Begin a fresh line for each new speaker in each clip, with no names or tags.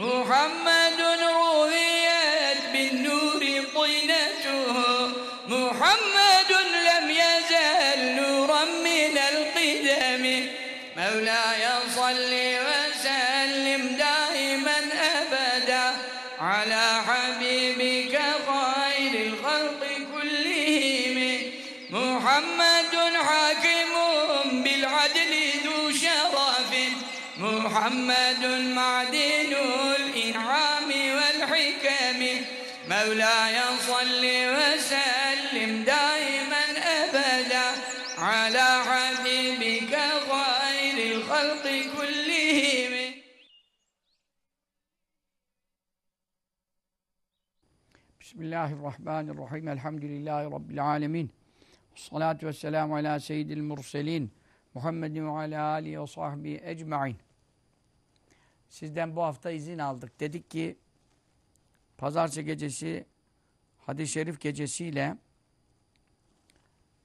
محمد رسول
Bismillahirrahmanirrahim. Elhamdülillahi Rabbil alemin. Salatu vesselamu ala seyyidil murselin. Muhammedin ve ala alihi ve sahbihi ecma'in. Sizden bu hafta izin aldık. Dedik ki pazartesi gecesi hadis-i şerif gecesiyle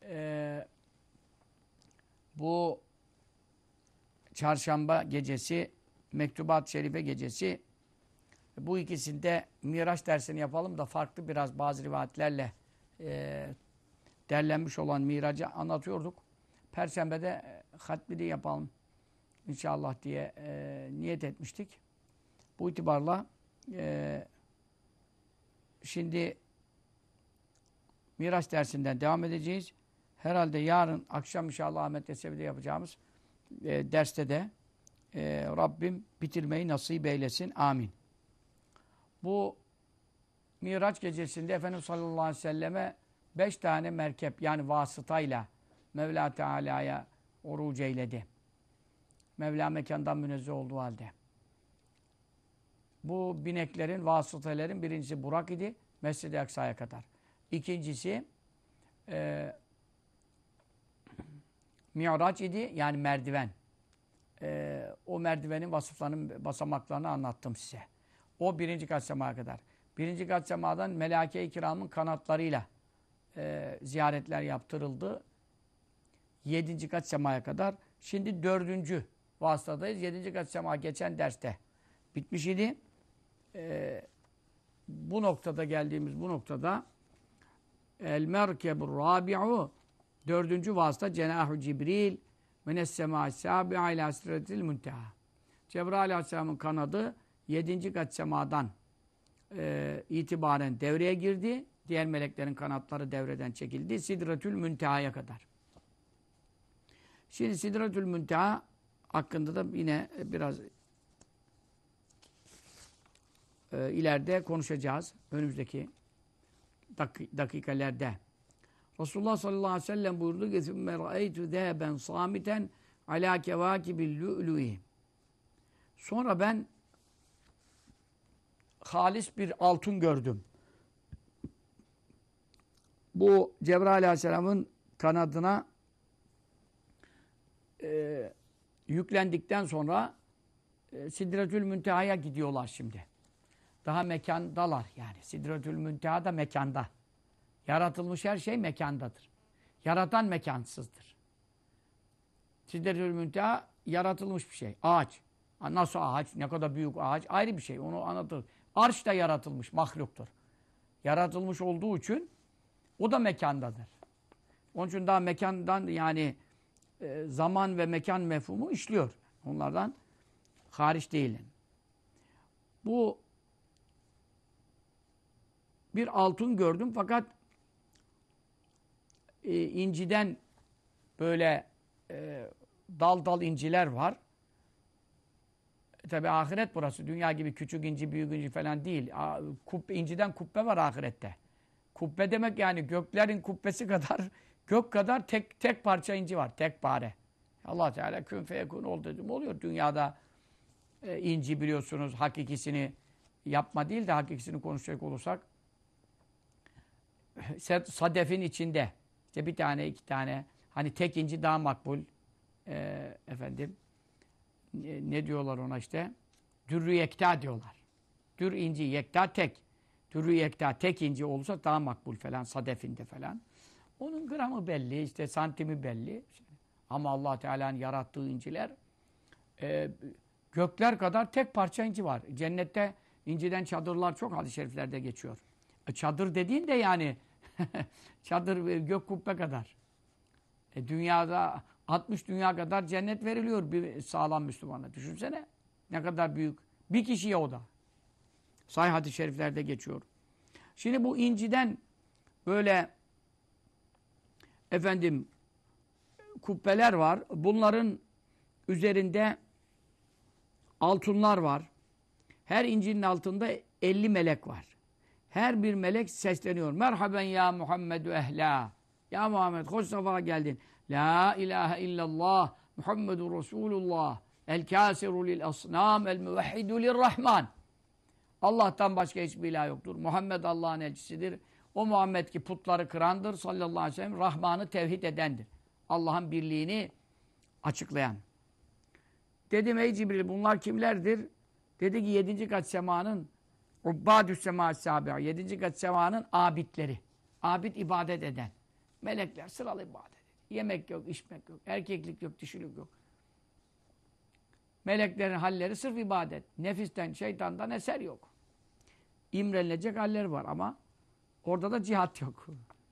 e, bu çarşamba gecesi mektubat şerife gecesi bu ikisinde Miraç dersini yapalım da farklı biraz bazı rivayetlerle e, derlenmiş olan Mirac'ı anlatıyorduk. Perşembede hatmini yapalım inşallah diye e, niyet etmiştik. Bu itibarla e, şimdi Miraç dersinden devam edeceğiz. Herhalde yarın akşam inşallah Ahmet Yesevi'de yapacağımız e, derste de e, Rabbim bitirmeyi nasip eylesin. Amin. Bu Miraç gecesinde Efendimiz sallallahu aleyhi ve selleme beş tane merkep yani vasıtayla Mevla Teala'ya oruç eyledi. Mevla mekandan münezzeh olduğu halde. Bu bineklerin, vasıtaların birincisi Burak idi. Mescid-i Aksa'ya kadar. İkincisi e, Mi'raç idi. Yani merdiven. E, o merdivenin vasıflarının, basamaklarını anlattım size. O birinci kat semaya kadar. Birinci kat semadan melake-i kiramın kanatlarıyla e, ziyaretler yaptırıldı. Yedinci kat semaya kadar. Şimdi dördüncü vasıtadayız. Yedinci kat sema geçen derste bitmiş idi. E, bu noktada geldiğimiz bu noktada el merkebur rabi'u dördüncü vasıta cenahu cibril mines semâ sâbi'a ilâ siretil munteha. Cebrail aleyhisselamın kanadı yedinci kat semadan e, itibaren devreye girdi. Diğer meleklerin kanatları devreden çekildi. Sidretül Münteha'ya kadar. Şimdi Sidretül Münteha hakkında da yine biraz e, ileride konuşacağız. Önümüzdeki dak dakikalerde. Resulullah sallallahu aleyhi ve sellem buyurdu ki ثُمَّ رَأَيْتُ ذَهَبًا صَامِتًا عَلَى كَوَاكِبِ اللُّؤْلُئِ Sonra ben halis bir altın gördüm. Bu Cebrail aleyhisselamın kanadına e, yüklendikten sonra e, Sidretül Münteha'ya gidiyorlar şimdi. Daha mekandalar yani. Sidretül Münteha da mekanda. Yaratılmış her şey mekandadır. Yaratan mekansızdır. Sidretül Münteha yaratılmış bir şey. Ağaç. Nasıl ağaç? Ne kadar büyük ağaç? Ayrı bir şey. Onu anlatır. Arş da yaratılmış mahluktur. Yaratılmış olduğu için o da mekandadır. Onun için daha mekandan yani e, zaman ve mekan mefhumu işliyor. Onlardan hariç değilim. Bu bir altın gördüm fakat e, inciden böyle e, dal dal inciler var. E, Tabi ahiret burası. Dünya gibi küçük inci, büyük inci falan değil. Kubbe, inciden kubbe var ahirette. Kubbe demek yani göklerin kubbesi kadar, gök kadar tek tek parça inci var. Tek pare. allah Teala kün feyekun ol dedim. Oluyor dünyada e, inci biliyorsunuz hakikisini yapma değil de hakikisini konuşacak olursak sadefin içinde işte bir tane iki tane hani tek inci daha makbul e, efendim ne, diyorlar ona işte dürrü yekta diyorlar. Dür inci yekta tek. Dürrü yekta tek inci olursa daha makbul falan sadefinde falan. Onun gramı belli işte santimi belli. Ama allah Teala'nın yarattığı inciler e, Gökler kadar tek parça inci var. Cennette inciden çadırlar çok hadis-i şeriflerde geçiyor. E, çadır dediğin de yani çadır e, gök kubbe kadar. E, dünyada 60 dünya kadar cennet veriliyor bir sağlam Müslümana. Düşünsene ne kadar büyük. Bir kişiye o da. Sahih hadis-i şeriflerde geçiyor. Şimdi bu inciden böyle efendim kubbeler var. Bunların üzerinde altınlar var. Her incinin altında 50 melek var. Her bir melek sesleniyor. Merhaben ya Muhammedü ehla. Ya Muhammed hoş safa geldin. La ilahe illallah Muhammedur Resulullah. El kasiru lil asnam el müvehhidu rahman. Allah'tan başka hiçbir ilah yoktur. Muhammed Allah'ın elçisidir. O Muhammed ki putları kırandır sallallahu aleyhi ve sellem. Rahman'ı tevhid edendir. Allah'ın birliğini açıklayan. Dedim ey Cibril bunlar kimlerdir? Dedi ki yedinci kat semanın Ubbadü sema sabi'a. Yedinci kat semanın abidleri. Abid ibadet eden. Melekler sıralı ibadet. Yemek yok, içmek yok. Erkeklik yok, dişilik yok. Meleklerin halleri sırf ibadet. Nefisten, şeytandan eser yok. İmrenilecek halleri var ama orada da cihat yok.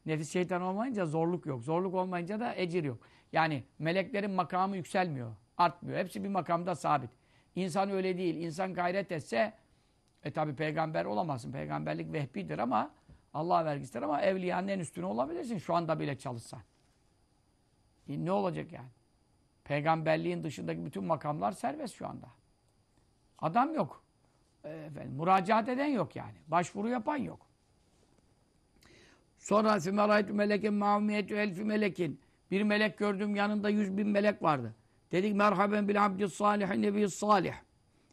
Nefis şeytan olmayınca zorluk yok. Zorluk olmayınca da ecir yok. Yani meleklerin makamı yükselmiyor, artmıyor. Hepsi bir makamda sabit. İnsan öyle değil. İnsan gayret etse e tabi peygamber olamazsın. Peygamberlik vehbidir ama Allah vergisidir ama evliyanın en üstüne olabilirsin. Şu anda bile çalışsan. E ne olacak yani? Peygamberliğin dışındaki bütün makamlar serbest şu anda. Adam yok. E, efendim, müracaat eden yok yani. Başvuru yapan yok. Sonra fümeraytü melekin ma'umiyetü elfi melekin. Bir melek gördüm yanında yüz bin melek vardı. Dedik merhaben bil abdi salih nebi salih.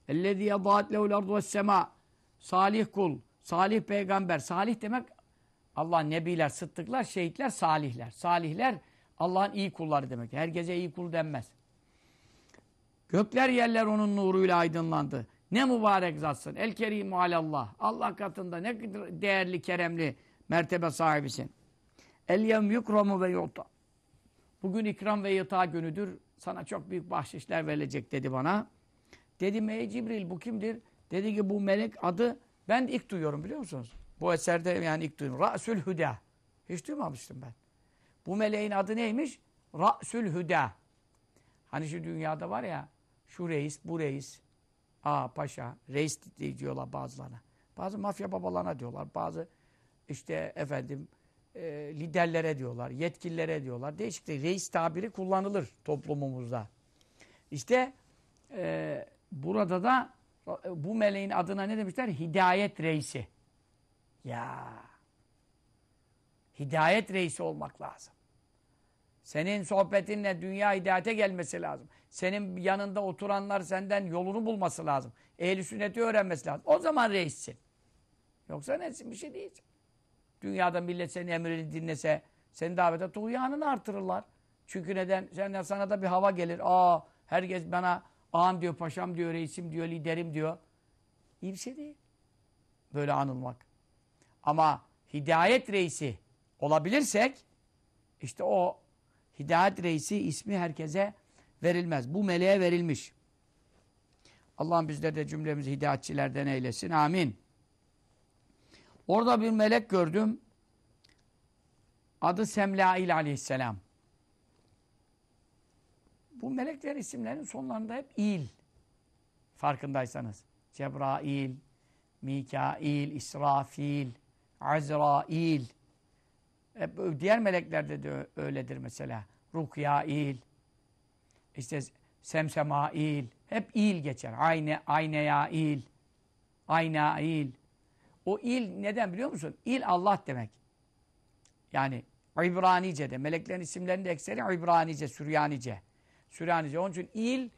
Ellezî yadâet lehul ardu ve sema. Salih kul, salih peygamber. Salih demek Allah nebiler, sıddıklar, şehitler, salihler. Salihler Allah'ın iyi kulları demek. Her gece iyi kul denmez. Gökler yerler onun nuruyla aydınlandı. Ne mübarek zatsın. El kerimu alallah. Allah katında ne değerli, keremli mertebe sahibisin. El yem yukromu ve yuta. Bugün ikram ve yatağı günüdür. Sana çok büyük bahşişler verilecek dedi bana. Dedim ey Cibril bu kimdir? Dedi ki bu melek adı ben ilk duyuyorum biliyor musunuz? Bu eserde yani ilk duyuyorum. Ra'sül Hüda. Hiç duymamıştım ben. Bu meleğin adı neymiş? Ra'sül Hüda. Hani şu dünyada var ya şu reis, bu reis. Aa paşa, reis diyorlar bazılarına. Bazı mafya babalarına diyorlar. Bazı işte efendim e, liderlere diyorlar, yetkililere diyorlar. Değişik de reis tabiri kullanılır toplumumuzda. İşte e, burada da bu meleğin adına ne demişler? Hidayet reisi. Ya. Hidayet reisi olmak lazım. Senin sohbetinle dünya hidayete gelmesi lazım. Senin yanında oturanlar senden yolunu bulması lazım. Ehl-i sünneti öğrenmesi lazım. O zaman reissin. Yoksa nesin bir şey değilsin. Dünyada millet senin emrini dinlese, senin davete tuğyanını artırırlar. Çünkü neden? Senden sana da bir hava gelir. Aa, herkes bana ağam diyor, paşam diyor, reisim diyor, liderim diyor. İyi bir şey değil. Böyle anılmak. Ama hidayet reisi olabilirsek, işte o hidayet reisi ismi herkese verilmez. Bu meleğe verilmiş. Allah'ım bizler de cümlemizi hidayetçilerden eylesin. Amin. Orada bir melek gördüm. Adı Semlail aleyhisselam. Bu melekler isimlerin sonlarında hep il. Farkındaysanız. Cebrail, Mikail, İsrafil, Azrail. Hep diğer meleklerde de öyledir mesela. Rukyail, işte Semsemail. Hep il geçer. Ayne, Ayneyail, Aynail. O il neden biliyor musun? İl Allah demek. Yani İbranice'de. Meleklerin isimlerinin de ekseri İbranice, Süryanice. Süryanice. Onun için il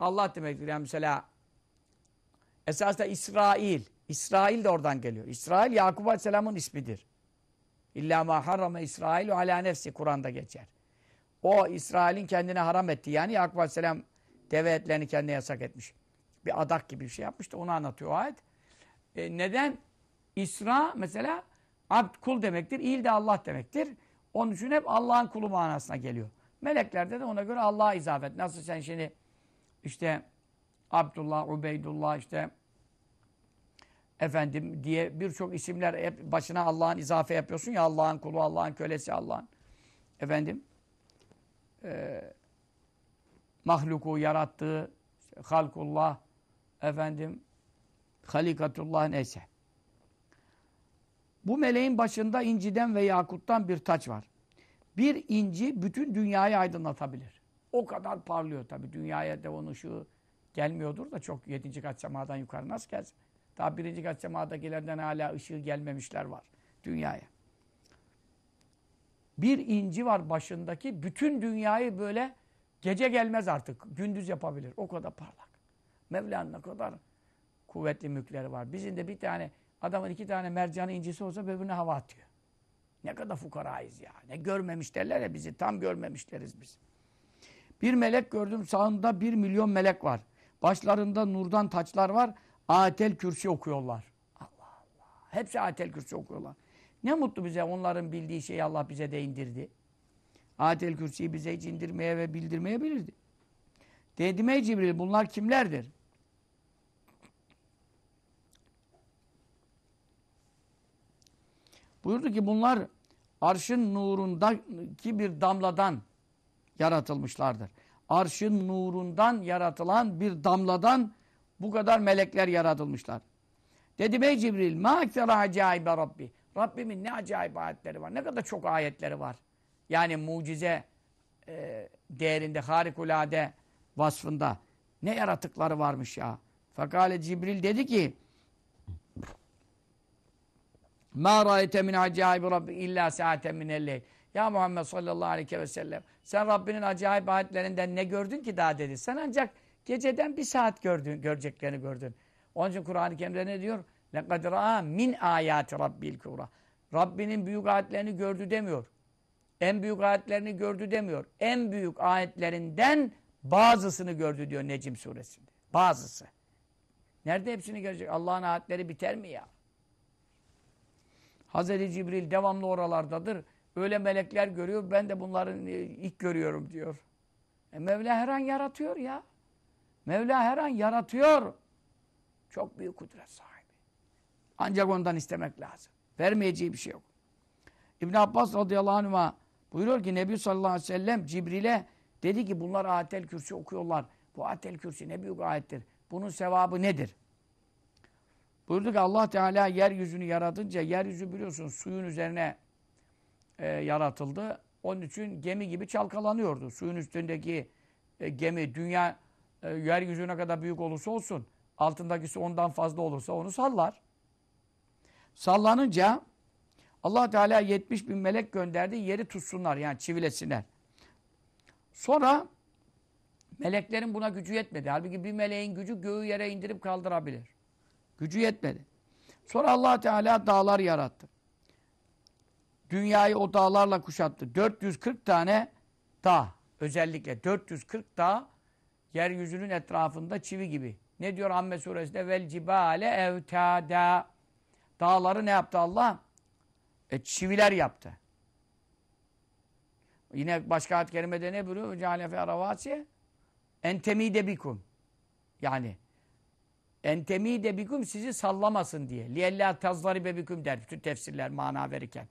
Allah demektir. Yani mesela esasında İsrail. İsrail de oradan geliyor. İsrail Yakup Aleyhisselam'ın ismidir. İlla ma harrame İsrail ala nefsi Kur'an'da geçer. O İsrail'in kendine haram etti. Yani Yakup Aleyhisselam deve etlerini kendine yasak etmiş. Bir adak gibi bir şey yapmıştı. Onu anlatıyor o ayet. E, neden? İsra mesela abd kul demektir. İl de Allah demektir. Onun için hep Allah'ın kulu manasına geliyor. Meleklerde de ona göre Allah'a izafet. Nasıl sen şimdi işte Abdullah, Ubeydullah işte efendim diye birçok isimler hep başına Allah'ın izafe yapıyorsun ya Allah'ın kulu, Allah'ın kölesi, Allah'ın efendim e, mahluku yarattığı işte, halkullah efendim halikatullah neyse. Bu meleğin başında inciden ve yakuttan bir taç var. Bir inci bütün dünyayı aydınlatabilir. O kadar parlıyor tabi. Dünyaya da onun ışığı gelmiyordur da çok yedinci kat semadan yukarı nasıl gelsin? Daha birinci kat semadakilerden hala ışığı gelmemişler var dünyaya. Bir inci var başındaki. Bütün dünyayı böyle gece gelmez artık. Gündüz yapabilir. O kadar parlak. Mevla'nın ne kadar kuvvetli mülkleri var. Bizim de bir tane adamın iki tane mercanı incisi olsa birbirine hava atıyor. Ne kadar fukarayız ya. Ne görmemiş derler ya bizi. Tam görmemişleriz biz. Bir melek gördüm. Sağında bir milyon melek var. Başlarında nurdan taçlar var. Ayetel kürsi okuyorlar. Allah Allah. Hepsi ayetel kürsi okuyorlar. Ne mutlu bize onların bildiği şeyi Allah bize de indirdi. Ayetel kürsiyi bize hiç indirmeye ve bildirmeye bilirdi. Dedim ey Cibril bunlar kimlerdir? Buyurdu ki bunlar arşın nurundaki bir damladan yaratılmışlardır. Arşın nurundan yaratılan bir damladan bu kadar melekler yaratılmışlar. Dedim ey Cibril ma eksera acaibe Rabbi. Rabbimin ne acayip ayetleri var. Ne kadar çok ayetleri var. Yani mucize e, değerinde, harikulade vasfında. Ne yaratıkları varmış ya. Fakale Cibril dedi ki Ma râite min acayip Rabbi illa saaten minelleyl. Ya Muhammed sallallahu aleyhi ve sellem sen Rabbinin acayip ayetlerinden ne gördün ki daha dedi. Sen ancak geceden bir saat gördün, göreceklerini gördün. Onun için Kur'an-ı Kerim'de ne diyor? لَقَدْ رَآ min ayati Rabbil kubra. Rabbinin büyük ayetlerini gördü demiyor. En büyük ayetlerini gördü demiyor. En büyük ayetlerinden bazısını gördü diyor Necim suresinde. Bazısı. Nerede hepsini görecek? Allah'ın ayetleri biter mi ya? Hazreti Cibril devamlı oralardadır. Öyle melekler görüyor. Ben de bunların e, ilk görüyorum diyor. E Mevla her an yaratıyor ya. Mevla her an yaratıyor. Çok büyük kudret sahibi. Ancak ondan istemek lazım. Vermeyeceği bir şey yok. İbn Abbas radıyallahu anh'a buyuruyor ki Nebi sallallahu aleyhi ve sellem Cibril'e dedi ki bunlar ayetel kürsi okuyorlar. Bu ayetel kürsi ne büyük ayettir. Bunun sevabı nedir? Buyurdu ki Allah Teala yeryüzünü yaratınca yeryüzü biliyorsun suyun üzerine e, yaratıldı. Onun için gemi gibi çalkalanıyordu. Suyun üstündeki e, gemi dünya e, yeryüzüne kadar büyük olursa olsun altındaki su ondan fazla olursa onu sallar. Sallanınca Allah Teala 70 bin melek gönderdi yeri tutsunlar yani çivilesinler. Sonra meleklerin buna gücü yetmedi. Halbuki bir meleğin gücü göğü yere indirip kaldırabilir. Gücü yetmedi. Sonra Allah Teala dağlar yarattı. Dünyayı o dağlarla kuşattı. 440 tane dağ. Özellikle 440 dağ yeryüzünün etrafında çivi gibi. Ne diyor Amme suresinde? Vel cibale evtada. Dağları ne yaptı Allah? E, çiviler yaptı. Yine başka ayet kerimede ne buyuruyor? Ceale fe aravasiye entemide bikum. Yani entemide bikum sizi sallamasın diye. Liyella tazlaribe bikum der. Bütün tefsirler mana verirken.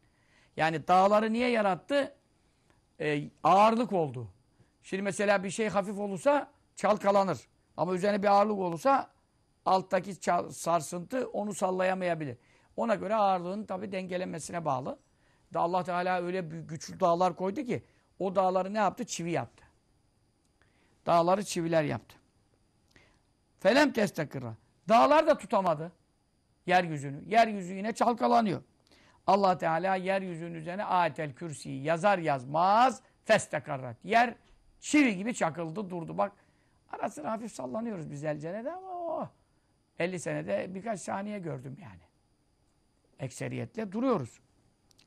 Yani dağları niye yarattı? Ee, ağırlık oldu. Şimdi mesela bir şey hafif olursa çalkalanır. Ama üzerine bir ağırlık olursa alttaki sarsıntı onu sallayamayabilir. Ona göre ağırlığın tabi dengelenmesine bağlı. Da Allah Teala öyle güçlü dağlar koydu ki o dağları ne yaptı? Çivi yaptı. Dağları çiviler yaptı. Felem testakırra. Dağlar da tutamadı yeryüzünü. Yeryüzü yine çalkalanıyor. Allah Teala yeryüzünün üzerine ayetel kürsiyi yazar yazmaz festekarrat. Yer çivi gibi çakıldı durdu. Bak arasını hafif sallanıyoruz biz elcenede ama o 50 senede birkaç saniye gördüm yani. Ekseriyetle duruyoruz.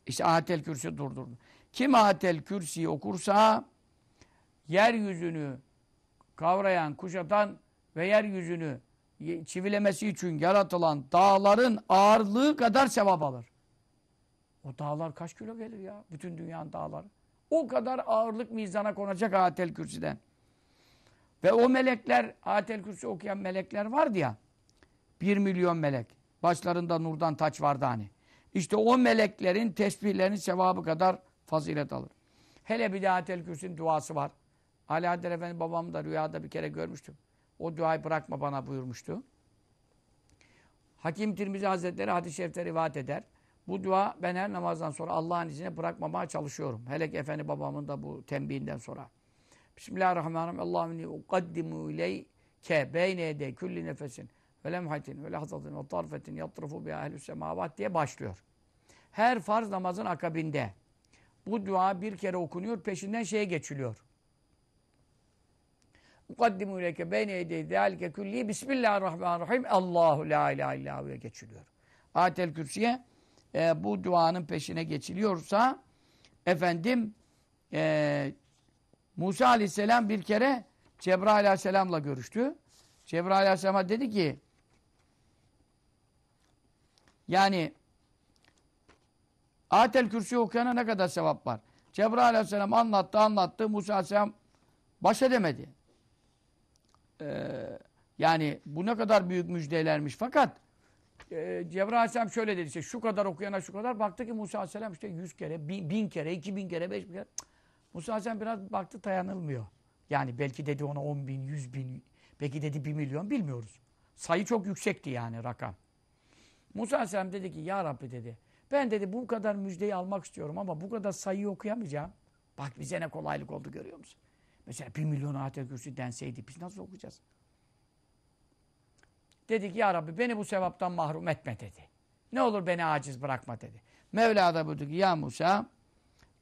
İşte ayetel kürsi durdurdu. Kim ayetel kürsiyi okursa yeryüzünü kavrayan, kuşatan ve yeryüzünü çivilemesi için yaratılan dağların ağırlığı kadar sevap alır. O dağlar kaç kilo gelir ya? Bütün dünyanın dağları. O kadar ağırlık mizana konacak ayetel kürsüden. Ve o melekler, Ayetel Kürsi okuyan melekler vardı ya, bir milyon melek. Başlarında nurdan taç vardı hani. İşte o meleklerin tesbihlerinin sevabı kadar fazilet alır. Hele bir de Ayetel Kürsi'nin duası var. Ali Adder Efendi babamı da rüyada bir kere görmüştüm. O duayı bırakma bana buyurmuştu. Hakim Tirmizi Hazretleri hadis-i şerifte rivayet eder. Bu dua ben her namazdan sonra Allah'ın izniyle bırakmamaya çalışıyorum. Hele ki Efendi babamın da bu tembihinden sonra. Bismillahirrahmanirrahim. Allahümme ukaddimu ileyke beyne yedey külli nefesin ve lemhatin ve lahzatin ve tarfetin yatrafu biha ehlü semavat diye başlıyor. Her farz namazın akabinde bu dua bir kere okunuyor, peşinden şeye geçiliyor. Ukaddimu ileyke beyne yedey zâlike külli Bismillahirrahmanirrahim. Allahu la ilahe illahu'ya geçiliyor. Ayetel Kürsi'ye e, bu duanın peşine geçiliyorsa efendim e, Musa aleyhisselam bir kere Cebrail aleyhisselamla görüştü. Cebrail aleyhisselama dedi ki yani Ayetel Kürsi okuyana ne kadar sevap var? Cebrail aleyhisselam anlattı anlattı. Musa aleyhisselam baş edemedi. Ee, yani bu ne kadar büyük müjdelermiş. Fakat e, Cebrail aleyhisselam şöyle dedi işte şu kadar okuyana şu kadar. Baktı ki Musa aleyhisselam işte yüz kere, bin, bin kere, iki bin kere, beş bin kere. Musa aleyhisselam biraz baktı dayanılmıyor. Yani belki dedi ona on bin, yüz bin, belki dedi bir milyon bilmiyoruz. Sayı çok yüksekti yani rakam. Musa aleyhisselam dedi ki ya Rabbi dedi. Ben dedi bu kadar müjdeyi almak istiyorum ama bu kadar sayıyı okuyamayacağım. Bak bize ne kolaylık oldu görüyor musun? Mesela bir milyon ayet kürsü denseydi biz nasıl okuyacağız? Dedik ya Rabbi beni bu sevaptan mahrum etme dedi. Ne olur beni aciz bırakma dedi. Mevla da buyurdu ki ya Musa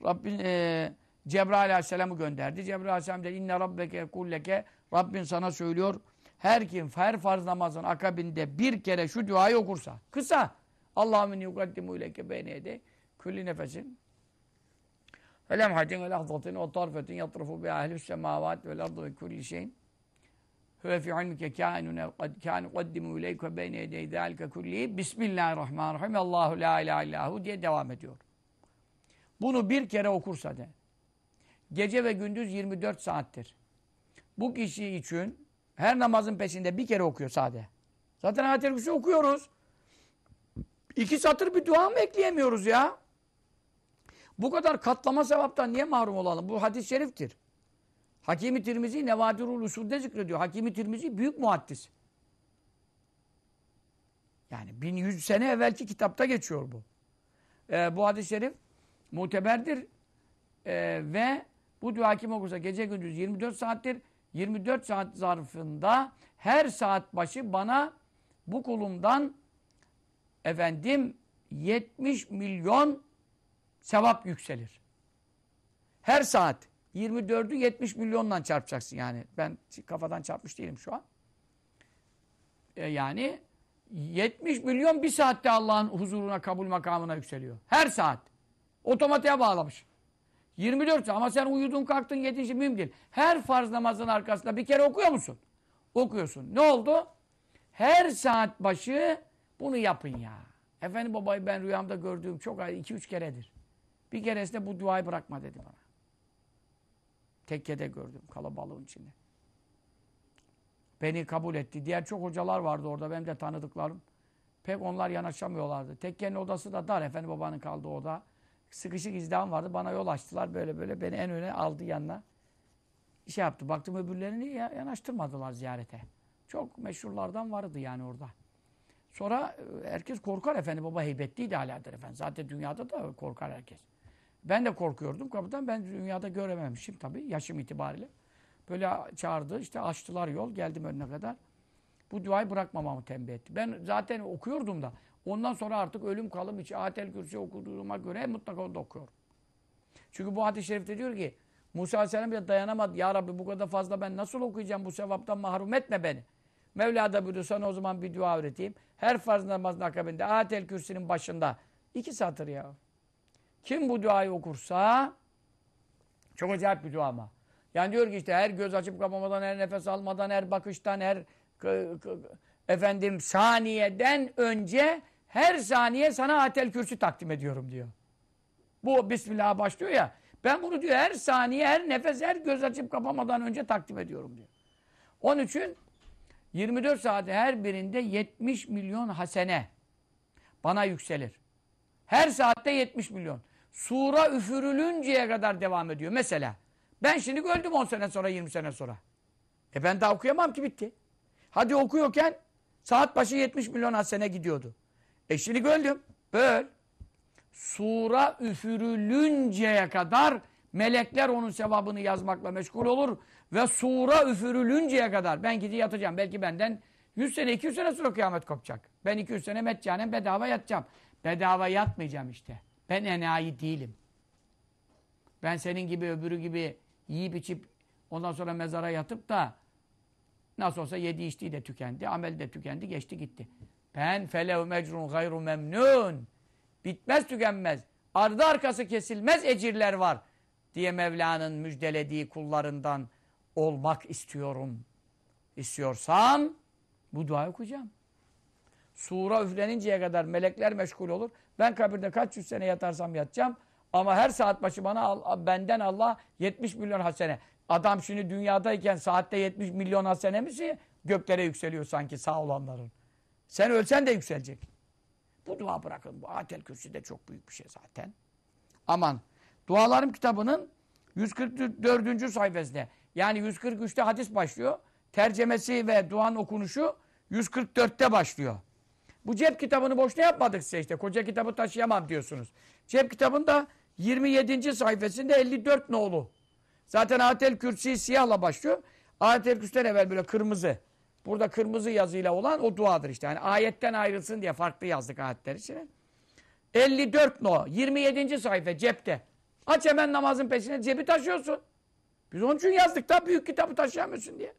Rabbin e, Cebrail aleyhisselamı gönderdi. Cebrail aleyhisselam dedi inne rabbeke kulleke Rabbin sana söylüyor her kim her farz namazın akabinde bir kere şu duayı okursa kısa Allahümme yukaddimu ileke beyneyde külli nefesin ve lemhatin ve lahzatin ve tarfetin yatrafu bi ahlus semavat vel ardı ve kulli şeyin huve fi ilmike kâinun kânu kaddimu ileyke beyne yedey zâlike kulli Bismillahirrahmanirrahim Allahu la ilahe illahu diye devam ediyor. Bunu bir kere okursa de gece ve gündüz 24 saattir. Bu kişi için her namazın peşinde bir kere okuyor sade. Zaten ayet-i okuyoruz. İki satır bir dua mı ekleyemiyoruz ya? Bu kadar katlama sevaptan niye mahrum olalım? Bu hadis-i şeriftir. Hakimi Tirmizi Nevadirul Usul'de zikrediyor. Hakimi Tirmizi büyük muhaddis. Yani 1100 sene evvelki kitapta geçiyor bu. Ee, bu hadis-i şerif muteberdir. Ee, ve bu dua kim okursa gece gündüz 24 saattir. 24 saat zarfında her saat başı bana bu kulumdan efendim 70 milyon sevap yükselir. Her saat 24'ü 70 milyonla çarpacaksın yani. Ben kafadan çarpmış değilim şu an. E yani 70 milyon bir saatte Allah'ın huzuruna kabul makamına yükseliyor. Her saat. Otomatiğe bağlamış. 24 saat ama sen uyudun kalktın yedinci mühim değil. Her farz namazın arkasında bir kere okuyor musun? Okuyorsun. Ne oldu? Her saat başı bunu yapın ya. Efendim babayı ben rüyamda gördüğüm çok ay iki üç keredir. Bir keresinde bu duayı bırakma dedi bana. Tekkede gördüm kalabalığın içinde. Beni kabul etti. Diğer çok hocalar vardı orada benim de tanıdıklarım. Pek onlar yanaşamıyorlardı. Tekkenin odası da dar. Efendi babanın kaldığı oda. Sıkışık izdiham vardı. Bana yol açtılar böyle böyle. Beni en öne aldı yanına. Şey yaptı. Baktım öbürlerini yanaştırmadılar ziyarete. Çok meşhurlardan vardı yani orada. Sonra e, herkes korkar efendi baba heybetliydi Alaeddin Efendi. Zaten dünyada da korkar herkes. Ben de korkuyordum kapıdan. Ben dünyada görememişim tabii yaşım itibariyle. Böyle çağırdı işte açtılar yol geldim önüne kadar. Bu duayı bırakmamamı tembih etti. Ben zaten okuyordum da ondan sonra artık ölüm kalım hiç Ayetel Kürsi okuduğuma göre mutlaka onu da okuyorum. Çünkü bu hadis-i şerifte diyor ki Musa Aleyhisselam bile dayanamadı. Ya Rabbi bu kadar fazla ben nasıl okuyacağım bu sevaptan mahrum etme beni. Mevla da buyurdu sana o zaman bir dua öğreteyim. Her farz namazın akabinde Ayetel Kürsi'nin başında iki satır ya. Kim bu duayı okursa çok acayip bir dua ama. Yani diyor ki işte her göz açıp kapamadan, her nefes almadan, her bakıştan, her efendim saniyeden önce her saniye sana Ayetel Kürsi takdim ediyorum diyor. Bu Bismillah başlıyor ya. Ben bunu diyor her saniye, her nefes, her göz açıp kapamadan önce takdim ediyorum diyor. Onun için 24 saat her birinde 70 milyon hasene bana yükselir. Her saatte 70 milyon. Sura üfürülünceye kadar devam ediyor. Mesela ben şimdi öldüm 10 sene sonra 20 sene sonra. E ben daha okuyamam ki bitti. Hadi okuyorken saat başı 70 milyon hasene gidiyordu. E şimdi öldüm. Böl. Sura üfürülünceye kadar melekler onun sevabını yazmakla meşgul olur. Ve sura üfürülünceye kadar ben gidip yatacağım. Belki benden 100 sene 200 sene sonra kıyamet kopacak. Ben 200 sene metcanen bedava yatacağım. Bedava yatmayacağım işte. Ben enayi değilim. Ben senin gibi öbürü gibi yiyip içip ondan sonra mezara yatıp da nasıl olsa yedi içtiği de tükendi, amel de tükendi, geçti gitti. Ben felev mecrun gayru memnun. Bitmez tükenmez. Ardı arkası kesilmez ecirler var diye Mevla'nın müjdelediği kullarından olmak istiyorum. İstiyorsan bu duayı okuyacağım. Sura üfleninceye kadar melekler meşgul olur. Ben kabirde kaç yüz sene yatarsam yatacağım. Ama her saat başı bana benden Allah 70 milyon hasene. Adam şimdi dünyadayken saatte 70 milyon hasene misi göklere yükseliyor sanki sağ olanların. Sen ölsen de yükselecek. Bu dua bırakın. Bu Atel Kürsi de çok büyük bir şey zaten. Aman. Dualarım kitabının 144. sayfasında. Yani 143'te hadis başlıyor. Tercemesi ve duanın okunuşu 144'te başlıyor. Bu cep kitabını boşuna yapmadık size işte. Koca kitabı taşıyamam diyorsunuz. Cep kitabında 27. sayfasında 54 nolu. Zaten Atel Kürsi siyahla başlıyor. Atel Kürsi'den evvel böyle kırmızı. Burada kırmızı yazıyla olan o duadır işte. Yani ayetten ayrılsın diye farklı yazdık ayetler içine. 54 no. 27. sayfa cepte. Aç hemen namazın peşine cebi taşıyorsun. Biz onun için yazdık da büyük kitabı taşıyamıyorsun diye.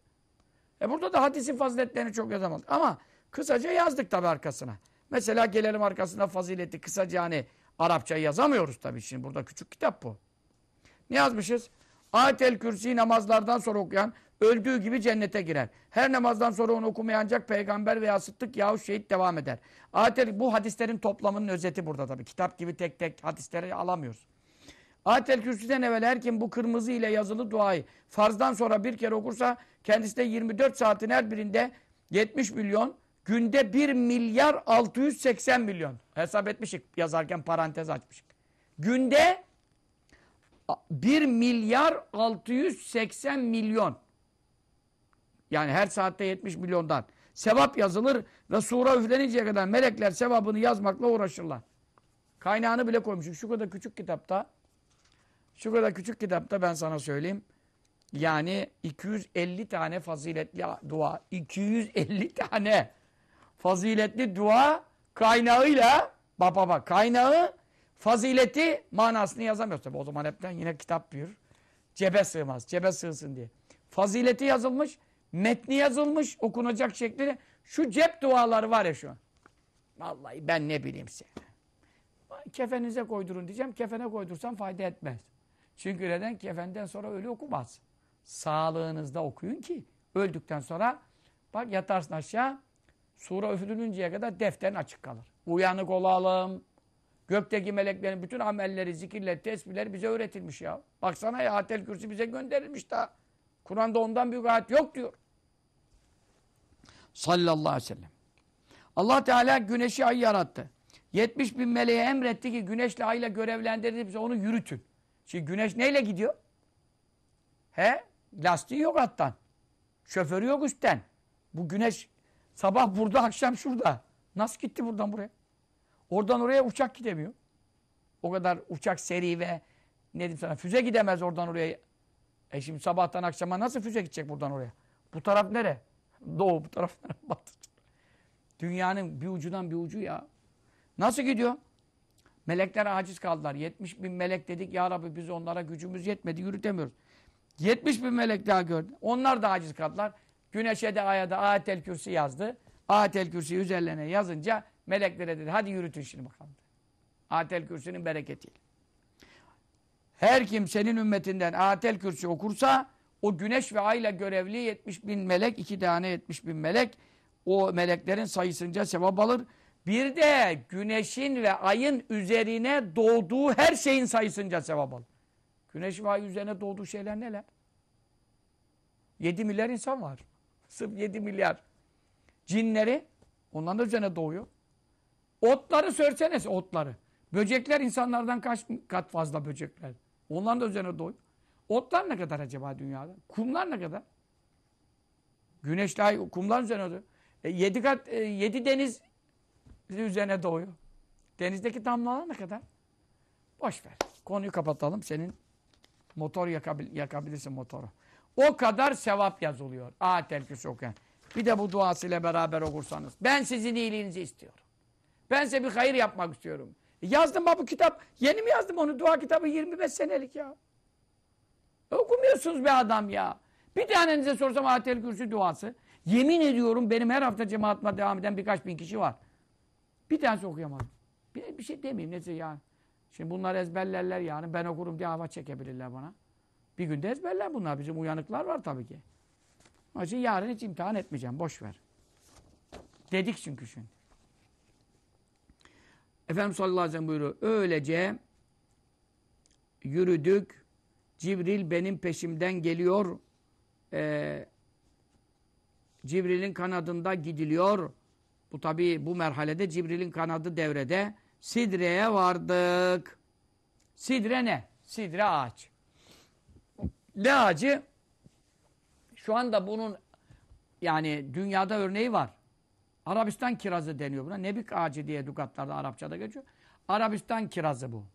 E burada da hadisin faziletlerini çok yazamaz. Ama kısaca yazdık tabi arkasına. Mesela gelelim arkasına fazileti kısaca hani Arapça yazamıyoruz tabi şimdi burada küçük kitap bu. Ne yazmışız? Ayetel Kürsi namazlardan sonra okuyan öldüğü gibi cennete girer. Her namazdan sonra onu okumaya ancak peygamber veya sıddık yahut şehit devam eder. Ayetel, bu hadislerin toplamının özeti burada tabi. Kitap gibi tek tek hadisleri alamıyoruz. Ayetel Kürsi'den evvel her kim bu kırmızı ile yazılı duayı farzdan sonra bir kere okursa kendisine 24 saatin her birinde 70 milyon günde 1 milyar 680 milyon. Hesap etmişik yazarken parantez açmışık. Günde 1 milyar 680 milyon. Yani her saatte 70 milyondan. Sevap yazılır ve sura üfleninceye kadar melekler sevabını yazmakla uğraşırlar. Kaynağını bile koymuşum. Şu kadar küçük kitapta şu kadar küçük kitapta ben sana söyleyeyim. Yani 250 tane faziletli dua. 250 tane faziletli dua kaynağıyla bak bak kaynağı fazileti manasını yazamıyoruz tabi. O zaman hepten yine kitap büyür. Cebe sığmaz. Cebe sığsın diye. Fazileti yazılmış, metni yazılmış, okunacak şekli. Şu cep duaları var ya şu. Vallahi ben ne bileyim size. Kefenize koydurun diyeceğim. Kefene koydursam fayda etmez. Çünkü neden? Kefenden sonra ölü okumaz. Sağlığınızda okuyun ki öldükten sonra bak yatarsın aşağı sura üfürülünceye kadar defterin açık kalır. Uyanık olalım. Gökteki meleklerin bütün amelleri, zikirleri, tesbihleri bize öğretilmiş ya. Baksana ya Atel Kürsi bize gönderilmiş daha. Kur'an'da ondan büyük ayet yok diyor. Sallallahu aleyhi ve sellem. Allah Teala güneşi ayı yarattı. 70 bin meleğe emretti ki güneşle ayla görevlendirdi bize onu yürütün. Şimdi güneş neyle gidiyor? He? Lastiği yok attan. Şoförü yok üstten. Bu güneş sabah burada, akşam şurada. Nasıl gitti buradan buraya? Oradan oraya uçak gidemiyor. O kadar uçak seri ve ne diyeyim sana füze gidemez oradan oraya. E şimdi sabahtan akşama nasıl füze gidecek buradan oraya? Bu taraf nere? Doğu, bu taraf nere? Batı. Dünyanın bir ucundan bir ucu ya. Nasıl gidiyor? Melekler aciz kaldılar. 70 bin melek dedik ya Rabbi biz onlara gücümüz yetmedi yürütemiyoruz. 70 bin melek daha gördü. Onlar da aciz kaldılar. Güneşe de aya da ayetel kürsi yazdı. Ayetel kürsi üzerlerine yazınca meleklere dedi hadi yürütün şimdi bakalım. Ayetel kürsünün bereketiyle. Her kim senin ümmetinden ayetel kürsi okursa o güneş ve ayla görevli 70 bin melek, iki tane 70 bin melek o meleklerin sayısınca sevap alır. Bir de güneşin ve ayın üzerine doğduğu her şeyin sayısınca sevap alır. Güneş ve ay üzerine doğduğu şeyler neler? 7 milyar insan var. Sırf 7 milyar. Cinleri onların da üzerine doğuyor. Otları sörseniz otları. Böcekler insanlardan kaç kat fazla böcekler. Onların da üzerine doğuyor. Otlar ne kadar acaba dünyada? Kumlar ne kadar? Güneşli ay kumlar üzerine doğuyor. E, yedi kat, e, yedi deniz üzerine doğuyor. Denizdeki damlalar ne kadar? Boş ver. Konuyu kapatalım. Senin motor yakabil, yakabilirsin motoru. O kadar sevap yazılıyor. Kürsü okuyan. Bir de bu duasıyla beraber okursanız. Ben sizin iyiliğinizi istiyorum. Ben size bir hayır yapmak istiyorum. E yazdım bu kitap. Yeni mi yazdım onu? Dua kitabı 25 senelik ya. E okumuyorsunuz be adam ya. Bir tanenize sorsam Ayetel Kürsü duası. Yemin ediyorum benim her hafta cemaatime devam eden birkaç bin kişi var. Bir tanesi okuyamadım. Bir, bir şey demeyeyim neyse yani. Şimdi bunlar ezberlerler yani. Ben okurum diye hava çekebilirler bana. Bir günde ezberler bunlar. Bizim uyanıklar var tabii ki. Onun için yarın hiç imtihan etmeyeceğim. Boş ver. Dedik çünkü şimdi. Efendimiz sallallahu aleyhi ve sellem buyuruyor. Öylece yürüdük. Cibril benim peşimden geliyor. Ee, Cibril'in kanadında gidiliyor. Bu tabi bu merhalede Cibril'in kanadı devrede. Sidre'ye vardık. Sidre ne? Sidre ağaç. Ne ağacı? Şu anda bunun yani dünyada örneği var. Arabistan kirazı deniyor buna. Nebik ağacı diye lügatlarda Arapçada geçiyor. Arabistan kirazı bu.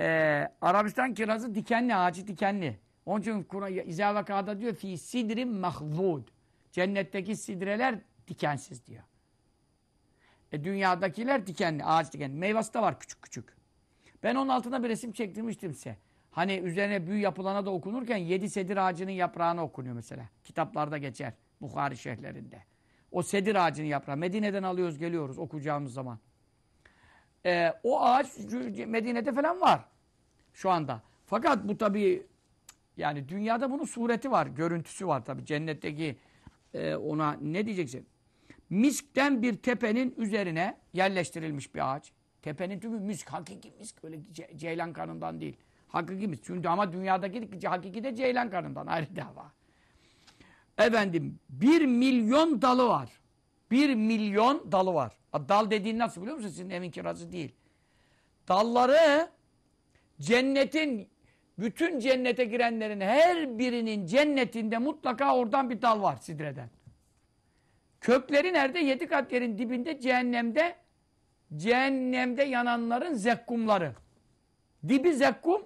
Ee, Arabistan kirazı dikenli, ağacı dikenli. Onun için İzâ diyor fi sidrin mahvud. Cennetteki sidreler dikensiz diyor. E, dünyadakiler dikenli, ağaç dikenli. Meyvesi de var küçük küçük. Ben onun altına bir resim çektirmiştim size. Hani üzerine büyü yapılana da okunurken yedi sedir ağacının yaprağını okunuyor mesela. Kitaplarda geçer. Bukhari şehirlerinde. O sedir ağacının yaprağı. Medine'den alıyoruz geliyoruz okuyacağımız zaman. Ee, o ağaç Medine'de falan var. Şu anda. Fakat bu tabii yani dünyada bunun sureti var. Görüntüsü var tabii. Cennetteki e, ona ne diyeceksin? Miskten bir tepenin üzerine yerleştirilmiş bir ağaç. Tepenin tümü misk, hakiki misk. Öyle ce ceylan kanından değil. Hakiki misk. Çünkü ama dünyadaki hakiki de ceylan kanından ayrı dava. Efendim bir milyon dalı var. Bir milyon dalı var. Dal dediğin nasıl biliyor musun? Sizin evin kirası değil. Dalları cennetin bütün cennete girenlerin her birinin cennetinde mutlaka oradan bir dal var sidreden. Kökleri nerede? Yedi kat yerin dibinde cehennemde cehennemde yananların zekkumları. Dibi zekkum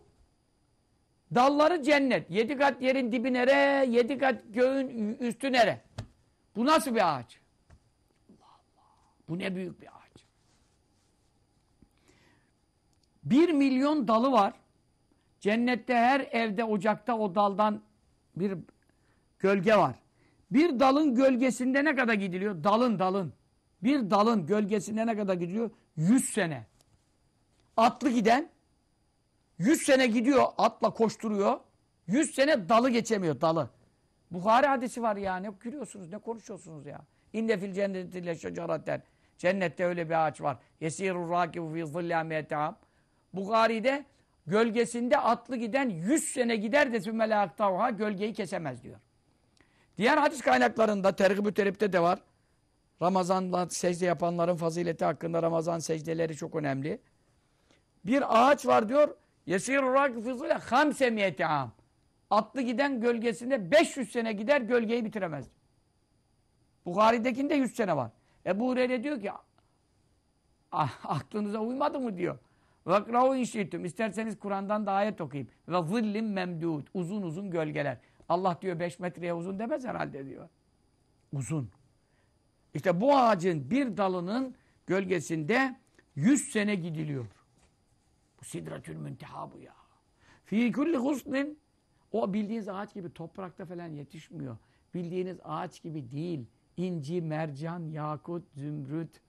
dalları cennet. Yedi kat yerin dibi nere? Yedi kat göğün üstü nere? Bu nasıl bir ağaç? Allah Allah. Bu ne büyük bir ağaç. Bir milyon dalı var. Cennette her evde ocakta o daldan bir gölge var. Bir dalın gölgesinde ne kadar gidiliyor? Dalın dalın. Bir dalın gölgesinde ne kadar gidiyor? Yüz sene. Atlı giden yüz sene gidiyor atla koşturuyor. Yüz sene dalı geçemiyor dalı. Bukhari hadisi var ya ne gülüyorsunuz ne konuşuyorsunuz ya. İnne fil cennetille şeceraten. Cennette öyle bir ağaç var. Yesirur rakibu fi zillâ Bukhari'de gölgesinde atlı giden yüz sene gider de sümmele gölgeyi kesemez diyor. Diğer hadis kaynaklarında tergib-ü teripte de var. Ramazan'la secde yapanların fazileti hakkında Ramazan secdeleri çok önemli. Bir ağaç var diyor. Yesiru rakifizule hamse miyeti am. Atlı giden gölgesinde 500 sene gider gölgeyi bitiremez. Bukhari'dekinde 100 sene var. Ebu Hureyre diyor ki ah, aklınıza uymadı mı diyor. Vakrahu inşittum. İsterseniz Kur'an'dan da ayet okuyayım. Ve zillim memdud. Uzun uzun gölgeler. Allah diyor 5 metreye uzun demez herhalde diyor. Uzun. İşte bu ağacın bir dalının gölgesinde 100 sene gidiliyor. Sidratül münteha bu ya. Fî kulli husnin o bildiğiniz ağaç gibi toprakta falan yetişmiyor. Bildiğiniz ağaç gibi değil. İnci, mercan, yakut, zümrüt.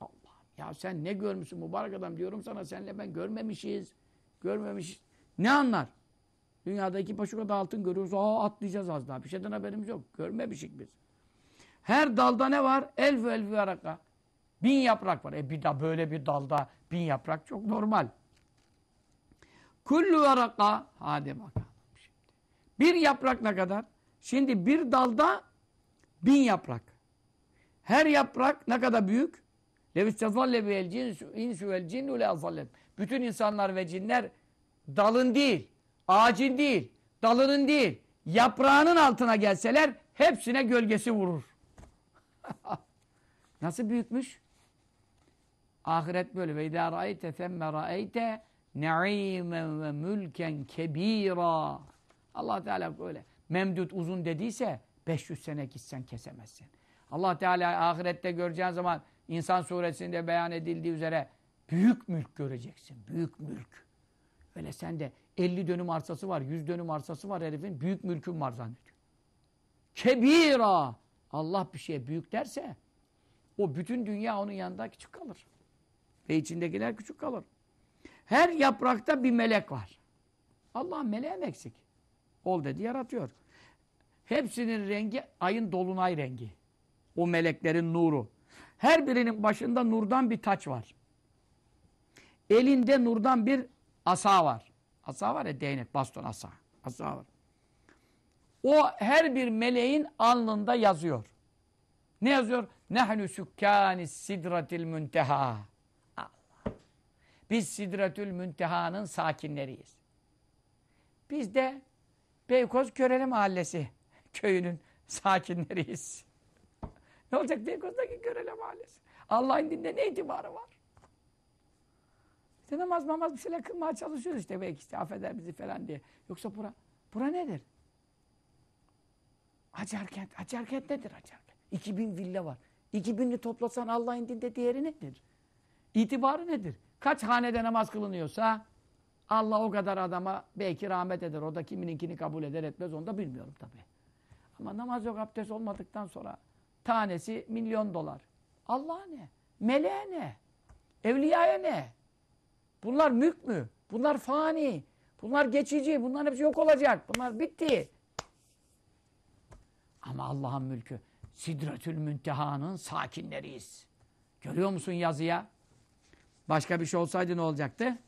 Allah ya sen ne görmüşsün mübarek adam diyorum sana senle ben görmemişiz. Görmemiş. Ne anlar? Dünyada iki paşa kadar altın görüyoruz. Aa atlayacağız az daha. Bir şeyden haberimiz yok. Görmemişik biz. Her dalda ne var? Elf elfi araka. Bin yaprak var. E bir da böyle bir dalda bin yaprak çok normal. Kullu araka. Hadi bakalım şimdi. Bir yaprak ne kadar? Şimdi bir dalda Bin yaprak. Her yaprak ne kadar büyük? Levistezalle vel insu vel cinnu le. Bütün insanlar ve cinler dalın değil, ağacın değil, dalının değil, yaprağının altına gelseler hepsine gölgesi vurur. Nasıl büyükmüş? Ahiret böyle. Ve idâ râeyte themme râeyte ne'imen ve mülken kebîrâ. allah Teala böyle memdut uzun dediyse 500 sene gitsen kesemezsin. allah Teala ahirette göreceğin zaman insan suresinde beyan edildiği üzere büyük mülk göreceksin. Büyük mülk. Öyle sende 50 dönüm arsası var, 100 dönüm arsası var herifin. Büyük mülkün var zannediyor. Kebira. Allah bir şeye büyük derse o bütün dünya onun yanında küçük kalır. Ve içindekiler küçük kalır. Her yaprakta bir melek var. Allah meleğim eksik. Ol dedi yaratıyor. Hepsinin rengi ayın dolunay rengi. O meleklerin nuru. Her birinin başında nurdan bir taç var. Elinde nurdan bir asa var. Asa var ya değnek, baston, asa. Asa var. O her bir meleğin alnında yazıyor. Ne yazıyor? Nehnu sükkânis sidratil münteha. Biz sidratül münteha'nın sakinleriyiz. Biz de Beykoz Köreli Mahallesi köyünün sakinleriyiz. ne olacak Beykoz'daki Köreli Mahallesi? Allah'ın dinde ne itibarı var? İşte namaz mamaz bir şeyler kılmaya çalışıyoruz işte belki işte affeder bizi falan diye. Yoksa bura, bura nedir? Acarkent. Acarkent nedir Acarkent? 2000 villa var. 2000'li toplasan Allah'ın dinde değeri nedir? İtibarı nedir? Kaç hanede namaz kılınıyorsa Allah o kadar adama belki rahmet eder. O da kimininkini kabul eder etmez onu da bilmiyorum tabii. Ama namaz yok abdest olmadıktan sonra tanesi milyon dolar. Allah ne? Meleğe ne? Evliyaya ne? Bunlar mülk mü? Bunlar fani. Bunlar geçici. Bunların hepsi yok olacak. Bunlar bitti. Ama Allah'ın mülkü Sidretül Münteha'nın sakinleriyiz. Görüyor musun yazıya? Başka bir şey olsaydı ne olacaktı?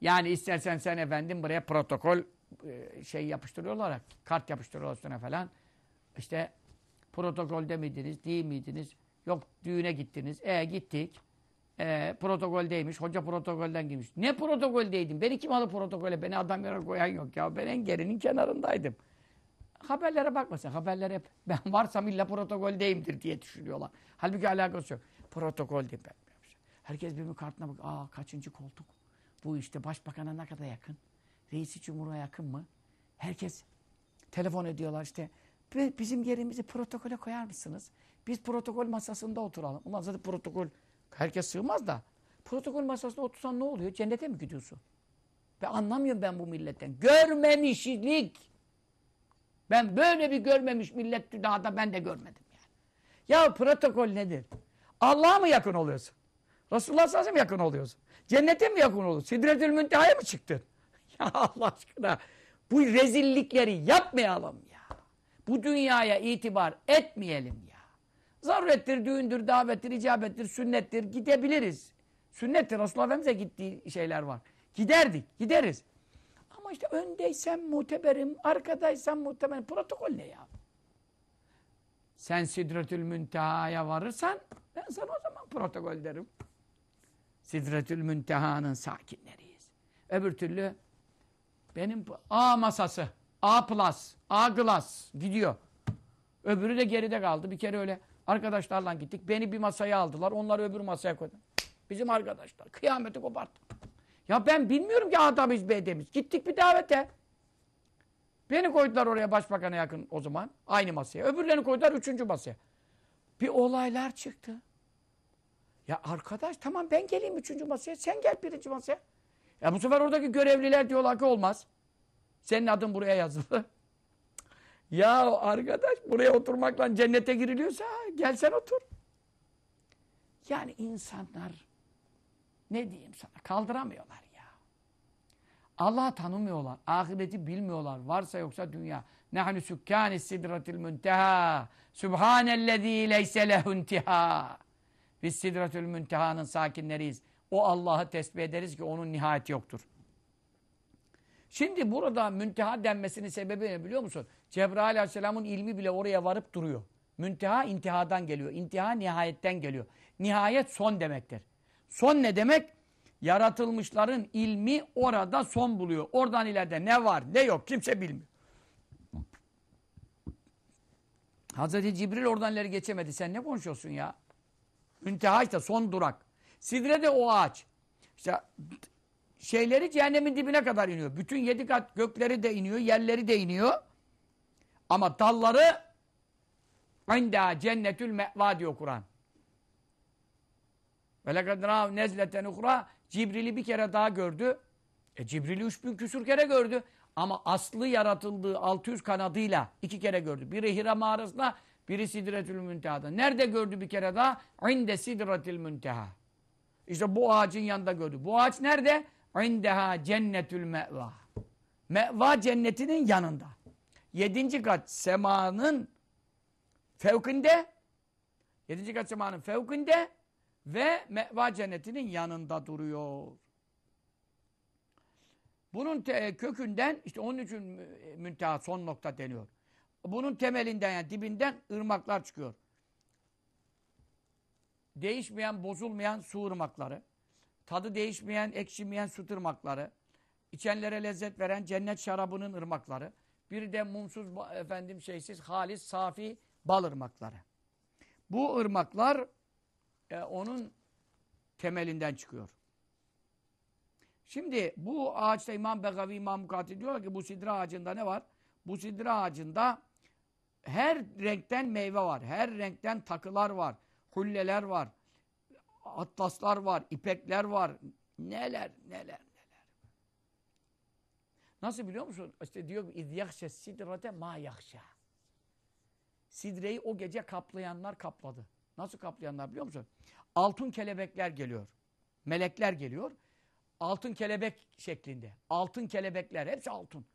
Yani istersen sen efendim buraya protokol e, şey yapıştırıyorlar, kart yapıştırıyorlar üstüne falan. İşte protokolde miydiniz, değil miydiniz? Yok düğüne gittiniz. E gittik. E, protokoldeymiş. Hoca protokolden girmiş. Ne protokoldeydim? Beni kim alıp protokole? Beni adam yere koyan yok ya. Ben en gerinin kenarındaydım. Haberlere bakmasın. Haberler hep ben varsam illa protokoldeyimdir diye düşünüyorlar. Halbuki alakası yok. Protokoldeyim ben. Herkes birbirinin kartına bak. Aa kaçıncı koltuk? Bu işte başbakana ne kadar yakın? Reisi Cumhur'a yakın mı? Herkes telefon ediyorlar işte. Bizim yerimizi protokole koyar mısınız? Biz protokol masasında oturalım. Ulan zaten protokol herkes sığmaz da. Protokol masasında otursan ne oluyor? Cennete mi gidiyorsun? Ve anlamıyorum ben bu milletten. Görmemişlik. Ben böyle bir görmemiş millet daha da ben de görmedim yani. Ya protokol nedir? Allah'a mı yakın oluyorsun? Resulullah sallallahu aleyhi yakın oluyorsun? Cennete mi yakın oluyorsun? Sidretül Münteha'ya mı çıktın? Ya Allah aşkına bu rezillikleri yapmayalım ya. Bu dünyaya itibar etmeyelim ya. Zarurettir, düğündür, davettir, icabettir, sünnettir. Gidebiliriz. Sünnettir. Resulullah Efendimiz'e gittiği şeyler var. Giderdik, gideriz. Ama işte öndeysem muteberim, arkadaysam muteberim. Protokol ne ya? Sen Sidretül Münteha'ya varırsan ben sana o zaman protokol derim. Sidretül Münteha'nın sakinleriyiz. Öbür türlü benim A masası, A plus, A glass gidiyor. Öbürü de geride kaldı. Bir kere öyle arkadaşlarla gittik. Beni bir masaya aldılar. Onları öbür masaya koydu. Bizim arkadaşlar. Kıyameti koparttı. Ya ben bilmiyorum ki A'da biz B'de biz. Gittik bir davete. Beni koydular oraya başbakana yakın o zaman. Aynı masaya. Öbürlerini koydular üçüncü masaya. Bir olaylar çıktı. Ya arkadaş tamam ben geleyim üçüncü masaya. Sen gel birinci masaya. Ya bu sefer oradaki görevliler diyorlar ki olmaz. Senin adın buraya yazılı. ya arkadaş buraya oturmakla cennete giriliyorsa gel sen otur. Yani insanlar ne diyeyim sana kaldıramıyorlar ya. Allah'ı tanımıyorlar. Ahireti bilmiyorlar. Varsa yoksa dünya. Nehnu sükkâni sidratil münteha. Sübhanellezî leyse lehuntiha. Biz sidratül müntehanın sakinleriyiz. O Allah'ı tesbih ederiz ki onun nihayeti yoktur. Şimdi burada münteha denmesinin sebebi ne biliyor musun? Cebrail aleyhisselamın ilmi bile oraya varıp duruyor. Münteha intihadan geliyor. İntiha nihayetten geliyor. Nihayet son demektir. Son ne demek? Yaratılmışların ilmi orada son buluyor. Oradan ileride ne var ne yok kimse bilmiyor. Hazreti Cibril oradan ileri geçemedi. Sen ne konuşuyorsun ya? Münteha işte son durak. Sidre de o ağaç. İşte şeyleri cehennemin dibine kadar iniyor. Bütün yedi kat gökleri de iniyor, yerleri de iniyor. Ama dalları inda cennetül me'va diyor Kur'an. Ve lekad râv nezleten uhra Cibril'i bir kere daha gördü. E Cibril'i üç bin küsur kere gördü. Ama aslı yaratıldığı 600 kanadıyla iki kere gördü. Biri Hira mağarasında, biri Sidretül Münteha'da. Nerede gördü bir kere daha? İnde Sidretül Münteha. İşte bu ağacın yanında gördü. Bu ağaç nerede? İndeha cennetül me'va. Me'va cennetinin yanında. Yedinci kat semanın fevkinde yedinci kat semanın fevkinde ve me'va cennetinin yanında duruyor. Bunun kökünden işte onun için mü- münteha son nokta deniyor. Bunun temelinden yani dibinden ırmaklar çıkıyor. Değişmeyen, bozulmayan su ırmakları, tadı değişmeyen, ekşimeyen su ırmakları, içenlere lezzet veren cennet şarabının ırmakları, bir de mumsuz efendim şeysiz, halis, safi bal ırmakları. Bu ırmaklar e, onun temelinden çıkıyor. Şimdi bu ağaçta İmam Begavi, İmam Mukati diyorlar ki bu sidra ağacında ne var? Bu sidra ağacında her renkten meyve var. Her renkten takılar var. Hulleler var. Atlaslar var. ipekler var. Neler neler. neler. Nasıl biliyor musun? İşte diyor ki izyahşe sidrate ma yahşa. Sidreyi o gece kaplayanlar kapladı. Nasıl kaplayanlar biliyor musun? Altın kelebekler geliyor. Melekler geliyor. Altın kelebek şeklinde. Altın kelebekler. Hepsi altın.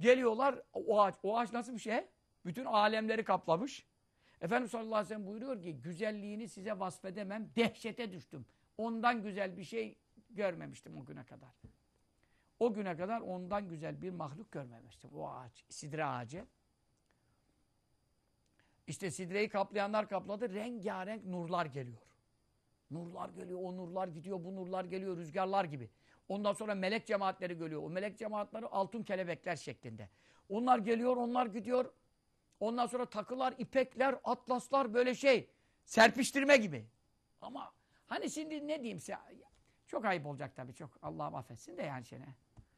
Geliyorlar o ağaç. O ağaç nasıl bir şey? Bütün alemleri kaplamış. Efendimiz sallallahu aleyhi ve sellem buyuruyor ki güzelliğini size vasfedemem. Dehşete düştüm. Ondan güzel bir şey görmemiştim o güne kadar. O güne kadar ondan güzel bir mahluk görmemiştim. O ağaç. Sidre ağacı. İşte sidreyi kaplayanlar kapladı. Rengarenk nurlar geliyor. Nurlar geliyor, o nurlar gidiyor, bu nurlar geliyor, rüzgarlar gibi. Ondan sonra melek cemaatleri geliyor. O melek cemaatleri altın kelebekler şeklinde. Onlar geliyor, onlar gidiyor. Ondan sonra takılar, ipekler, atlaslar böyle şey. Serpiştirme gibi. Ama hani şimdi ne diyeyim? Çok ayıp olacak tabii çok. Allah affetsin de yani şeyine.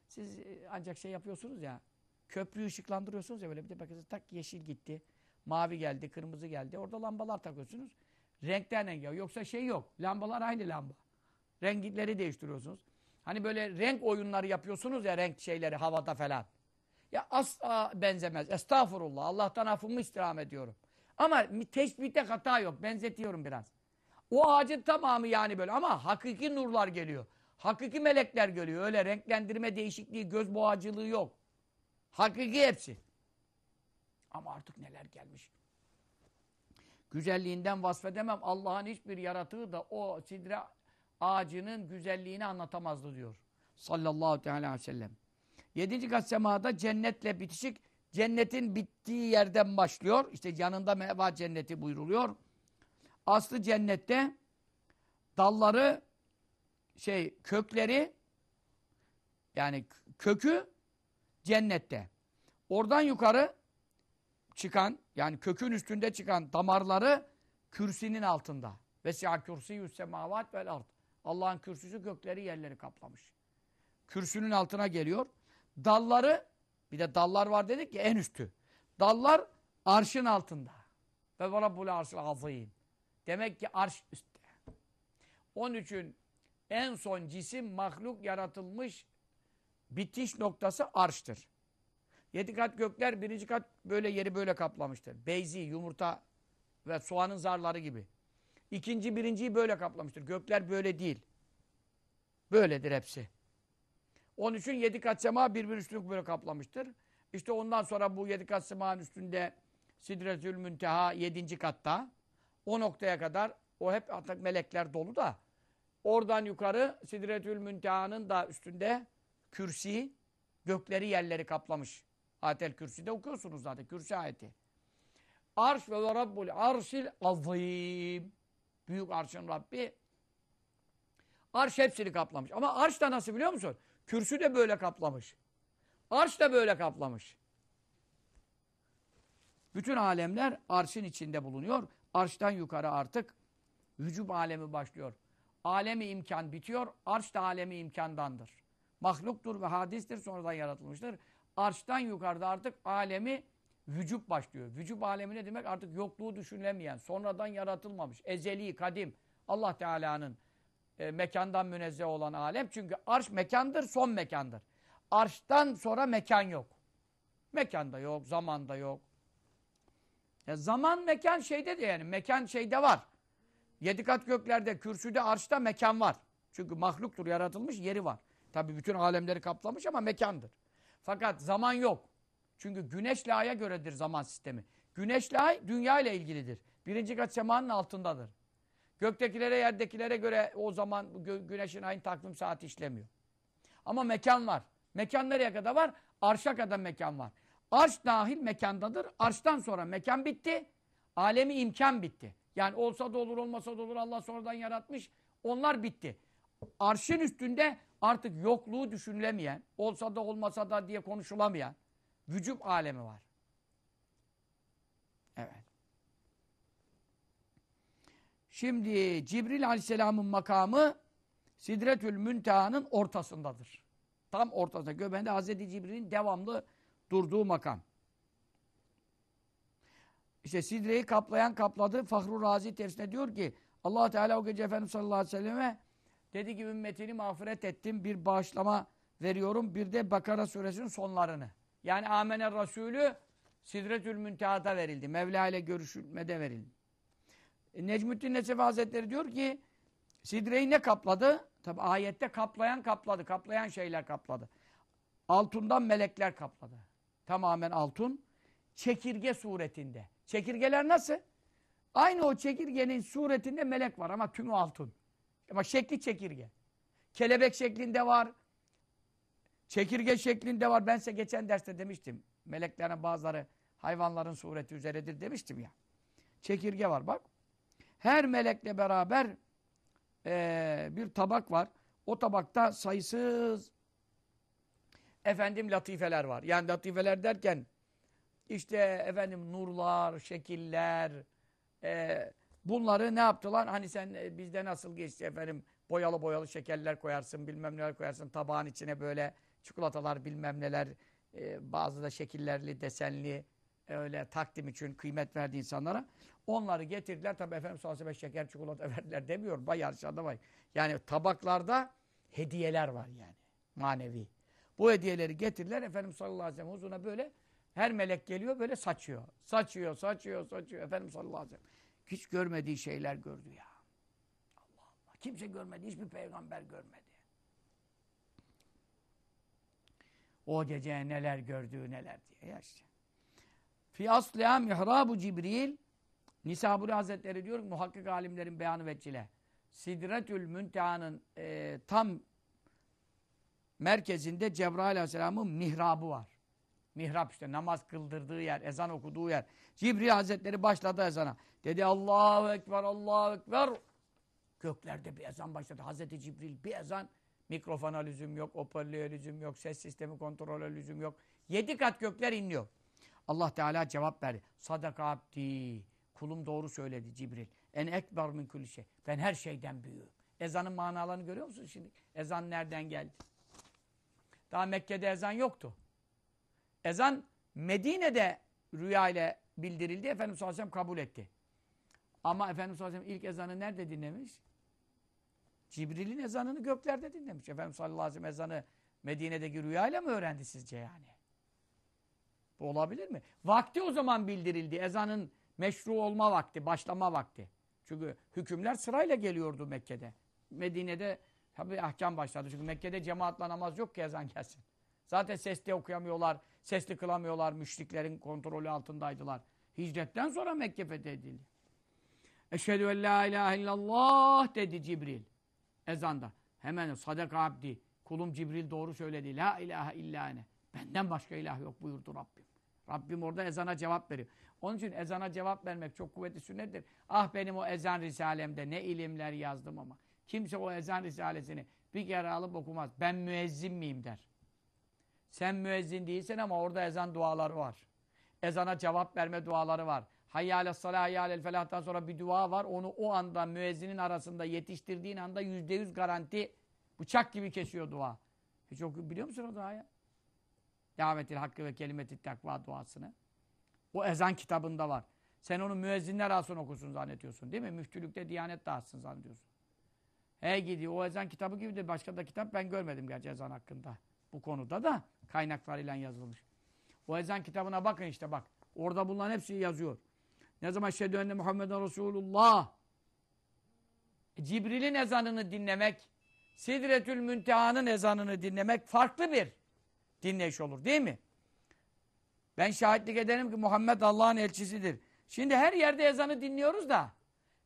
Siz e, ancak şey yapıyorsunuz ya. Köprüyü ışıklandırıyorsunuz ya böyle bir de bakıyorsunuz tak yeşil gitti. Mavi geldi, kırmızı geldi. Orada lambalar takıyorsunuz. Renkten renk ya. Yoksa şey yok. Lambalar aynı lamba. Renkleri değiştiriyorsunuz. Hani böyle renk oyunları yapıyorsunuz ya renk şeyleri havada falan. Ya asla benzemez. Estağfurullah. Allah'tan affımı istirham ediyorum. Ama teşbihte hata yok. Benzetiyorum biraz. O ağacın tamamı yani böyle ama hakiki nurlar geliyor. Hakiki melekler geliyor. Öyle renklendirme değişikliği, göz boğacılığı yok. Hakiki hepsi. Ama artık neler gelmiş. Güzelliğinden vasfedemem. Allah'ın hiçbir yaratığı da o sidre ağacının güzelliğini anlatamazdı diyor. Sallallahu aleyhi ve sellem. Yedinci kat semada cennetle bitişik. Cennetin bittiği yerden başlıyor. İşte yanında meva cenneti buyruluyor. Aslı cennette dalları şey kökleri yani kökü cennette. Oradan yukarı çıkan yani kökün üstünde çıkan damarları kürsinin altında. Ve siyah kürsi semavat vel ard. Allah'ın kürsüsü gökleri yerleri kaplamış. Kürsünün altına geliyor. Dalları bir de dallar var dedik ya en üstü. Dallar arşın altında. Ve Rabbul arşil azim. Demek ki arş üstte. Onun için en son cisim mahluk yaratılmış bitiş noktası arştır. Yedi kat gökler birinci kat böyle yeri böyle kaplamıştır. Beyzi, yumurta ve soğanın zarları gibi. İkinci birinciyi böyle kaplamıştır. Gökler böyle değil. Böyledir hepsi. Onun için yedi kat sema birbir üstünü böyle kaplamıştır. İşte ondan sonra bu yedi kat semanın üstünde Sidretül Münteha yedinci katta. O noktaya kadar o hep artık melekler dolu da oradan yukarı Sidretül Münteha'nın da üstünde kürsi Gökleri yerleri kaplamış. Ayetel Kürsi'de okuyorsunuz zaten. Kürsi ayeti. Arş ve Rabbul arşil azim. Büyük arşın Rabbi. Arş hepsini kaplamış. Ama arş da nasıl biliyor musun? Kürsü de böyle kaplamış. Arş da böyle kaplamış. Bütün alemler arşın içinde bulunuyor. Arştan yukarı artık vücub alemi başlıyor. Alemi imkan bitiyor. Arş da alemi imkandandır. Mahluktur ve hadistir sonradan yaratılmıştır. Arştan yukarıda artık alemi vücub başlıyor. Vücub alemi ne demek? Artık yokluğu düşünülemeyen, sonradan yaratılmamış, ezeli, kadim. Allah Teala'nın e, mekandan münezzeh olan alem. Çünkü arş mekandır, son mekandır. Arştan sonra mekan yok. Mekanda yok, zamanda yok. Ya zaman mekan şeyde de yani mekan şeyde var. Yedi kat göklerde, kürsüde, arşta mekan var. Çünkü mahluktur, yaratılmış yeri var. Tabi bütün alemleri kaplamış ama mekandır. Fakat zaman yok. Çünkü güneşle aya göredir zaman sistemi. Güneşle ay dünya ile ilgilidir. Birinci kat semanın altındadır. Göktekilere, yerdekilere göre o zaman güneşin ayın takvim saati işlemiyor. Ama mekan var. Mekan nereye kadar var? Arşa kadar mekan var. Arş dahil mekandadır. Arştan sonra mekan bitti. Alemi imkan bitti. Yani olsa da olur olmasa da olur Allah sonradan yaratmış. Onlar bitti. Arşın üstünde artık yokluğu düşünülemeyen, olsa da olmasa da diye konuşulamayan vücub alemi var. Evet. Şimdi Cibril Aleyhisselam'ın makamı Sidretül Münteha'nın ortasındadır. Tam ortasında. Göbeğinde Hazreti Cibril'in devamlı durduğu makam. İşte Sidre'yi kaplayan kapladı. Fahru Razi tefsirinde diyor ki allah Teala o gece Efendimiz sallallahu aleyhi ve selleme dedi ki ümmetini mağfiret ettim. Bir bağışlama veriyorum. Bir de Bakara suresinin sonlarını. Yani Amener Resulü Sidretül Münteha'da verildi. Mevla ile görüşülmede verildi. E, Necmuddin Nesefi Hazretleri diyor ki Sidre'yi ne kapladı? Tabi ayette kaplayan kapladı. Kaplayan şeyler kapladı. Altından melekler kapladı. Tamamen altın. Çekirge suretinde. Çekirgeler nasıl? Aynı o çekirgenin suretinde melek var ama tümü altın. Ama şekli çekirge. Kelebek şeklinde var. Çekirge şeklinde var. Ben size geçen derste demiştim. Meleklerin bazıları hayvanların sureti üzeredir demiştim ya. Çekirge var bak. Her melekle beraber e, bir tabak var. O tabakta sayısız efendim latifeler var. Yani latifeler derken işte efendim nurlar, şekiller e, bunları ne yaptılar? Hani sen e, bizde nasıl geçti efendim boyalı boyalı şekerler koyarsın bilmem neler koyarsın tabağın içine böyle çikolatalar bilmem neler e, bazı da şekillerli desenli öyle takdim için kıymet verdi insanlara. Onları getirdiler. Tabi Efendimiz sallallahu aleyhi ve sellem şeker çikolata verdiler demiyor. Bayağı aşağıda var. Yani tabaklarda hediyeler var yani. Manevi. Bu hediyeleri getirdiler. Efendimiz sallallahu aleyhi ve sellem huzuruna böyle her melek geliyor böyle saçıyor. Saçıyor, saçıyor, saçıyor. Efendimiz sallallahu aleyhi ve sellem hiç görmediği şeyler gördü ya. Allah Allah. Kimse görmedi. Hiçbir peygamber görmedi. O gece neler gördü neler diye. Ya işte. Fi asliha mihrabu Cibril Nisaburi Hazretleri diyor muhakkik alimlerin beyanı veccile. Sidretül Münteha'nın e, tam merkezinde Cebrail Aleyhisselam'ın mihrabı var. Mihrap işte namaz kıldırdığı yer, ezan okuduğu yer. Cibril Hazretleri başladı ezana. Dedi Allahu Ekber, Allahu Ekber. Göklerde bir ezan başladı. Hazreti Cibril bir ezan. Mikrofona lüzum yok, hoparlöre lüzum yok, ses sistemi kontrolü lüzum yok. Yedi kat gökler inliyor. Allah Teala cevap verdi. Sadaka abdi. Kulum doğru söyledi Cibril. En ekber min kulli şey. Ben her şeyden büyüğüm. Ezanın manalarını görüyor musun şimdi? Ezan nereden geldi? Daha Mekke'de ezan yoktu. Ezan Medine'de rüya ile bildirildi. Efendimiz sallallahu aleyhi kabul etti. Ama Efendimiz sallallahu aleyhi ilk ezanı nerede dinlemiş? Cibril'in ezanını göklerde dinlemiş. Efendimiz sallallahu aleyhi ve sellem ezanı Medine'deki rüyayla mı öğrendi sizce yani? Bu olabilir mi? Vakti o zaman bildirildi. Ezanın meşru olma vakti, başlama vakti. Çünkü hükümler sırayla geliyordu Mekke'de. Medine'de tabi ahkam başladı. Çünkü Mekke'de cemaatla namaz yok ki ezan gelsin. Zaten sesli okuyamıyorlar, sesli kılamıyorlar. Müşriklerin kontrolü altındaydılar. Hicretten sonra Mekke fethedildi. Eşhedü en la ilahe illallah dedi Cibril. Ezanda. Hemen sadaka abdi. Kulum Cibril doğru söyledi. La ilahe illa ene. Benden başka ilah yok buyurdu Rabbim. Rabbim orada ezana cevap veriyor. Onun için ezana cevap vermek çok kuvvetli sünnettir. Ah benim o ezan risalemde ne ilimler yazdım ama. Kimse o ezan risalesini bir kere alıp okumaz. Ben müezzin miyim der. Sen müezzin değilsin ama orada ezan duaları var. Ezana cevap verme duaları var. Hayyâle salâ hayyâle felah'tan sonra bir dua var. Onu o anda müezzinin arasında yetiştirdiğin anda yüzde yüz garanti bıçak gibi kesiyor dua. Hiç biliyor musun o duayı? Davetil hakkı ve kelimeti takva duasını. O ezan kitabında var. Sen onu müezzinler alsın okusun zannediyorsun değil mi? Müftülükte diyanet dağıtsın zannediyorsun. He gidiyor. O ezan kitabı gibi de başka da kitap ben görmedim gerçi ezan hakkında. Bu konuda da kaynaklarıyla yazılmış. O ezan kitabına bakın işte bak. Orada bulunan hepsi yazıyor. Ne zaman şehedü enne Muhammeden Resulullah. Cibril'in ezanını dinlemek, Sidretül Münteha'nın ezanını dinlemek farklı bir dinleyiş olur değil mi? Ben şahitlik ederim ki Muhammed Allah'ın elçisidir. Şimdi her yerde ezanı dinliyoruz da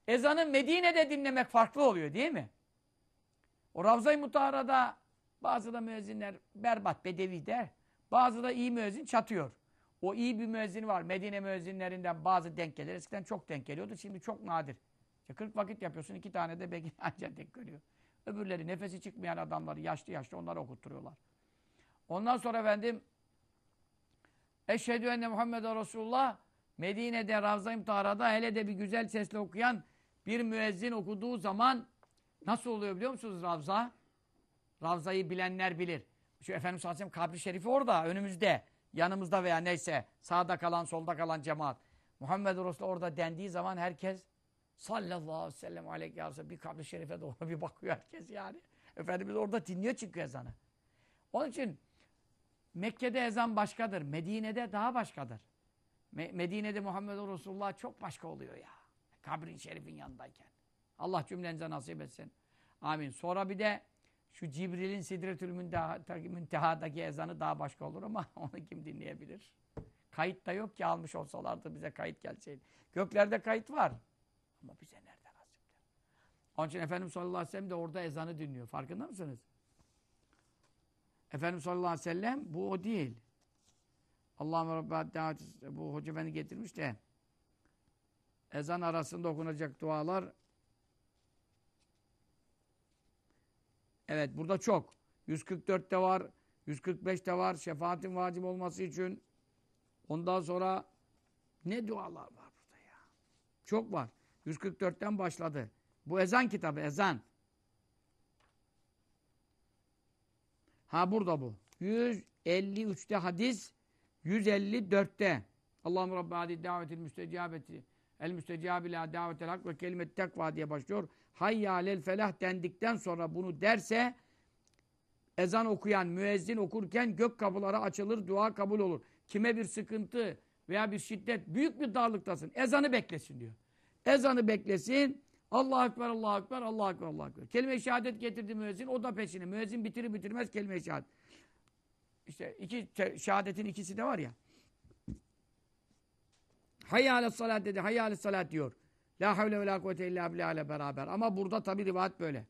ezanı Medine'de dinlemek farklı oluyor değil mi? O Ravza-i Mutahara'da bazı da müezzinler berbat, bedevi der. Bazı da iyi müezzin çatıyor. O iyi bir müezzin var. Medine müezzinlerinden bazı denk gelir. Eskiden çok denk geliyordu. Şimdi çok nadir. İşte 40 vakit yapıyorsun. iki tane de belki ancak denk geliyor. Öbürleri nefesi çıkmayan adamları yaşlı yaşlı onları okutturuyorlar. Ondan sonra efendim Eşhedü enne Muhammeden Resulullah Medine'de Ravza-i Mutahara'da hele de bir güzel sesle okuyan bir müezzin okuduğu zaman nasıl oluyor biliyor musunuz Ravza? Ravza'yı bilenler bilir. Şu Efendimiz Aleyhisselam kabri şerifi orada, önümüzde, yanımızda veya neyse, sağda kalan, solda kalan cemaat. Muhammed Resulullah orada dendiği zaman herkes sallallahu aleyhi ve sellem aleyhi ve bir kabri şerife doğru bir bakıyor herkes yani. Efendimiz orada dinliyor çünkü ezanı. Onun için Mekke'de ezan başkadır. Medine'de daha başkadır. Me Medine'de Muhammed Resulullah çok başka oluyor ya. Kabrin şerifin yanındayken. Allah cümlenize nasip etsin. Amin. Sonra bir de şu Cibril'in Sidretül Münteha'daki ezanı daha başka olur ama onu kim dinleyebilir? Kayıt da yok ki almış olsalardı bize kayıt gelseydi. Göklerde kayıt var. Ama bize nereden nasiptir? Onun için Efendimiz sallallahu aleyhi ve sellem de orada ezanı dinliyor. Farkında mısınız? Efendimiz sallallahu aleyhi ve sellem bu o değil. Allah'ım Rabbi bu hoca beni getirmiş de ezan arasında okunacak dualar Evet burada çok. 144'te var, 145'te var. Şefaatin vacip olması için. Ondan sonra ne dualar var burada ya? Çok var. 144'ten başladı. Bu ezan kitabı, ezan. Ha burada bu. 153'te hadis, 154'te. Allah'ım Rabbi hadi davetil müstecabeti. El müstecabi la davetel hak ve kelimet tekva diye başlıyor. Hayyalel felah dendikten sonra bunu derse ezan okuyan, müezzin okurken gök kapıları açılır, dua kabul olur. Kime bir sıkıntı veya bir şiddet, büyük bir darlıktasın. Ezanı beklesin diyor. Ezanı beklesin. Allah Ekber, Allah Ekber, Allah Ekber, Allah Ekber. Kelime-i şehadet getirdi müezzin, o da peşine. Müezzin bitirir bitirmez kelime-i şehadet. İşte iki şehadetin ikisi de var ya. Hayyâle salat dedi. Hayyâle salat diyor. La havle ve la kuvvete illa billah'le beraber. Ama burada tabi rivayet böyle.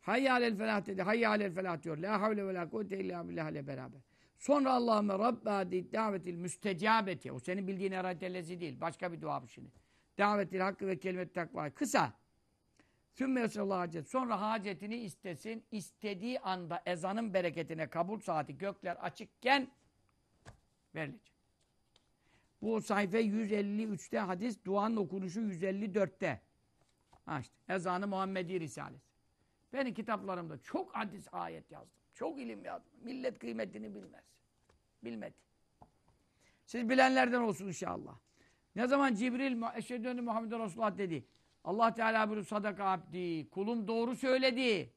Hayyâlel felah dedi. Hayyâlel felah diyor. La havle ve la kuvvete illa billah'le beraber. Sonra Allahümme Rabbâdi davetil müstecabeti. O senin bildiğin eradellezi değil. Başka bir dua bu şimdi. Davetil hakkı ve kelimet takva. Kısa. Sümme hacet. Sonra hacetini istesin. İstediği anda ezanın bereketine kabul saati gökler açıkken verilecek. Bu sayfa 153'te hadis, duanın okunuşu 154'te. Ha işte, Ezanı Muhammedi Risalesi. Benim kitaplarımda çok hadis, ayet yazdım. Çok ilim yazdım. Millet kıymetini bilmez. Bilmedi. Siz bilenlerden olsun inşallah. Ne zaman Cibril Eşhedü Muhammed Resulullah dedi. Allah Teala bir sadaka abdi. Kulum doğru söyledi.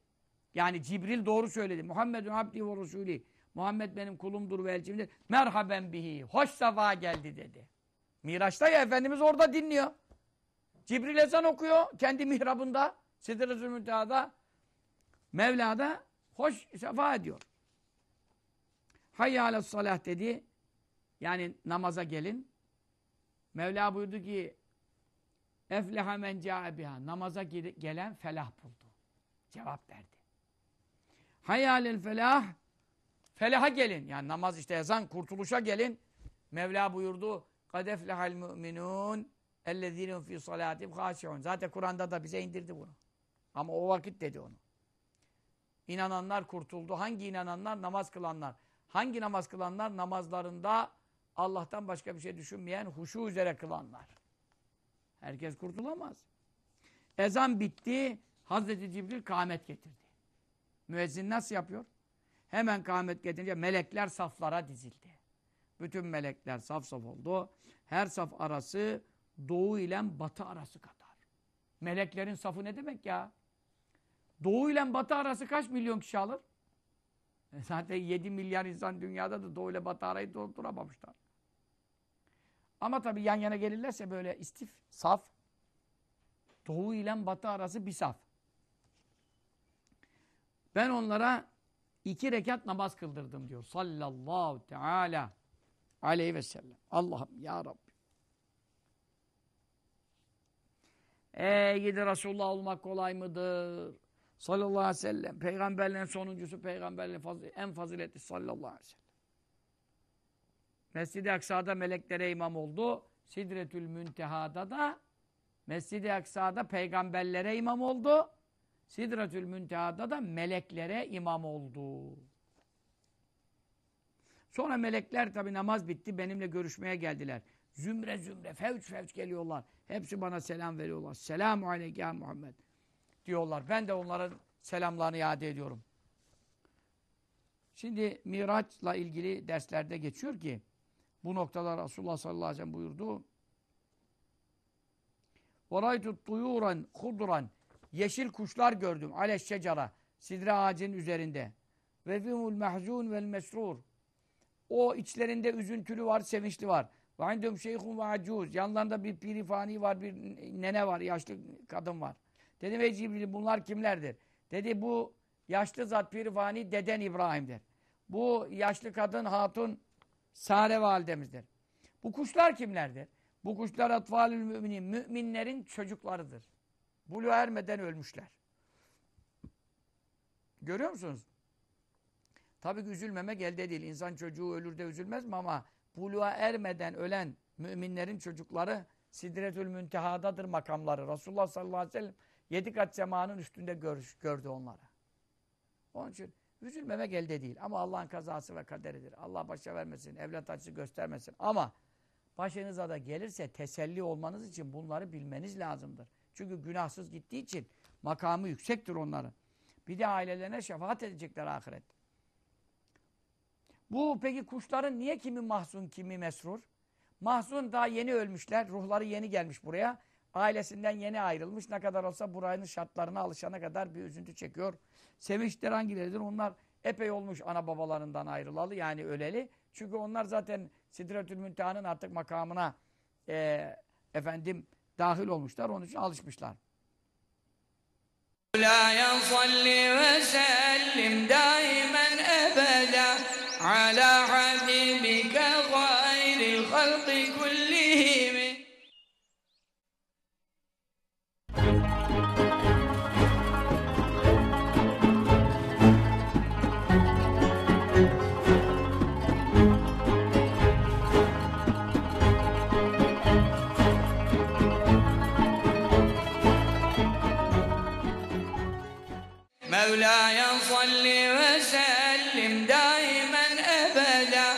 Yani Cibril doğru söyledi. Muhammedun abdi ve Resulü. Muhammed benim kulumdur ve elçimdir. Merhaben bihi. Hoş safa geldi dedi. Miraç'ta ya Efendimiz orada dinliyor. Cibril ezan okuyor kendi mihrabında. Sidr-i Münteha'da. Mevla'da hoş sefa ediyor. Hayya salah dedi. Yani namaza gelin. Mevla buyurdu ki Efleha men biha. Namaza gelen felah buldu. Cevap verdi. Hayalil felah. Felaha gelin. Yani namaz işte ezan kurtuluşa gelin. Mevla buyurdu. Kad eflehal müminun ellezînum fî salâtim hâşi'un. Zaten Kur'an'da da bize indirdi bunu. Ama o vakit dedi onu. İnananlar kurtuldu. Hangi inananlar? Namaz kılanlar. Hangi namaz kılanlar? Namazlarında Allah'tan başka bir şey düşünmeyen huşu üzere kılanlar. Herkes kurtulamaz. Ezan bitti. Hazreti Cibril kâhmet getirdi. Müezzin nasıl yapıyor? Hemen kâhmet getirince melekler saflara dizildi. Bütün melekler saf saf oldu. Her saf arası doğu ile batı arası kadar. Meleklerin safı ne demek ya? Doğu ile batı arası kaç milyon kişi alır? Zaten 7 milyar insan dünyada da doğu ile batı arayı dolduramamışlar. Ama tabii yan yana gelirlerse böyle istif, saf. Doğu ile batı arası bir saf. Ben onlara iki rekat namaz kıldırdım diyor. Sallallahu teala aleyhi ve sellem. Allah'ım ya Rabbi. Ey gidi Resulullah olmak kolay mıdır? Sallallahu aleyhi ve sellem. Peygamberlerin sonuncusu, peygamberlerin en faziletli sallallahu aleyhi ve sellem. Mescid-i Aksa'da meleklere imam oldu. Sidretül Münteha'da da Mescid-i Aksa'da peygamberlere imam oldu. Sidretül Münteha'da da meleklere imam oldu. Sonra melekler tabi namaz bitti. Benimle görüşmeye geldiler. Zümre zümre, fevç fevç geliyorlar. Hepsi bana selam veriyorlar. Selamu aleyke Muhammed diyorlar. Ben de onların selamlarını iade ediyorum. Şimdi Miraç'la ilgili derslerde geçiyor ki bu noktada Resulullah sallallahu aleyhi ve sellem buyurdu. وَرَيْتُ طُيُورًا خُضُرًا Yeşil kuşlar gördüm. Aleş şecara. Sidre ağacının üzerinde. Ve fihumul mahzun vel mesrur. O içlerinde üzüntülü var, sevinçli var. Ve indehum şeyhun ve acuz. Yanlarında bir pirifani var, bir nene var, yaşlı kadın var. Dedim ey Cibril bunlar kimlerdir? Dedi bu yaşlı zat pirifani deden İbrahim'dir. Bu yaşlı kadın hatun Sare validemizdir. Bu kuşlar kimlerdir? Bu kuşlar atfalül müminin, müminlerin çocuklarıdır. Bulu ermeden ölmüşler. Görüyor musunuz? Tabii ki üzülmemek elde değil. İnsan çocuğu ölür de üzülmez mi ama buluğa ermeden ölen müminlerin çocukları Sidretül Münteha'dadır makamları. Resulullah sallallahu aleyhi ve sellem yedi kat semanın üstünde gör, gördü onları. Onun için üzülmemek elde değil. Ama Allah'ın kazası ve kaderidir. Allah başa vermesin, evlat acısı göstermesin. Ama başınıza da gelirse teselli olmanız için bunları bilmeniz lazımdır. Çünkü günahsız gittiği için makamı yüksektir onların. Bir de ailelerine şefaat edecekler ahiret. Bu peki kuşların niye kimi mahzun kimi mesrur? Mahzun daha yeni ölmüşler. Ruhları yeni gelmiş buraya. Ailesinden yeni ayrılmış. Ne kadar olsa burayının şartlarına alışana kadar bir üzüntü çekiyor. Sevinçler hangileridir? Onlar epey olmuş ana babalarından ayrılalı yani öleli. Çünkü onlar zaten Sidretül Münteha'nın artık makamına e, efendim dahil olmuşlar. Onun için alışmışlar.
La salli ve sellim daimen ebeda ala مولاي صل وسلم دائما أبدا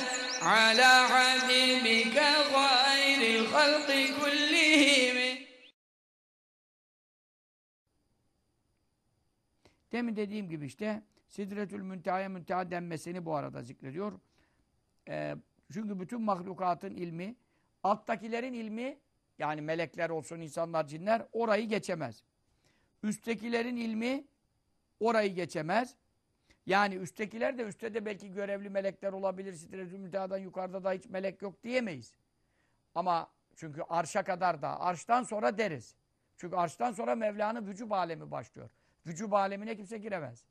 على حبيبك خير الخلق كلهم
Demin dediğim gibi işte Sidretül Münteha'ya Münteha denmesini bu arada zikrediyor. Ee, çünkü bütün mahlukatın ilmi, alttakilerin ilmi, yani melekler olsun, insanlar, cinler orayı geçemez. Üsttekilerin ilmi orayı geçemez. Yani üsttekiler de üstte de belki görevli melekler olabilir. Sidretül Münteha'dan yukarıda da hiç melek yok diyemeyiz. Ama çünkü arşa kadar da, arştan sonra deriz. Çünkü arştan sonra Mevla'nın vücub alemi başlıyor. Vücub alemine kimse giremez.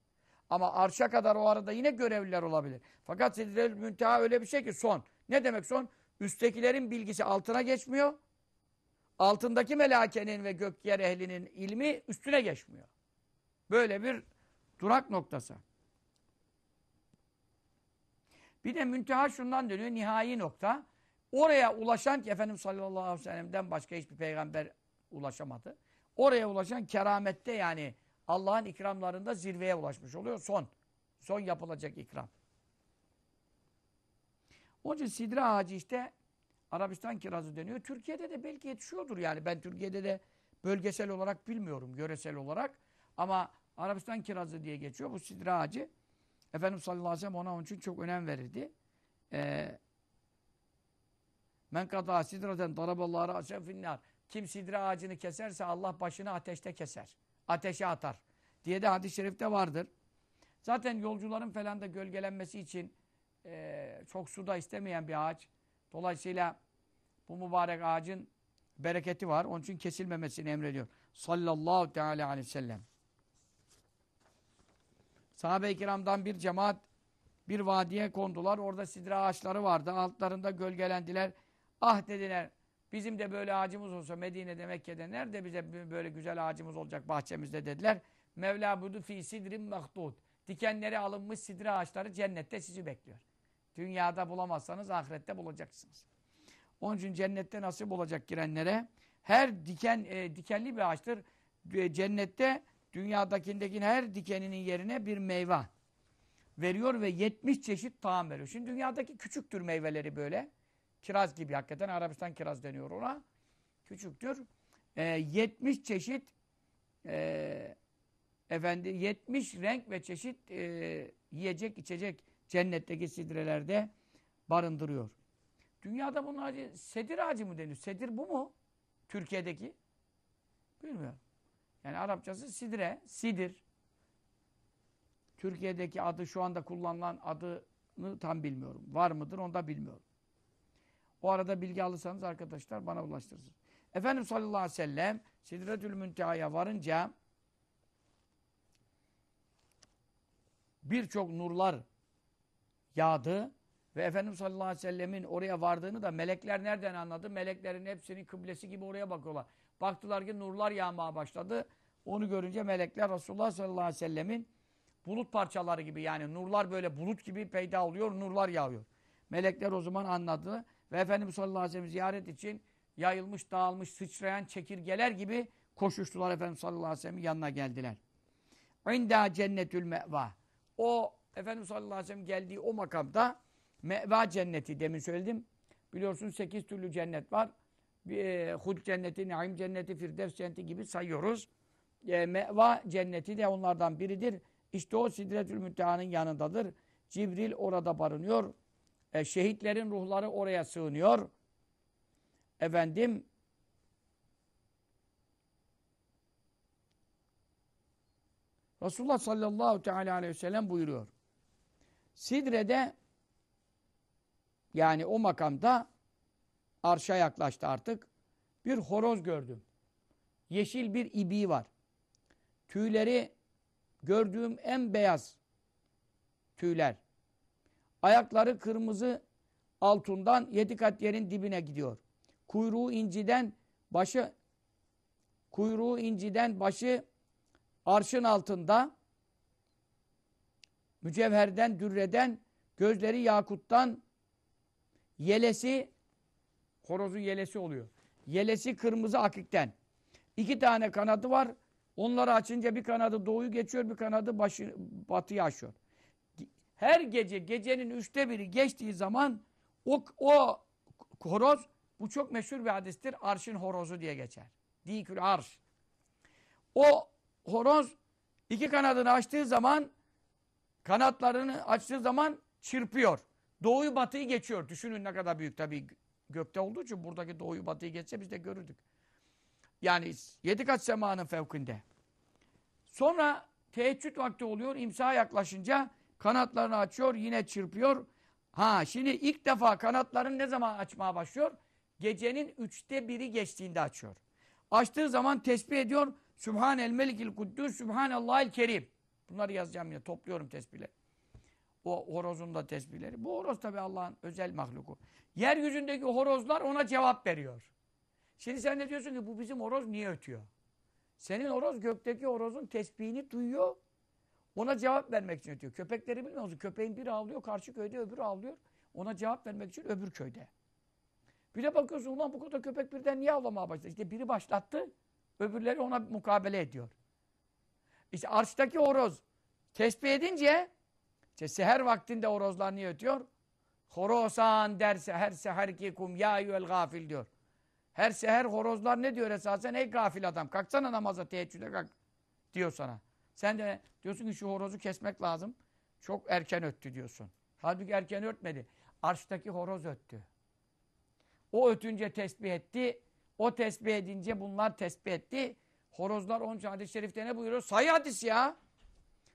Ama arşa kadar o arada yine görevliler olabilir. Fakat Sidretül Münteha öyle bir şey ki son. Ne demek son? Üsttekilerin bilgisi altına geçmiyor. Altındaki melakenin ve gök yer ehlinin ilmi üstüne geçmiyor. Böyle bir durak noktası. Bir de münteha şundan dönüyor. Nihai nokta. Oraya ulaşan ki Efendimiz sallallahu aleyhi ve sellem'den başka hiçbir peygamber ulaşamadı. Oraya ulaşan keramette yani Allah'ın ikramlarında zirveye ulaşmış oluyor. Son. Son yapılacak ikram. Onun için sidre ağacı işte Arabistan kirazı deniyor. Türkiye'de de belki yetişiyordur yani. Ben Türkiye'de de bölgesel olarak bilmiyorum, yöresel olarak. Ama Arabistan kirazı diye geçiyor. Bu sidre ağacı. Efendimiz sallallahu aleyhi ve sellem ona onun için çok önem verirdi. Ee, Men kadâ sidraten daraballahu râsen finnâr. Kim sidre ağacını keserse Allah başını ateşte keser. Ateşe atar. Diye de hadis-i şerifte vardır. Zaten yolcuların falan da gölgelenmesi için e, çok su da istemeyen bir ağaç. Dolayısıyla bu mübarek ağacın bereketi var. Onun için kesilmemesini emrediyor. Sallallahu teala aleyhi ve sellem. Sahabe-i kiramdan bir cemaat bir vadiye kondular. Orada sidre ağaçları vardı. Altlarında gölgelendiler. Ah dediler bizim de böyle ağacımız olsa Medine'de Mekke'de nerede bize böyle güzel ağacımız olacak bahçemizde dediler. Mevla budu fi sidrin mahdud. Dikenleri alınmış sidre ağaçları cennette sizi bekliyor. Dünyada bulamazsanız ahirette bulacaksınız. Onun için cennette nasip olacak girenlere her diken e, dikenli bir ağaçtır. E, cennette dünyadakindeki her dikeninin yerine bir meyve veriyor ve 70 çeşit taam veriyor. Şimdi dünyadaki küçüktür meyveleri böyle. Kiraz gibi hakikaten Arabistan kiraz deniyor ona. Küçüktür. E, 70 çeşit e, efendi 70 renk ve çeşit e, yiyecek içecek cennetteki sidrelerde barındırıyor. Dünyada bunun ağacı sedir ağacı mı deniyor? Sedir bu mu? Türkiye'deki? Bilmiyorum. Yani Arapçası sidre, sidir. Türkiye'deki adı şu anda kullanılan adını tam bilmiyorum. Var mıdır onu da bilmiyorum. O arada bilgi alırsanız arkadaşlar bana ulaştırırsınız. Efendimiz sallallahu aleyhi ve sellem Sidretül Münteha'ya varınca birçok nurlar yağdı ve Efendimiz sallallahu aleyhi ve sellemin oraya vardığını da melekler nereden anladı? Meleklerin hepsinin kıblesi gibi oraya bakıyorlar. Baktılar ki nurlar yağmaya başladı. Onu görünce melekler Resulullah sallallahu aleyhi ve sellemin bulut parçaları gibi yani nurlar böyle bulut gibi peyda oluyor, nurlar yağıyor. Melekler o zaman anladı ve Efendimiz sallallahu aleyhi ve sellem ziyaret için yayılmış, dağılmış, sıçrayan çekirgeler gibi koşuştular Efendimiz sallallahu aleyhi ve sellem'in yanına geldiler. İnda cennetül meva. O Efendimiz sallallahu aleyhi ve sellem geldiği o makamda meva cenneti demin söyledim. Biliyorsunuz sekiz türlü cennet var. E, Hud cenneti, Naim cenneti, Firdevs cenneti gibi sayıyoruz. E, meva cenneti de onlardan biridir. İşte o Sidretül Münteha'nın yanındadır. Cibril orada barınıyor. E, şehitlerin ruhları oraya sığınıyor. Efendim Resulullah sallallahu teala aleyhi ve sellem buyuruyor. Sidre'de yani o makamda arşa yaklaştı artık. Bir horoz gördüm. Yeşil bir ibiği var. Tüyleri gördüğüm en beyaz tüyler. Ayakları kırmızı altından yedi kat yerin dibine gidiyor. Kuyruğu inciden başı kuyruğu inciden başı arşın altında mücevherden, dürreden, gözleri yakuttan, yelesi, horozun yelesi oluyor. Yelesi kırmızı akikten. İki tane kanadı var. Onları açınca bir kanadı doğuyu geçiyor, bir kanadı başı, batıyı aşıyor. Her gece, gecenin üçte biri geçtiği zaman o, o horoz, bu çok meşhur bir hadistir, arşın horozu diye geçer. Dikül arş. O horoz iki kanadını açtığı zaman kanatlarını açtığı zaman çırpıyor. Doğuyu batıyı geçiyor. Düşünün ne kadar büyük tabii gökte olduğu için buradaki doğuyu batıyı geçse biz de görürdük. Yani yedi kat semanın fevkinde. Sonra teheccüd vakti oluyor. İmsa yaklaşınca kanatlarını açıyor. Yine çırpıyor. Ha şimdi ilk defa kanatlarını ne zaman açmaya başlıyor? Gecenin üçte biri geçtiğinde açıyor. Açtığı zaman tesbih ediyor. Sübhanel melikil kuddüs, Sübhanallahil kerim. Bunları yazacağım yine. Topluyorum tesbihleri. O horozun da tesbihleri. Bu horoz tabi Allah'ın özel mahluku. Yeryüzündeki horozlar ona cevap veriyor. Şimdi sen ne diyorsun ki bu bizim horoz niye ötüyor? Senin horoz gökteki horozun tesbihini duyuyor. Ona cevap vermek için ötüyor. Köpekleri bilmiyor musun? Köpeğin biri avlıyor, karşı köyde öbürü avlıyor. Ona cevap vermek için öbür köyde. Bir de bakıyorsun ulan bu kadar köpek birden niye avlamaya başladı? İşte biri başlattı, öbürleri ona mukabele ediyor. İşte arştaki horoz tesbih edince işte seher vaktinde horozlar niye ötüyor? Horosan derse her seher ki kum ya eyyüel gafil diyor. Her seher horozlar ne diyor esasen? Ey gafil adam kalksana namaza teheccüde kalk diyor sana. Sen de diyorsun ki şu horozu kesmek lazım. Çok erken öttü diyorsun. Halbuki erken ötmedi. Arştaki horoz öttü. O ötünce tesbih etti. O tesbih edince bunlar tesbih etti. Horozlar onun için hadis-i şerifte ne buyuruyor? Sayı hadis ya.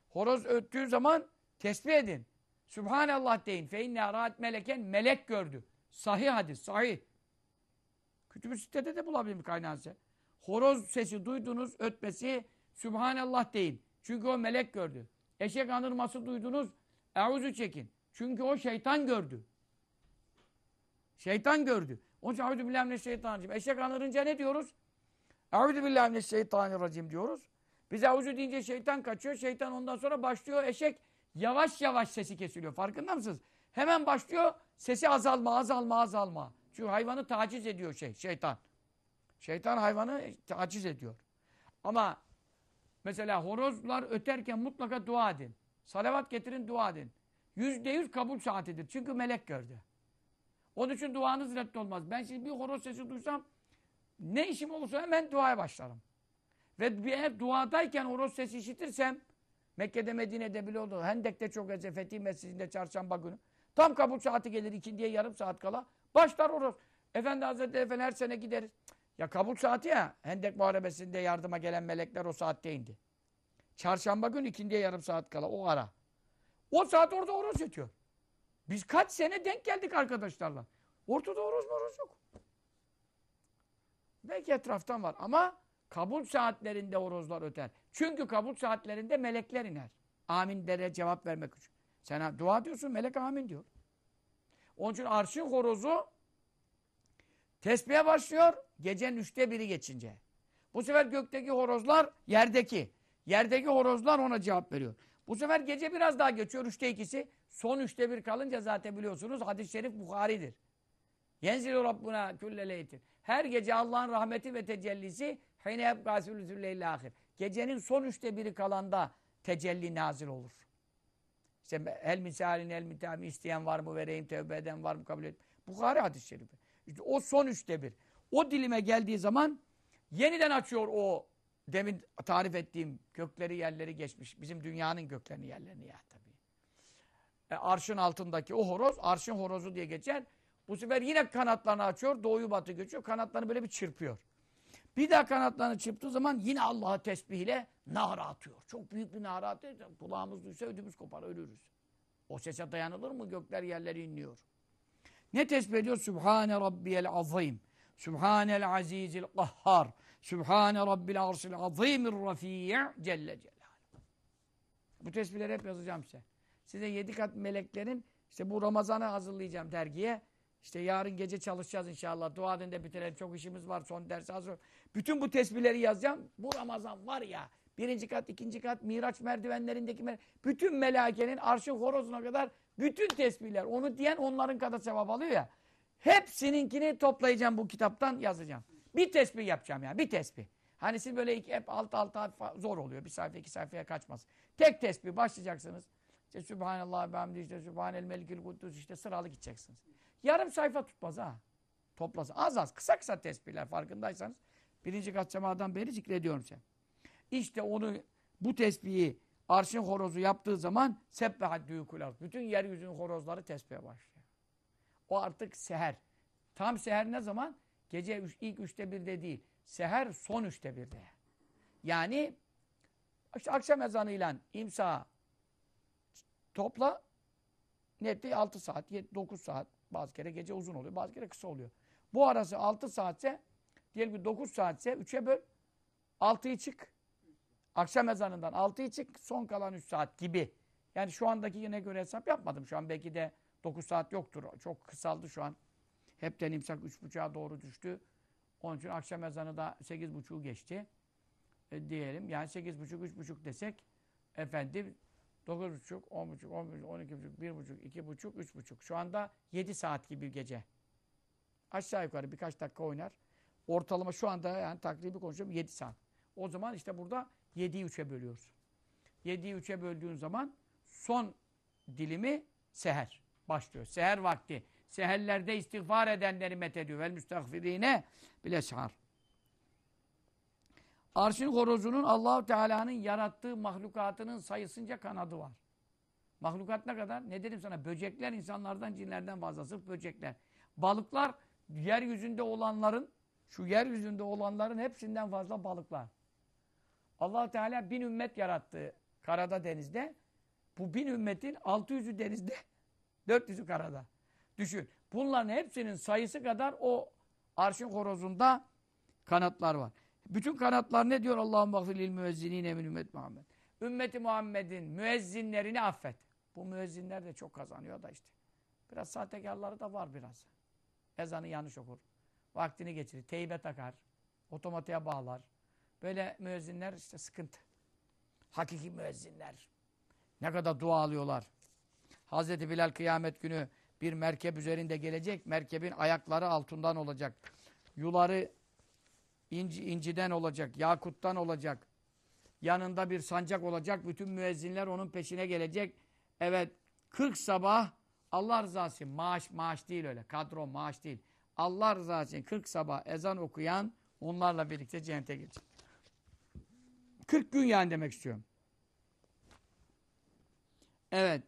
Horoz öttüğü zaman tesbih edin. Subhanallah deyin. Fe inne rahat meleken melek gördü. Sahih hadis, sahih. Kütüb-ü sitede de bulabilirim kaynağınızı. Horoz sesi duydunuz, ötmesi Subhanallah deyin. Çünkü o melek gördü. Eşek anırması duydunuz, euzu çekin. Çünkü o şeytan gördü. Şeytan gördü. Onun için Eûzü billahi. Eşek anırınca ne diyoruz? Eûzü billahi mineşşeytanirracim diyoruz. Biz eûzü deyince şeytan kaçıyor. Şeytan ondan sonra başlıyor eşek yavaş yavaş sesi kesiliyor. Farkında mısınız? Hemen başlıyor sesi azalma, azalma, azalma. Çünkü hayvanı taciz ediyor şey, şeytan. Şeytan hayvanı taciz ediyor. Ama mesela horozlar öterken mutlaka dua edin. Salavat getirin, dua edin. Yüzde yüz kabul saatidir. Çünkü melek gördü. Onun için duanız reddolmaz. Ben şimdi bir horoz sesi duysam ne işim olursa hemen duaya başlarım. Ve eğer duadayken horoz sesi işitirsem Mekke'de Medine'de bile oldu. Hendek'te çok eze Fetih Mescidinde çarşamba günü. Tam kabul saati gelir ikindiye yarım saat kala. Başlar horoz. Efendi Hazretleri Efendi her sene gideriz. Ya kabul saati ya. Hendek Muharebesi'nde yardıma gelen melekler o saatte indi. Çarşamba günü ikindiye yarım saat kala o ara. O saat orada horoz ötüyor. Biz kaç sene denk geldik arkadaşlarla. Ortada horoz moroz yok. Belki etraftan var ama kabul saatlerinde horozlar öter. Çünkü kabul saatlerinde melekler iner. Aminlere cevap vermek için. Sen dua diyorsun melek amin diyor. Onun için arşın horozu tesbihe başlıyor gecenin üçte biri geçince. Bu sefer gökteki horozlar yerdeki. Yerdeki horozlar ona cevap veriyor. Bu sefer gece biraz daha geçiyor. Üçte ikisi. Son üçte bir kalınca zaten biliyorsunuz hadis-i şerif Bukhari'dir. Yenzilu Rabbuna külle. Her gece Allah'ın rahmeti ve tecellisi hine hep gâsülüzülleyli ahir. Gecenin son üçte biri kalanda tecelli nazil olur. İşte el misalin el mitami isteyen var mı vereyim, tövbe eden var mı kabul et. Bukhari hadis-i şerifi. İşte o son üçte bir. O dilime geldiği zaman yeniden açıyor o demin tarif ettiğim gökleri yerleri geçmiş. Bizim dünyanın göklerini yerlerini ya tabii. E, arşın altındaki o horoz, arşın horozu diye geçer. Bu sefer yine kanatlarını açıyor, doğuyu batı geçiyor. Kanatlarını böyle bir çırpıyor. Bir daha kanatlarını çırptığı zaman yine Allah'a tesbihle nara atıyor. Çok büyük bir nara atıyor. Kulağımız duysa ödümüz kopar, ölürüz. O sese dayanılır mı? Gökler yerleri inliyor. Ne tesbih ediyor? Sübhane Rabbiyel Azim. Sübhanel Azizil Kahhar. Sübhane Rabbil Arşil Azimir Rafi' Celle Celaluhu. Bu tesbihleri hep yazacağım size. Size yedi kat meleklerin işte bu Ramazan'ı hazırlayacağım dergiye. İşte yarın gece çalışacağız inşallah. Dua edin de bitirelim. Çok işimiz var. Son dersi hazır. Bütün bu tesbihleri yazacağım. Bu Ramazan var ya. Birinci kat, ikinci kat, Miraç merdivenlerindeki me bütün melakenin arşın horozuna kadar bütün tesbihler. Onu diyen onların kadar sevap alıyor ya. Hepsininkini toplayacağım bu kitaptan yazacağım. Bir tesbih yapacağım yani. Bir tesbih. Hani siz böyle iki, hep alt alta zor oluyor. Bir sayfa iki sayfaya kaçmaz. Tek tesbih başlayacaksınız. İşte Sübhanallah, Behemdi, işte Sübhanel Melikül Kuddus işte sıralı gideceksiniz. Yarım sayfa tutmaz ha. Toplasın. Az az, kısa kısa tesbihler farkındaysanız. Birinci kat semadan beri zikrediyorum sen. İşte onu, bu tesbihi arşın horozu yaptığı zaman sebbehat düğükular. Bütün yeryüzünün horozları tesbihe başlıyor. O artık seher. Tam seher ne zaman? Gece üç, ilk üçte birde değil. Seher son üçte birde. Yani işte akşam ezanıyla imsa topla netti 6 saat, 9 saat. Bazı kere gece uzun oluyor, bazı kere kısa oluyor. Bu arası 6 saatse, diyelim ki 9 saatse 3'e böl, 6'yı çık. Akşam ezanından 6'yı çık, son kalan 3 saat gibi. Yani şu andaki yine göre hesap yapmadım. Şu an belki de 9 saat yoktur. Çok kısaldı şu an. Hepten imsak 3.30'a doğru düştü. Onun için akşam ezanı da 8.30'u geçti. E, diyelim yani 8.30 3.30 desek efendim 9.30, 10.30, 11.30, 12.30, 1.30, 2.30, 3.30. Şu anda 7 saat gibi gece. Aşağı yukarı birkaç dakika oynar. Ortalama şu anda yani takribi konuşuyorum 7 saat. O zaman işte burada 7'yi 3'e bölüyoruz. 7'yi 3'e böldüğün zaman son dilimi seher başlıyor. Seher vakti. Seherlerde istiğfar edenleri methediyor. Vel müstagfirine bileshar. Arşın horozunun Allahu Teala'nın yarattığı mahlukatının sayısınca kanadı var. Mahlukat ne kadar? Ne dedim sana? Böcekler insanlardan, cinlerden fazla. Sırf böcekler. Balıklar yeryüzünde olanların, şu yeryüzünde olanların hepsinden fazla balıklar. allah Teala bin ümmet yarattı karada, denizde. Bu bin ümmetin 600'ü denizde, 400'ü karada. Düşün. Bunların hepsinin sayısı kadar o arşın horozunda kanatlar var. Bütün kanatlar ne diyor? Allah'ın mağfirlil müezzinine min ümmet Muhammed. Ümmeti Muhammed'in müezzinlerini affet. Bu müezzinler de çok kazanıyor da işte. Biraz sahtekarları da var biraz. Ezanı yanlış okur. Vaktini geçirir. Teybe takar. Otomatiğe bağlar. Böyle müezzinler işte sıkıntı. Hakiki müezzinler. Ne kadar dua alıyorlar. Hazreti Bilal kıyamet günü bir merkep üzerinde gelecek. Merkebin ayakları altından olacak. Yuları inci, inciden olacak. Yakuttan olacak. Yanında bir sancak olacak. Bütün müezzinler onun peşine gelecek. Evet 40 sabah Allah rızası maaş maaş değil öyle. Kadro maaş değil. Allah rızası için 40 sabah ezan okuyan onlarla birlikte cennete girecek. 40 gün yani demek istiyorum. Evet.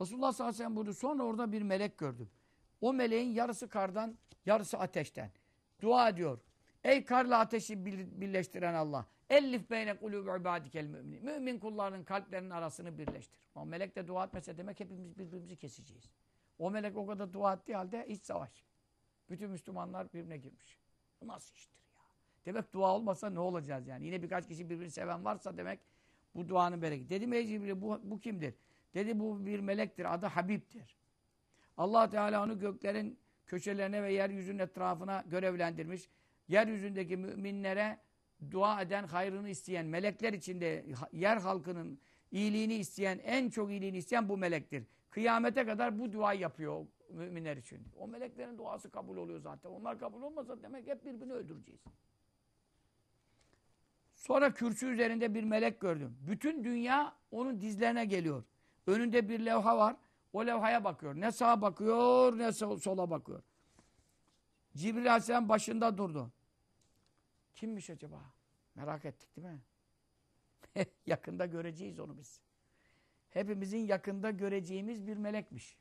Resulullah sallallahu aleyhi ve sellem buyurdu. Sonra orada bir melek gördüm. O meleğin yarısı kardan, yarısı ateşten. Dua ediyor. Ey karla ateşi birleştiren Allah. Ellif beyne kulûbü ibâdikel müminin. Mümin kullarının kalplerinin arasını birleştir. O melek de dua etmese demek hepimiz birbirimizi keseceğiz. O melek o kadar dua ettiği halde iç savaş. Bütün Müslümanlar birbirine girmiş. Bu nasıl iştir ya? Demek dua olmasa ne olacağız yani? Yine birkaç kişi birbirini seven varsa demek bu duanın bereketi. Dedim ey Cibril bu, bu kimdir? Dedi bu bir melektir. Adı Habib'tir. allah Teala onu göklerin köşelerine ve yeryüzünün etrafına görevlendirmiş. Yeryüzündeki müminlere dua eden, hayrını isteyen, melekler içinde yer halkının iyiliğini isteyen, en çok iyiliğini isteyen bu melektir. Kıyamete kadar bu dua yapıyor müminler için. O meleklerin duası kabul oluyor zaten. Onlar kabul olmasa demek hep birbirini öldüreceğiz. Sonra kürsü üzerinde bir melek gördüm. Bütün dünya onun dizlerine geliyor. Önünde bir levha var. O levhaya bakıyor. Ne sağa bakıyor ne sola bakıyor. Cibril Aleyhisselam başında durdu. Kimmiş acaba? Merak ettik değil mi? yakında göreceğiz onu biz. Hepimizin yakında göreceğimiz bir melekmiş.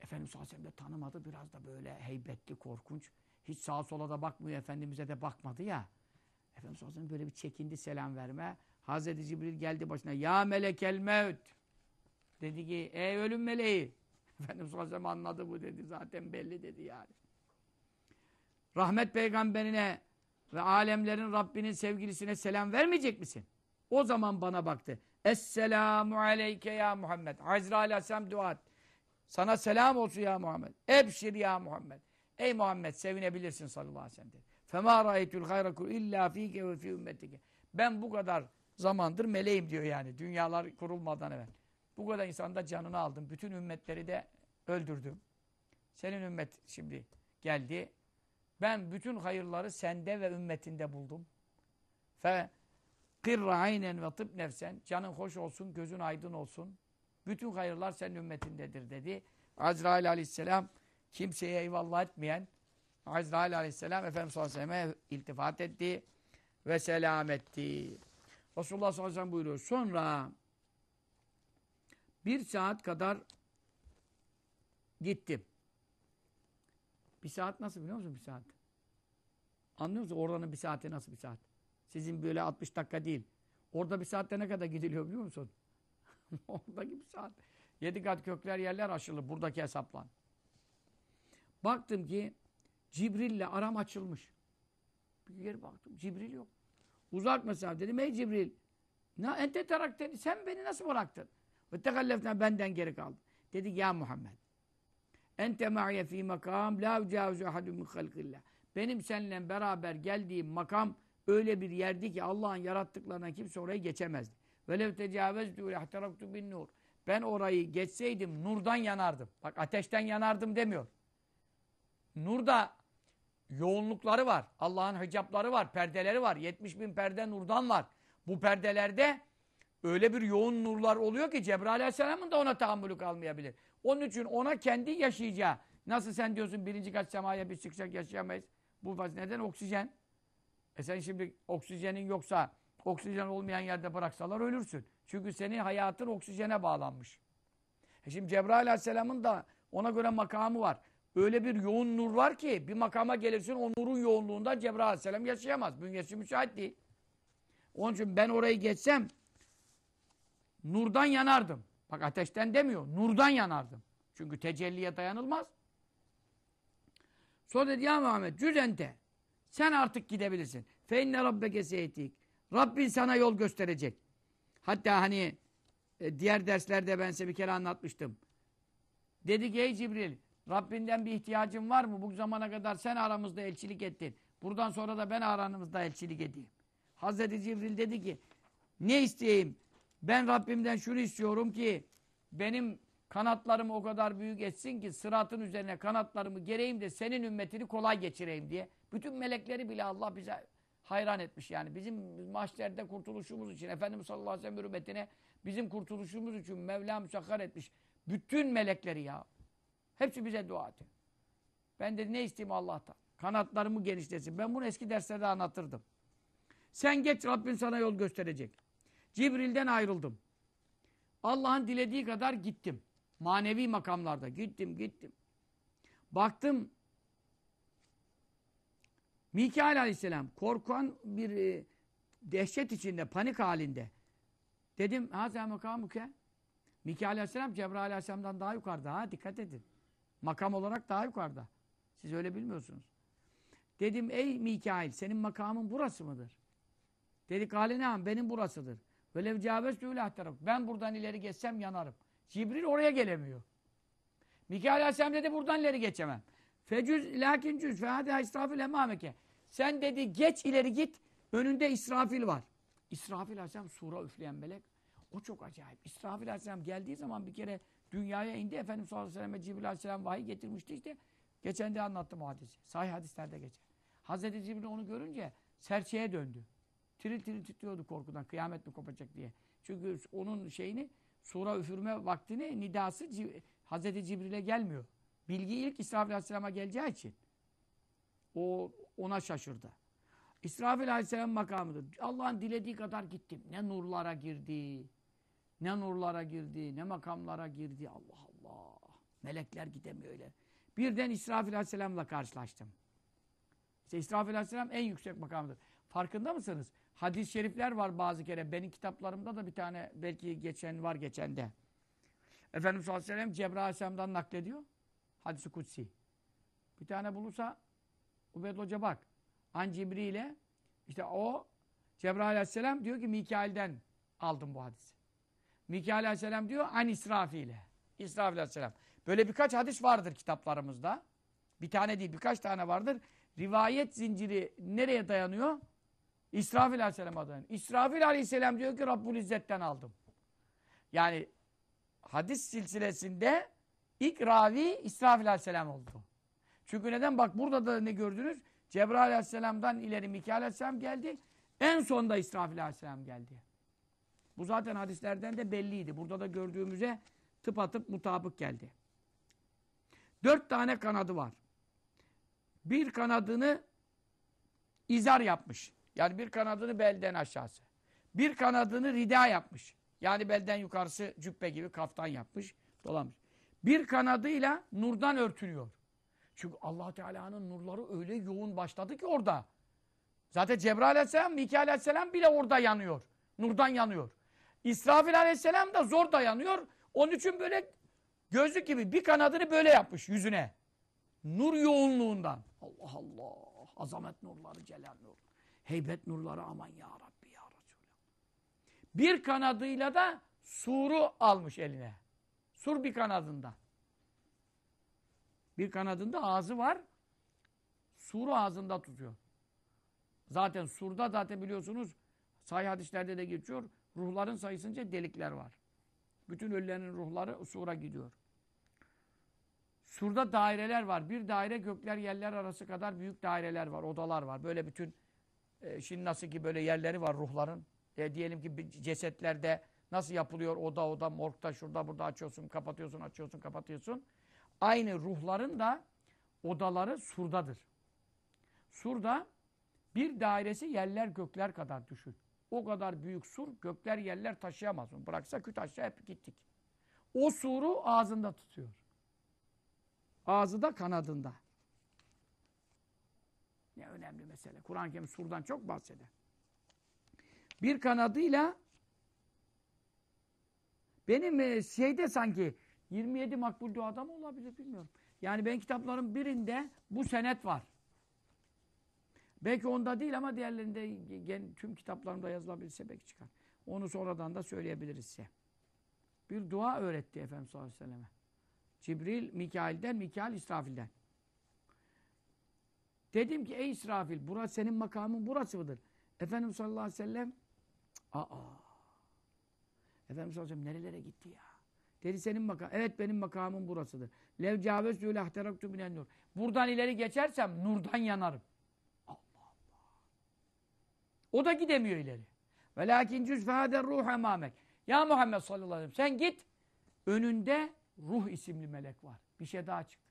Efendimiz sallallahu aleyhi tanımadı. Biraz da böyle heybetli, korkunç. Hiç sağa sola da bakmıyor. Efendimiz'e de bakmadı ya. Efendimiz sallallahu böyle bir çekindi selam verme. Hazreti Cibril geldi başına. Ya melekel mevt. Dedi ki ey ölüm meleği. Efendimiz sallallahu aleyhi anladı bu dedi. Zaten belli dedi yani. Rahmet peygamberine ve alemlerin Rabbinin sevgilisine selam vermeyecek misin? O zaman bana baktı. Esselamu aleyke ya Muhammed. Azrail aleyhisselam dua et. Sana selam olsun ya Muhammed. Ebşir ya Muhammed. Ey Muhammed sevinebilirsin sallallahu aleyhi ve sellem. Fema ra'aytul hayraku illa fike ve fi ümmetike. Ben bu kadar zamandır meleğim diyor yani. Dünyalar kurulmadan evvel. Bu kadar insanda canını aldım. Bütün ümmetleri de öldürdüm. Senin ümmet şimdi geldi. Ben bütün hayırları sende ve ümmetinde buldum. Fe kırra aynen ve tıp nefsen. Canın hoş olsun, gözün aydın olsun. Bütün hayırlar senin ümmetindedir dedi. Azrail aleyhisselam kimseye eyvallah etmeyen Azrail aleyhisselam Efendimiz sallallahu aleyhi ve sellem'e iltifat etti ve selam etti. Resulullah sallallahu aleyhi ve sellem buyuruyor. Sonra bir saat kadar gittim. Bir saat nasıl biliyor musun bir saat? Anlıyor musun? Oranın bir saati nasıl bir saat? Sizin böyle 60 dakika değil. Orada bir saatte ne kadar gidiliyor biliyor musun? Oradaki bir saat. Yedi kat kökler yerler aşılı. Buradaki hesaplan. Baktım ki Cibril'le aram açılmış. Bir yer baktım. Cibril yok. Uzak mesela dedim. Ey Cibril. Ne ente terak dedi. Sen beni nasıl bıraktın? Ve tekalleften benden geri kaldı. Dedi ya Muhammed. Ente ma'ye fî makam la ucavizu ahadun min halkillah. Benim seninle beraber geldiğim makam öyle bir yerdi ki Allah'ın yarattıklarından kimse oraya geçemezdi. Velev tecaveztü lehteraktu bin nur. Ben orayı geçseydim nurdan yanardım. Bak ateşten yanardım demiyor. Nurda yoğunlukları var. Allah'ın hicapları var, perdeleri var. 70 bin perde nurdan var. Bu perdelerde öyle bir yoğun nurlar oluyor ki Cebrail Aleyhisselam'ın da ona tahammülü kalmayabilir. Onun için ona kendi yaşayacağı. Nasıl sen diyorsun birinci kat semaya biz çıkacak yaşayamayız. Bu neden? Oksijen. E sen şimdi oksijenin yoksa oksijen olmayan yerde bıraksalar ölürsün. Çünkü senin hayatın oksijene bağlanmış. E şimdi Cebrail Aleyhisselam'ın da ona göre makamı var. Öyle bir yoğun nur var ki bir makama gelirsin o nurun yoğunluğunda Cebrail Aleyhisselam yaşayamaz. Bünyesi müsait değil. Onun için ben orayı geçsem nurdan yanardım. Bak ateşten demiyor. Nurdan yanardım. Çünkü tecelliye dayanılmaz. Sonra dedi ya Muhammed cüzente sen artık gidebilirsin. Fe inne rabbeke seytik. Rabbin sana yol gösterecek. Hatta hani e, diğer derslerde ben size bir kere anlatmıştım. Dedi ki ey Cibril Rabbinden bir ihtiyacın var mı? Bu zamana kadar sen aramızda elçilik ettin. Buradan sonra da ben aranızda elçilik edeyim. Hazreti Cibril dedi ki ne isteyeyim? Ben Rabbimden şunu istiyorum ki benim kanatlarımı o kadar büyük etsin ki sıratın üzerine kanatlarımı gereyim de senin ümmetini kolay geçireyim diye. Bütün melekleri bile Allah bize hayran etmiş yani. Bizim mahşerde kurtuluşumuz için Efendimiz sallallahu aleyhi ve sellem hürmetine bizim kurtuluşumuz için Mevla müsakkar etmiş. Bütün melekleri ya. Hepsi bize dua ediyor. Ben de ne isteyeyim Allah'tan? Kanatlarımı genişlesin. Ben bunu eski derslerde anlatırdım. Sen geç Rabbin sana yol gösterecek. Cibril'den ayrıldım. Allah'ın dilediği kadar gittim. Manevi makamlarda gittim gittim. Baktım Mikail aleyhisselam korkan bir e, dehşet içinde, panik halinde. Dedim, haza makamuke. Mikail aleyhisselam Cebrail aleyhisselamdan daha yukarıda. Ha dikkat edin. Makam olarak daha yukarıda. Siz öyle bilmiyorsunuz. Dedim ey Mikail senin makamın burası mıdır? Dedi kâle neam benim burasıdır. Velev cavestü taraf. Ben buradan ileri geçsem yanarım. Cibril oraya gelemiyor. Mikail Aleyhisselam dedi buradan ileri geçemem. Fecüz lakin cüz fehâdâ israfil emâmeke. Sen dedi geç ileri git. Önünde İsrafil var. İsrafil Aleyhisselam sura üfleyen melek. O çok acayip. İsrafil Aleyhisselam geldiği zaman bir kere dünyaya indi. Efendimiz sallallahu aleyhi ve sellem Cibril Aleyhisselam vahiy getirmişti işte. Geçen de anlattım o hadisi. Sahih hadislerde geçer. Hazreti Cibril onu görünce serçeye döndü. Tiril tiril titriyordu korkudan. Kıyamet mi kopacak diye. Çünkü onun şeyini sura üfürme vaktini nidası Hazreti Cibril'e gelmiyor. Bilgi ilk İsrafil Aleyhisselam'a geleceği için. O ona şaşırdı. İsrafil Aleyhisselam makamıdır. Allah'ın dilediği kadar gittim. Ne nurlara girdi. Ne nurlara girdi. Ne makamlara girdi. Allah Allah. Melekler gidemiyor öyle. Birden İsrafil Aleyhisselam'la karşılaştım. İşte İsrafil Aleyhisselam en yüksek makamdır. Farkında mısınız? Hadis-i şerifler var bazı kere. Benim kitaplarımda da bir tane belki geçen var geçende. Efendimiz sallallahu aleyhi ve sellem Cebrail Aleyhisselam'dan naklediyor. Hadis-i Kutsi. Bir tane bulursa Ubeyd Hoca bak. An Cibril'e işte o Cebrail Aleyhisselam diyor ki Mikail'den aldım bu hadisi. Mikail Aleyhisselam diyor an İsrafil'e. İsrafil Aleyhisselam. Böyle birkaç hadis vardır kitaplarımızda. Bir tane değil birkaç tane vardır. Rivayet zinciri nereye dayanıyor? İsrafil Aleyhisselam'a dayanıyor. İsrafil Aleyhisselam diyor ki Rabbul İzzet'ten aldım. Yani hadis silsilesinde ilk ravi İsrafil Aleyhisselam oldu. Çünkü neden? Bak burada da ne gördünüz? Cebrail Aleyhisselam'dan ileri Mikail Aleyhisselam geldi. En sonda İsrafil Aleyhisselam geldi. Bu zaten hadislerden de belliydi. Burada da gördüğümüze tıpatıp mutabık geldi. Dört tane kanadı var. Bir kanadını izar yapmış. Yani bir kanadını belden aşağısı. Bir kanadını rida yapmış. Yani belden yukarısı cübbe gibi kaftan yapmış. Dolamış. Bir kanadıyla nurdan örtülüyor. Çünkü allah Teala'nın nurları öyle yoğun başladı ki orada. Zaten Cebrail aleyhisselam, Mikail aleyhisselam bile orada yanıyor. Nurdan yanıyor. İsrafil aleyhisselam da zor dayanıyor. Onun için böyle gözlük gibi bir kanadını böyle yapmış yüzüne. Nur yoğunluğundan. Allah Allah. Azamet nurları, celal nur. Heybet nurları aman ya Rabbi ya Resulallah. Bir kanadıyla da suru almış eline. Sur bir kanadında. Bir kanadında ağzı var. Suru ağzında tutuyor. Zaten surda zaten biliyorsunuz Sahih hadislerde de geçiyor. Ruhların sayısınca delikler var. Bütün ölülerin ruhları sura gidiyor. Surda daireler var. Bir daire gökler yerler arası kadar büyük daireler var. Odalar var. Böyle bütün e, şimdi nasıl ki böyle yerleri var ruhların. E, diyelim ki cesetlerde nasıl yapılıyor oda oda morgda şurada burada açıyorsun kapatıyorsun açıyorsun kapatıyorsun. Aynı ruhların da odaları surdadır. Surda bir dairesi yerler gökler kadar düşün. O kadar büyük sur gökler yerler taşıyamaz. Onu bıraksa küt aşağı hep gittik. O suru ağzında tutuyor. Ağzı da kanadında. Ne önemli mesele. Kur'an-ı Kerim surdan çok bahseder. Bir kanadıyla benim e, şeyde sanki 27 makbul duada mı olabilir bilmiyorum. Yani ben kitapların birinde bu senet var. Belki onda değil ama diğerlerinde tüm kitaplarımda yazılabilirse belki çıkar. Onu sonradan da söyleyebiliriz size. Bir dua öğretti Efendimiz sallallahu aleyhi ve selleme. Cibril, Mikail'den, Mikail İsrafil'den. Dedim ki ey İsrafil, burası senin makamın burası mıdır? Efendimiz sallallahu aleyhi ve sellem aa Efendimiz sallallahu aleyhi ve sellem nerelere gitti ya? Dedi senin makam. Evet benim makamım burasıdır. Lev cavezü lehteraktu minen nur. Buradan ileri geçersem nurdan yanarım. Allah Allah. O da gidemiyor ileri. Velakin cüzfâder ruh emamek. Ya Muhammed sallallahu aleyhi ve sellem sen git. Önünde ruh isimli melek var. Bir şey daha çıktı.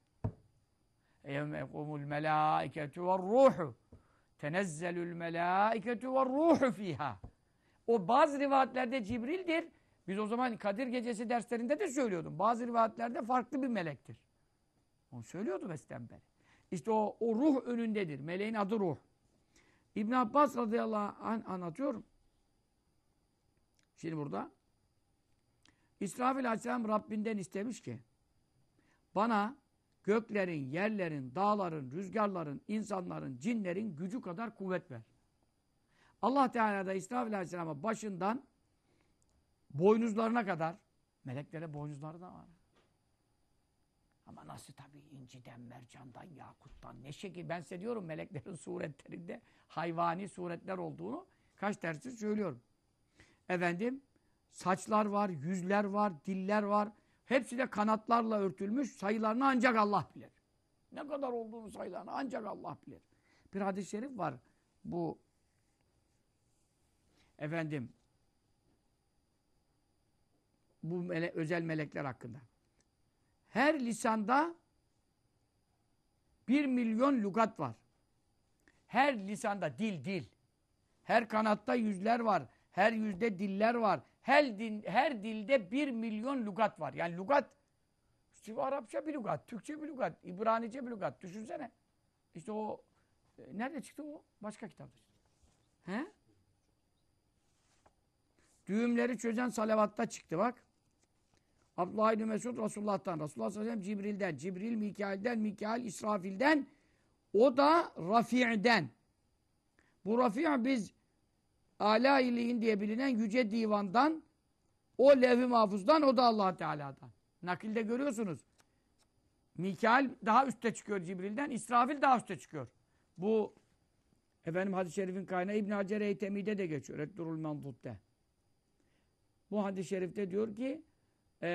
Eyyeme yekumul melâiketu ve ruhu. Tenezzelül melâiketu ve ruhu fiha. O bazı rivayetlerde Cibril'dir. Biz o zaman Kadir Gecesi derslerinde de söylüyordum. Bazı rivayetlerde farklı bir melektir. Onu söylüyordum eskiden beri. İşte o, o ruh önündedir. Meleğin adı ruh. İbn Abbas radıyallahu anh anlatıyor. Şimdi burada İsrafil aleyhisselam Rabbinden istemiş ki bana göklerin, yerlerin, dağların, rüzgarların, insanların, cinlerin gücü kadar kuvvet ver. Allah Teala da İsrafil aleyhisselama başından boynuzlarına kadar meleklere boynuzları da var. Ama nasıl tabii inciden, mercandan, yakuttan, ne şekil. Ben size diyorum meleklerin suretlerinde hayvani suretler olduğunu kaç dersi söylüyorum. Efendim saçlar var, yüzler var, diller var. Hepsi de kanatlarla örtülmüş. Sayılarını ancak Allah bilir. Ne kadar olduğunu sayılarını ancak Allah bilir. Bir hadis-i şerif var. Bu efendim bu mele özel melekler hakkında. Her lisanda bir milyon lugat var. Her lisanda dil dil. Her kanatta yüzler var. Her yüzde diller var. Her, din, her dilde bir milyon lugat var. Yani lugat işte Arapça bir lugat, Türkçe bir lugat, İbranice bir lugat. Düşünsene. İşte o e, nerede çıktı o? Başka kitapta. He? Düğümleri çözen salavatta çıktı bak. Abdullah İbni Mesud Resulullah'tan, Resulullah sallallahu aleyhi ve sellem Cibril'den, Cibril Mikail'den, Mikail İsrafil'den, o da Rafi'den. Bu Rafi' biz Ala İliğin diye bilinen yüce divandan, o levh-i mahfuzdan, o da allah Teala'dan. Nakilde görüyorsunuz. Mikail daha üstte çıkıyor Cibril'den, İsrafil daha üstte çıkıyor. Bu efendim hadis-i şerifin kaynağı İbn Hacer Eytemi'de de geçiyor. Eddurul Manzut'te. Bu hadis-i şerifte diyor ki e,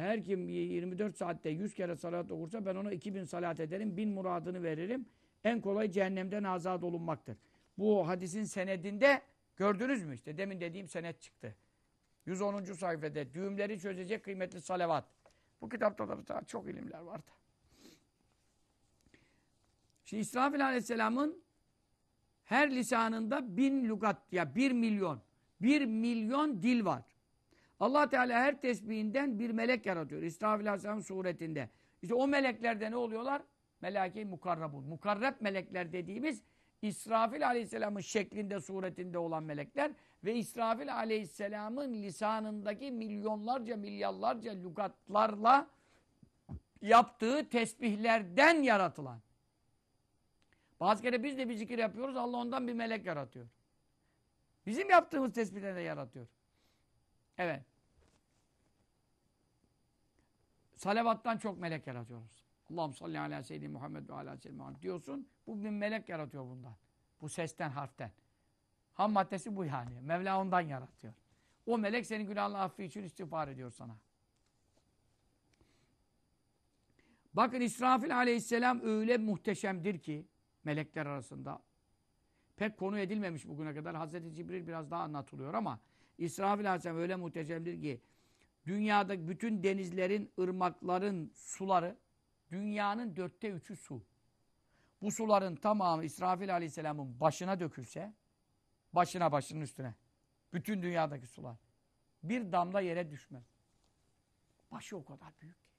her kim 24 saatte 100 kere salat okursa ben ona 2000 salat ederim. Bin muradını veririm. En kolay cehennemden azat olunmaktır. Bu hadisin senedinde gördünüz mü işte demin dediğim senet çıktı. 110. sayfada düğümleri çözecek kıymetli salavat. Bu kitapta da çok ilimler vardı. Şimdi İsrafil Aleyhisselam'ın her lisanında bin lugat ya bir milyon bir milyon dil var. Allah Teala her tesbihinden bir melek yaratıyor. İsrafil suretinde. İşte o meleklerde ne oluyorlar? Melake-i mukarrabun. Mukarreb melekler dediğimiz İsrafil Aleyhisselam'ın şeklinde, suretinde olan melekler ve İsrafil Aleyhisselam'ın lisanındaki milyonlarca, milyarlarca lügatlarla yaptığı tesbihlerden yaratılan. Bazı kere biz de bir zikir yapıyoruz, Allah ondan bir melek yaratıyor. Bizim yaptığımız tesbihleri de yaratıyor. Evet. Salavattan çok melek yaratıyoruz. Allah'ım salli ala seyyidi Muhammed ve ala seyyidi Muhammed diyorsun. Bu bir melek yaratıyor bundan. Bu sesten, harften. Ham maddesi bu yani. Mevla ondan yaratıyor. O melek senin günahın affı için istiğfar ediyor sana. Bakın İsrafil aleyhisselam öyle muhteşemdir ki melekler arasında. Pek konu edilmemiş bugüne kadar. Hazreti Cibril biraz daha anlatılıyor ama İsrafil aleyhisselam öyle muhteşemdir ki dünyada bütün denizlerin, ırmakların suları dünyanın dörtte üçü su. Bu suların tamamı İsrafil aleyhisselamın başına dökülse başına başının üstüne bütün dünyadaki sular bir damla yere düşmez. Başı o kadar büyük ki.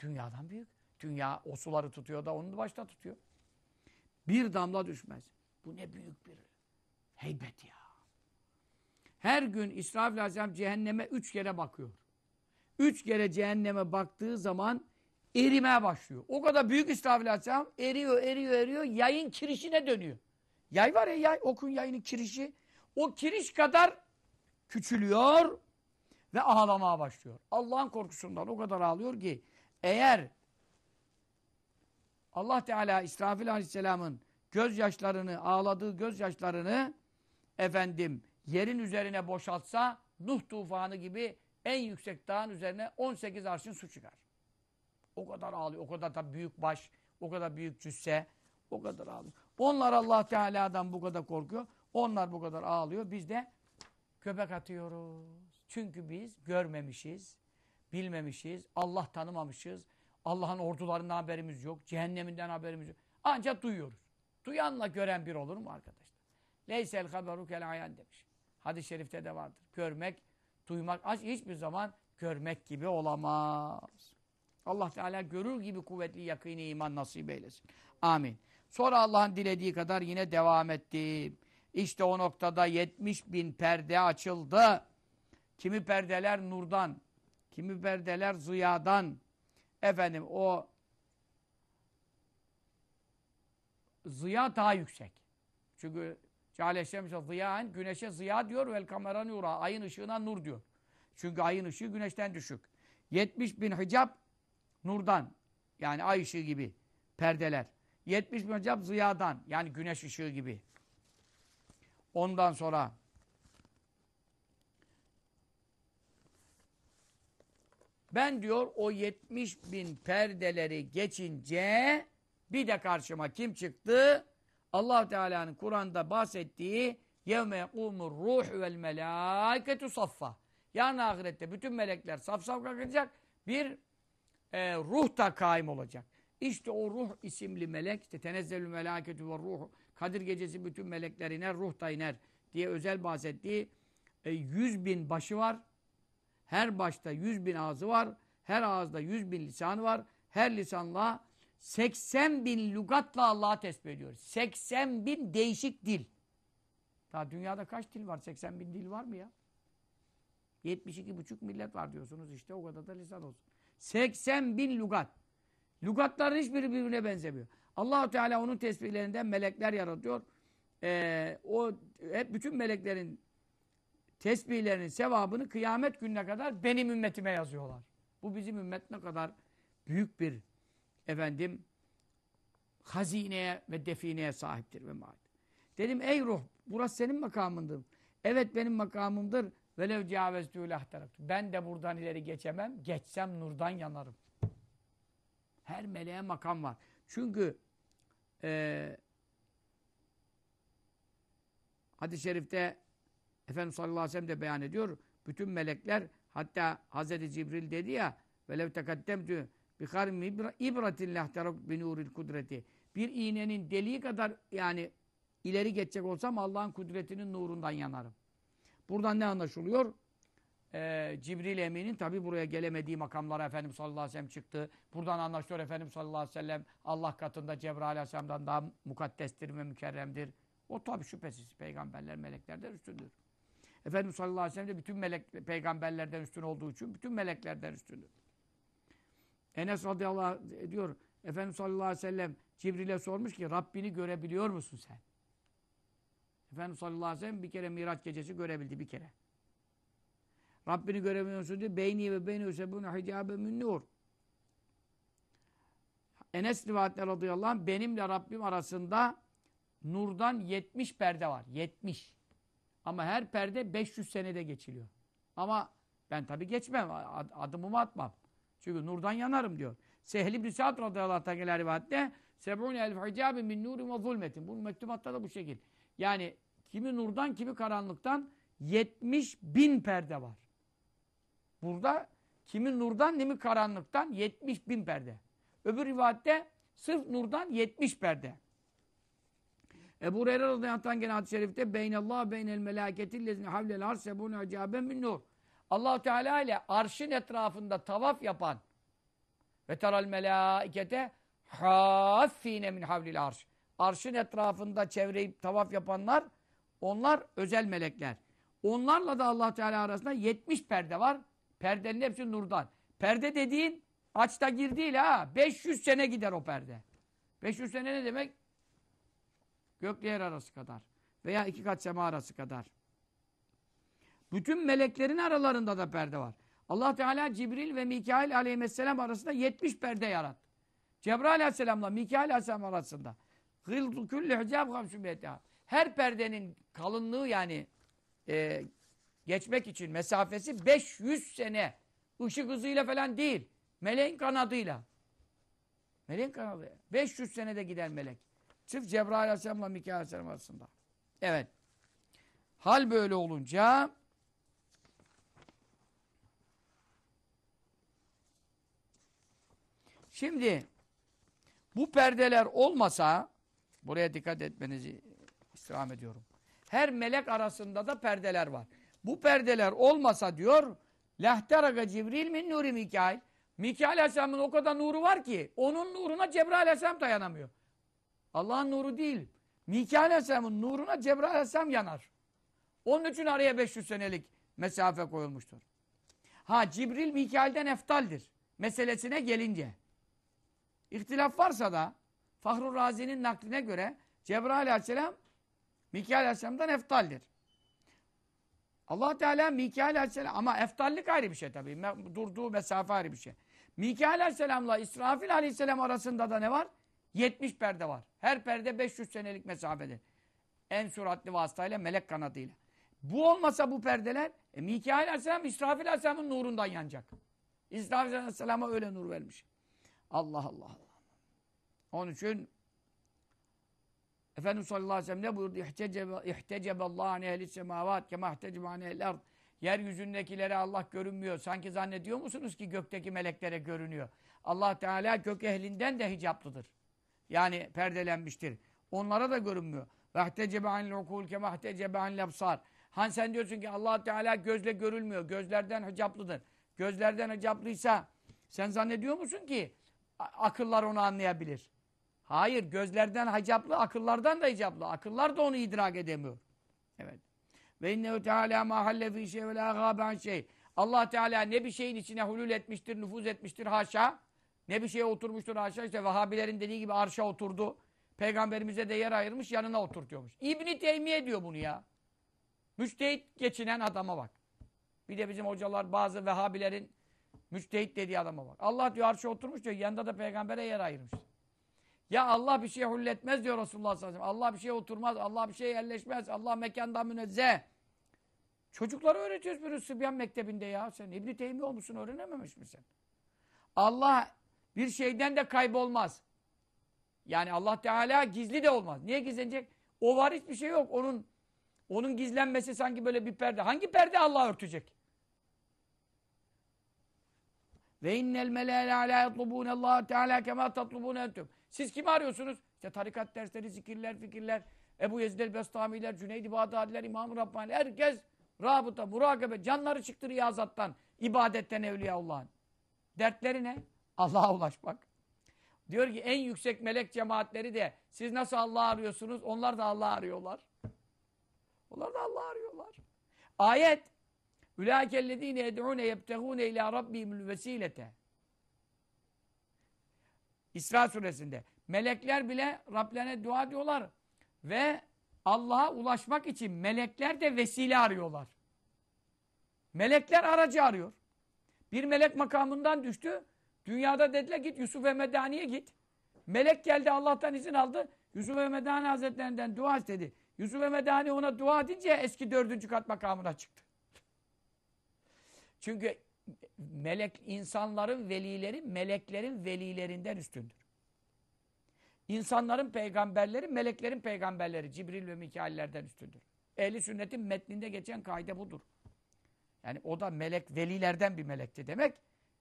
Dünyadan büyük. Dünya o suları tutuyor da onu başta tutuyor. Bir damla düşmez. Bu ne büyük bir heybet ya. Her gün İsrafil Aleyhisselam cehenneme üç kere bakıyor. Üç kere cehenneme baktığı zaman erimeye başlıyor. O kadar büyük İsrafil Aleyhisselam eriyor, eriyor, eriyor. Yayın kirişine dönüyor. Yay var ya yay, okun yayının kirişi. O kiriş kadar küçülüyor ve ağlamaya başlıyor. Allah'ın korkusundan o kadar ağlıyor ki eğer Allah Teala İsrafil Aleyhisselam'ın gözyaşlarını, ağladığı gözyaşlarını efendim yerin üzerine boşaltsa Nuh tufanı gibi en yüksek dağın üzerine 18 arşın su çıkar. O kadar ağlıyor. O kadar da büyük baş, o kadar büyük cüsse, o kadar ağlıyor. Onlar Allah Teala'dan bu kadar korkuyor. Onlar bu kadar ağlıyor. Biz de köpek atıyoruz. Çünkü biz görmemişiz, bilmemişiz, Allah tanımamışız. Allah'ın ordularından haberimiz yok, cehenneminden haberimiz yok. Ancak duyuyoruz. Duyanla gören bir olur mu arkadaşlar? Leysel haberu kel ayan demiş. Hadis-i şerifte de vardır. Görmek, duymak hiçbir zaman görmek gibi olamaz. Allah Teala görür gibi kuvvetli yakini iman nasip eylesin. Amin. Sonra Allah'ın dilediği kadar yine devam etti. İşte o noktada 70 bin perde açıldı. Kimi perdeler nurdan, kimi perdeler ziyadan. Efendim o ziya daha yüksek. Çünkü Cale şemse ziyaen güneşe ziya diyor vel kamera nura. Ayın ışığına nur diyor. Çünkü ayın ışığı güneşten düşük. 70 bin hicap nurdan yani ay ışığı gibi perdeler. 70 bin hicap ziyadan yani güneş ışığı gibi. Ondan sonra ben diyor o 70 bin perdeleri geçince bir de karşıma kim çıktı? Allah Teala'nın Kur'an'da bahsettiği yevme yekumur ruh vel melâketu saffa. Yarın ahirette bütün melekler saf saf kalkacak. Bir e, ruh da kaim olacak. İşte o ruh isimli melek, işte tenezzelül melâketu ve ruh, Kadir gecesi bütün melekler iner, ruh da iner diye özel bahsettiği e, 100 bin başı var. Her başta yüz bin ağzı var. Her ağızda yüz bin lisanı var. Her lisanla 80 bin lügatla Allah'a tesbih ediyoruz. 80 bin değişik dil. Daha dünyada kaç dil var? 80 bin dil var mı ya? 72,5 millet var diyorsunuz işte o kadar da lisan olsun. 80 bin lügat. Lügatların hiçbiri birbirine benzemiyor. Allahu Teala onun tesbihlerinden melekler yaratıyor. Ee, o hep bütün meleklerin tesbihlerinin sevabını kıyamet gününe kadar benim ümmetime yazıyorlar. Bu bizim ümmet ne kadar büyük bir efendim hazineye ve defineye sahiptir ve maalesef. Dedim ey ruh burası senin makamındır. Evet benim makamımdır. Velev cihaveztü lahtaraktu. Ben de buradan ileri geçemem. Geçsem nurdan yanarım. Her meleğe makam var. Çünkü e, hadis-i şerifte Efendimiz sallallahu aleyhi ve sellem de beyan ediyor. Bütün melekler hatta Hazreti Cibril dedi ya velev tekaddemtü bi harmi ibratin lahtarak bi nuril kudreti. Bir iğnenin deliği kadar yani ileri geçecek olsam Allah'ın kudretinin nurundan yanarım. Buradan ne anlaşılıyor? Ee, Cibril Emin'in tabi buraya gelemediği makamlara Efendimiz sallallahu aleyhi ve sellem çıktı. Buradan anlaşılıyor Efendimiz sallallahu aleyhi ve sellem Allah katında Cebrail aleyhisselamdan daha mukaddestir ve mükerremdir. O tabi şüphesiz peygamberler meleklerden üstündür. Efendimiz sallallahu aleyhi ve sellem de bütün melek, peygamberlerden üstün olduğu için bütün meleklerden üstündür. Enes radıyallahu anh diyor Efendimiz sallallahu aleyhi ve sellem Cibril'e sormuş ki Rabbini görebiliyor musun sen? Efendimiz sallallahu aleyhi ve sellem bir kere Miraç gecesi görebildi bir kere. Rabbini görebiliyor musun diye beyni ve beyni üsebûne hicâbe min nur. Enes rivayetler radıyallahu anh benimle Rabbim arasında nurdan 70 perde var. 70. Ama her perde 500 senede geçiliyor. Ama ben tabii geçmem. ad- Adımımı atmam. Çünkü nurdan yanarım diyor. Sehl ibn Sa'd radıyallahu anh gelen rivayette Seb'un elf hicabi min nurin ve zulmetin. Bu mektubatta da bu şekil. Yani kimi nurdan kimi karanlıktan 70 bin perde var. Burada kimi nurdan kimi karanlıktan 70 bin perde. Öbür rivayette sırf nurdan 70 perde. Ebu Hureyre radıyallahu anh gene hadis-i şerifte Beynallah beynel melâketillezine havlel arş sebûne acâben min nur. Allah Teala ile arşın etrafında tavaf yapan ve teral melâikete hâffîne min havlil arş. Arşın etrafında çevreyip tavaf yapanlar onlar özel melekler. Onlarla da allah Teala arasında 70 perde var. Perdenin hepsi nurdan. Perde dediğin açta gir değil ha. 500 sene gider o perde. 500 sene ne demek? Gökle yer arası kadar. Veya iki kat sema arası kadar. Bütün meleklerin aralarında da perde var. Allah Teala Cibril ve Mikail aleyhisselam arasında 70 perde yarattı. Cebrail aleyhisselamla Mikail aleyhisselam arasında. Her perdenin kalınlığı yani e, geçmek için mesafesi 500 sene. Işık hızıyla falan değil. Meleğin kanadıyla. Meleğin kanadı. 500 senede gider melek. Sırf Cebrail aleyhisselamla Mikail aleyhisselam arasında. Evet. Hal böyle olunca Şimdi bu perdeler olmasa buraya dikkat etmenizi istirham ediyorum. Her melek arasında da perdeler var. Bu perdeler olmasa diyor Lehteraga Cibril min nuri Mikail. Mikail Aleyhisselam'ın o kadar nuru var ki onun nuruna Cebrail Aleyhisselam dayanamıyor. Allah'ın nuru değil. Mikail Aleyhisselam'ın nuruna Cebrail Aleyhisselam yanar. Onun için araya 500 senelik mesafe koyulmuştur. Ha Cibril Mikail'den eftaldir. Meselesine gelince. İhtilaf varsa da Fahru Razi'nin nakline göre Cebrail Aleyhisselam Mikail Aleyhisselam'dan eftaldir. Allah Teala Mikail Aleyhisselam ama eftallik ayrı bir şey tabii. Durduğu mesafe ayrı bir şey. Mikail Aleyhisselam'la İsrafil Aleyhisselam arasında da ne var? 70 perde var. Her perde 500 senelik mesafede. En süratli vasıtayla melek kanadıyla. Bu olmasa bu perdeler e, Mikail Aleyhisselam İsrafil Aleyhisselam'ın nurundan yanacak. İsrafil Aleyhisselam'a öyle nur vermiş. Allah Allah. Onun için Efendimiz sallallahu aleyhi ve sellem ne buyurdu? Allah an ehli semavat kema ihtecebe an ehli ard. Yeryüzündekilere Allah görünmüyor. Sanki zannediyor musunuz ki gökteki meleklere görünüyor? Allah Teala gök ehlinden de hicaplıdır. Yani perdelenmiştir. Onlara da görünmüyor. Ve ihtecebe anil ukul kema ihtecebe anil absar. Han sen diyorsun ki Allah Teala gözle görülmüyor. Gözlerden hicaplıdır. Gözlerden hicaplıysa sen zannediyor musun ki akıllar onu anlayabilir? Hayır, gözlerden hacaplı, akıllardan da hicaplı. Akıllar da onu idrak edemiyor. Evet. Ve innehu teala ma halle fi şey ve la şey. Allah Teala ne bir şeyin içine hulul etmiştir, nüfuz etmiştir haşa. Ne bir şeye oturmuştur haşa. İşte Vahabilerin dediği gibi arşa oturdu. Peygamberimize de yer ayırmış, yanına oturtuyormuş. İbni Teymiye diyor bunu ya. Müçtehit geçinen adama bak. Bir de bizim hocalar bazı Vehhabilerin müçtehit dediği adama bak. Allah diyor arşa oturmuş diyor, yanında da peygambere yer ayırmış. Ya Allah bir şey hulletmez diyor Resulullah sallallahu aleyhi ve sellem. Allah bir şeye oturmaz, Allah bir şeye yerleşmez, Allah mekandan münezzeh. Çocuklara öğretiyoruz bir Sıbyan Mektebi'nde ya. Sen İbn-i Teymi olmuşsun, öğrenememiş misin? Allah bir şeyden de kaybolmaz. Yani Allah Teala gizli de olmaz. Niye gizlenecek? O var hiçbir şey yok. Onun onun gizlenmesi sanki böyle bir perde. Hangi perde Allah örtecek? Ve innel melâle alâ yatlubûne Allah Teala kemâ tatlubûne entum. Siz kimi arıyorsunuz? İşte tarikat dersleri, zikirler, fikirler, Ebu Yezid el-Bestamiler, Cüneydi Bağdadiler, İmam-ı Rabbani, herkes rabıta, murakabe, canları çıktı riyazattan, ibadetten Evliyaullah'ın. Dertleri ne? Allah'a ulaşmak. Diyor ki en yüksek melek cemaatleri de siz nasıl Allah'ı arıyorsunuz? Onlar da Allah'ı arıyorlar. Onlar da Allah'ı arıyorlar. Ayet Ulaikellezine yed'une yebtegune ila rabbihimul vesilete. İsra suresinde. Melekler bile Rablerine dua ediyorlar. Ve Allah'a ulaşmak için melekler de vesile arıyorlar. Melekler aracı arıyor. Bir melek makamından düştü. Dünyada dediler git Yusuf ve Medani'ye git. Melek geldi Allah'tan izin aldı. Yusuf Emedani Hazretlerinden dua istedi. Yusuf Emedani ona dua edince eski dördüncü kat makamına çıktı. Çünkü melek insanların velileri meleklerin velilerinden üstündür. İnsanların peygamberleri meleklerin peygamberleri Cibril ve Mikaillerden üstündür. Ehli sünnetin metninde geçen kaide budur. Yani o da melek velilerden bir melekti demek.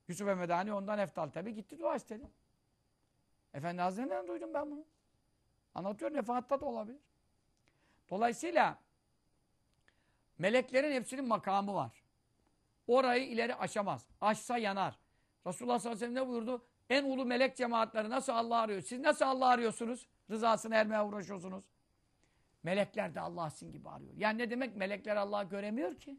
Yusuf Emedani ondan eftal tabi gitti dua istedi. Efendi Hazretlerinden duydum ben bunu. Anlatıyor nefahatta da olabilir. Dolayısıyla meleklerin hepsinin makamı var. Orayı ileri aşamaz. Aşsa yanar. Resulullah sallallahu aleyhi ve sellem ne buyurdu? En ulu melek cemaatleri nasıl Allah arıyor? Siz nasıl Allah arıyorsunuz? Rızasını ermeye uğraşıyorsunuz. Melekler de Allah sizin gibi arıyor. Yani ne demek? Melekler Allah'ı göremiyor ki.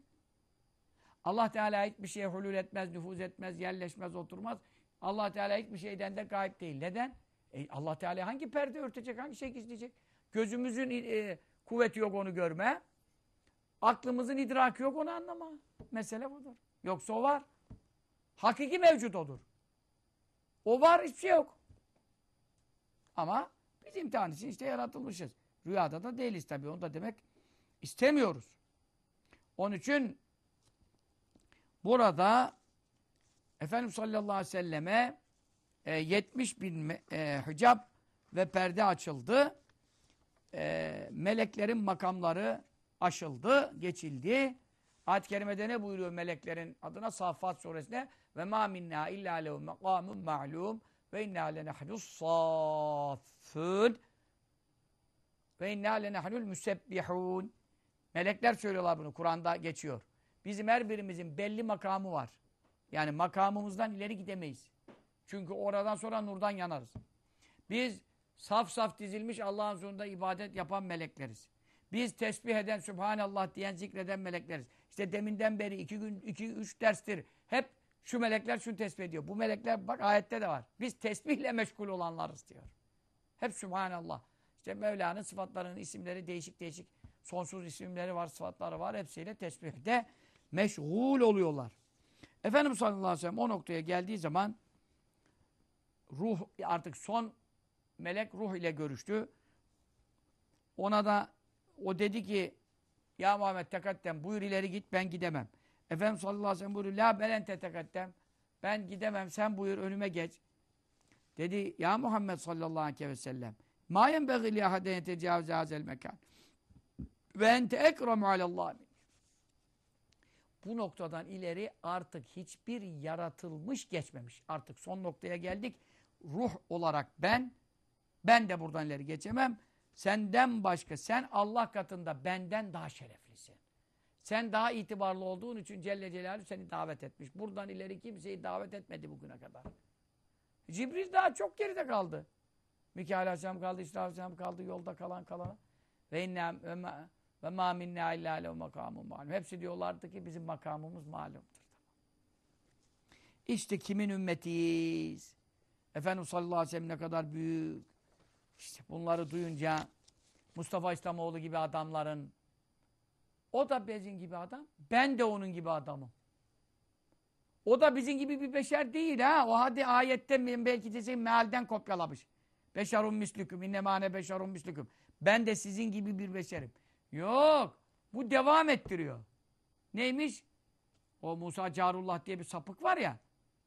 Allah Teala hiçbir şeye hulul etmez, nüfuz etmez, yerleşmez, oturmaz. Allah Teala hiçbir şeyden de gayb değil. Neden? E Allah Teala hangi perde örtecek, hangi şey gizleyecek? Gözümüzün e, kuvveti yok onu görme. Aklımızın idraki yok onu anlama. Mesele budur. Yoksa o var. Hakiki mevcut odur. O var hiçbir şey yok. Ama biz imtihan için işte yaratılmışız. Rüyada da değiliz tabii. Onu da demek istemiyoruz. Onun için burada Efendimiz sallallahu aleyhi ve selleme e, 70 bin e, hicab ve perde açıldı. E, meleklerin makamları aşıldı, geçildi. Ayet-i Kerime'de ne buyuruyor meleklerin adına? Saffat suresinde ve ma minna illa lehu makamun ma'lum ve inna lenahnu saffun ve inna lenahnul müsebbihun Melekler söylüyorlar bunu. Kur'an'da geçiyor. Bizim her birimizin belli makamı var. Yani makamımızdan ileri gidemeyiz. Çünkü oradan sonra nurdan yanarız. Biz saf saf dizilmiş Allah'ın huzurunda ibadet yapan melekleriz. Biz tesbih eden, Sübhanallah diyen, zikreden melekleriz. İşte deminden beri iki gün, iki, üç derstir. Hep şu melekler şunu tesbih ediyor. Bu melekler bak ayette de var. Biz tesbihle meşgul olanlarız diyor. Hep Sübhanallah. İşte Mevla'nın sıfatlarının isimleri değişik değişik sonsuz isimleri var, sıfatları var. Hepsiyle tesbihde meşgul oluyorlar. Efendimiz sallallahu aleyhi ve sellem o noktaya geldiği zaman ruh artık son melek ruh ile görüştü. Ona da o dedi ki ya Muhammed tekaddem buyur ileri git ben gidemem. Efendimiz sallallahu aleyhi ve sellem buyuruyor la belente tekaddem ben gidemem sen buyur önüme geç. Dedi ya Muhammed sallallahu aleyhi ve sellem ma yenbeghi li ahaden yetecavüze hazel mekan ve ente ekremu alallah bu noktadan ileri artık hiçbir yaratılmış geçmemiş. Artık son noktaya geldik. Ruh olarak ben, ben de buradan ileri geçemem. Senden başka, sen Allah katında benden daha şereflisin. Sen daha itibarlı olduğun için Celle Celaluhu seni davet etmiş. Buradan ileri kimseyi davet etmedi bugüne kadar. Cibril daha çok geride kaldı. Mikail Aleyhisselam kaldı, İsra Aleyhisselam kaldı, yolda kalan kalana. Ve inna ve ma minna illa lehu makamun malum. Hepsi diyorlardı ki bizim makamımız malumdur. İşte kimin ümmetiyiz? Efendimiz sallallahu aleyhi ve sellem ne kadar büyük. İşte bunları duyunca Mustafa İslamoğlu gibi adamların o da bizim gibi adam. Ben de onun gibi adamım. O da bizim gibi bir beşer değil ha. O hadi ayette belki deseyim mealden kopyalamış. Beşerun mislüküm. İnnemane beşerun mislüküm. Ben de sizin gibi bir beşerim. Yok. Bu devam ettiriyor. Neymiş? O Musa Carullah diye bir sapık var ya.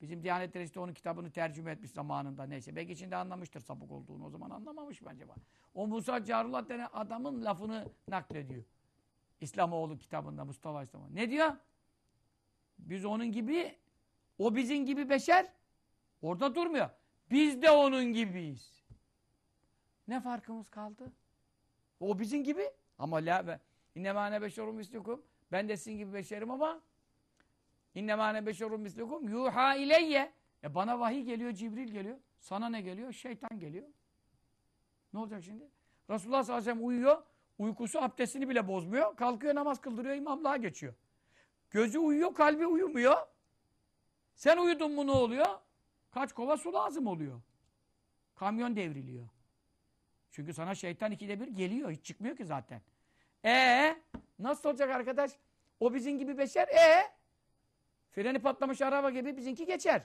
Bizim Diyanet Reisi onun kitabını tercüme etmiş zamanında. Neyse. Belki içinde anlamıştır sapık olduğunu. O zaman anlamamış mı acaba? O Musa Carullah denen adamın lafını naklediyor. İslamoğlu kitabında Mustafa İslamoğlu. Ne diyor? Biz onun gibi, o bizim gibi beşer. Orada durmuyor. Biz de onun gibiyiz. Ne farkımız kaldı? O bizim gibi. Ama la ve innemâne beşerun mislukum. Ben de sizin gibi beşerim ama innemâne beşerun mislukum yuha ileyye. E bana vahiy geliyor, Cibril geliyor. Sana ne geliyor? Şeytan geliyor. Ne olacak şimdi? Resulullah sallallahu aleyhi ve sellem uyuyor. Uykusu abdestini bile bozmuyor. Kalkıyor namaz kıldırıyor, imamlığa geçiyor. Gözü uyuyor, kalbi uyumuyor. Sen uyudun mu ne oluyor? Kaç kova su lazım oluyor. Kamyon devriliyor. Çünkü sana şeytan ikide bir geliyor. Hiç çıkmıyor ki zaten. E nasıl olacak arkadaş? O bizim gibi beşer. E freni patlamış araba gibi bizimki geçer.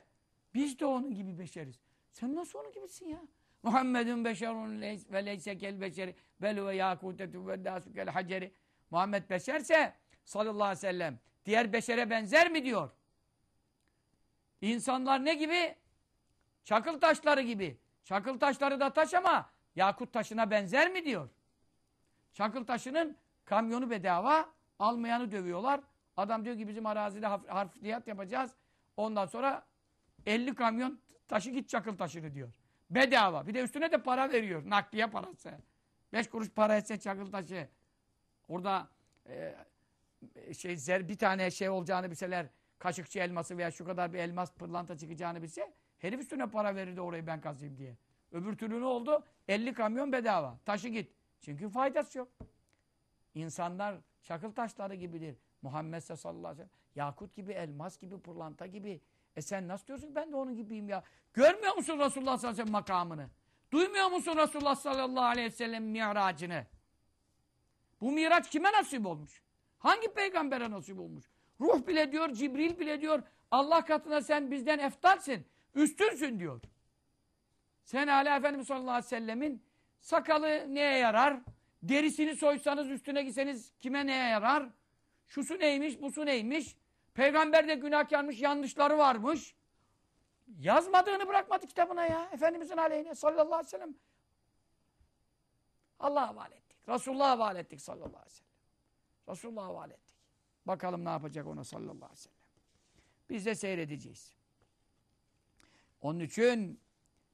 Biz de onun gibi beşeriz. Sen nasıl onun gibisin ya? Muhammedun beşerun ve leyse kel beşeri bel ve yakutetü ve dasu kel haceri. Muhammed beşerse sallallahu aleyhi ve sellem diğer beşere benzer mi diyor. İnsanlar ne gibi? Çakıl taşları gibi. Çakıl taşları da taş ama yakut taşına benzer mi diyor. Çakıl taşının kamyonu bedava almayanı dövüyorlar. Adam diyor ki bizim arazide harf, harfliyat yapacağız. Ondan sonra 50 kamyon taşı git çakıl taşını diyor. Bedava. Bir de üstüne de para veriyor. Nakliye parası. 5 kuruş para etse çakıl taşı. Orada e, şey zer bir tane şey olacağını bilseler kaşıkçı elması veya şu kadar bir elmas pırlanta çıkacağını bilse herif üstüne para verirdi orayı ben kazayım diye. Öbür türlü ne oldu? 50 kamyon bedava. Taşı git. Çünkü faydası yok. İnsanlar çakıl taşları gibidir. Muhammed sallallahu aleyhi ve sellem yakut gibi, elmas gibi, pırlanta gibi. E sen nasıl diyorsun ki ben de onun gibiyim ya? Görmüyor musun Resulullah sallallahu aleyhi ve sellem makamını? Duymuyor musun Resulullah sallallahu aleyhi ve sellem miracını? Bu miraç kime nasip olmuş? Hangi peygambere nasip olmuş? Ruh bile diyor, Cibril bile diyor, Allah katına sen bizden eftalsin, üstünsün diyor. Sen hala Efendimiz sallallahu aleyhi ve sellemin sakalı neye yarar? Derisini soysanız üstüne gitseniz kime neye yarar? Şusu neymiş, busu neymiş? Peygamber de günahkarmış, yanlışları varmış. Yazmadığını bırakmadı kitabına ya. Efendimizin aleyhine sallallahu aleyhi ve sellem. Allah'a havale ettik. Resulullah'a havale ettik sallallahu aleyhi ve sellem. Resulullah'a havale ettik. Bakalım ne yapacak ona sallallahu aleyhi ve sellem. Biz de seyredeceğiz. Onun için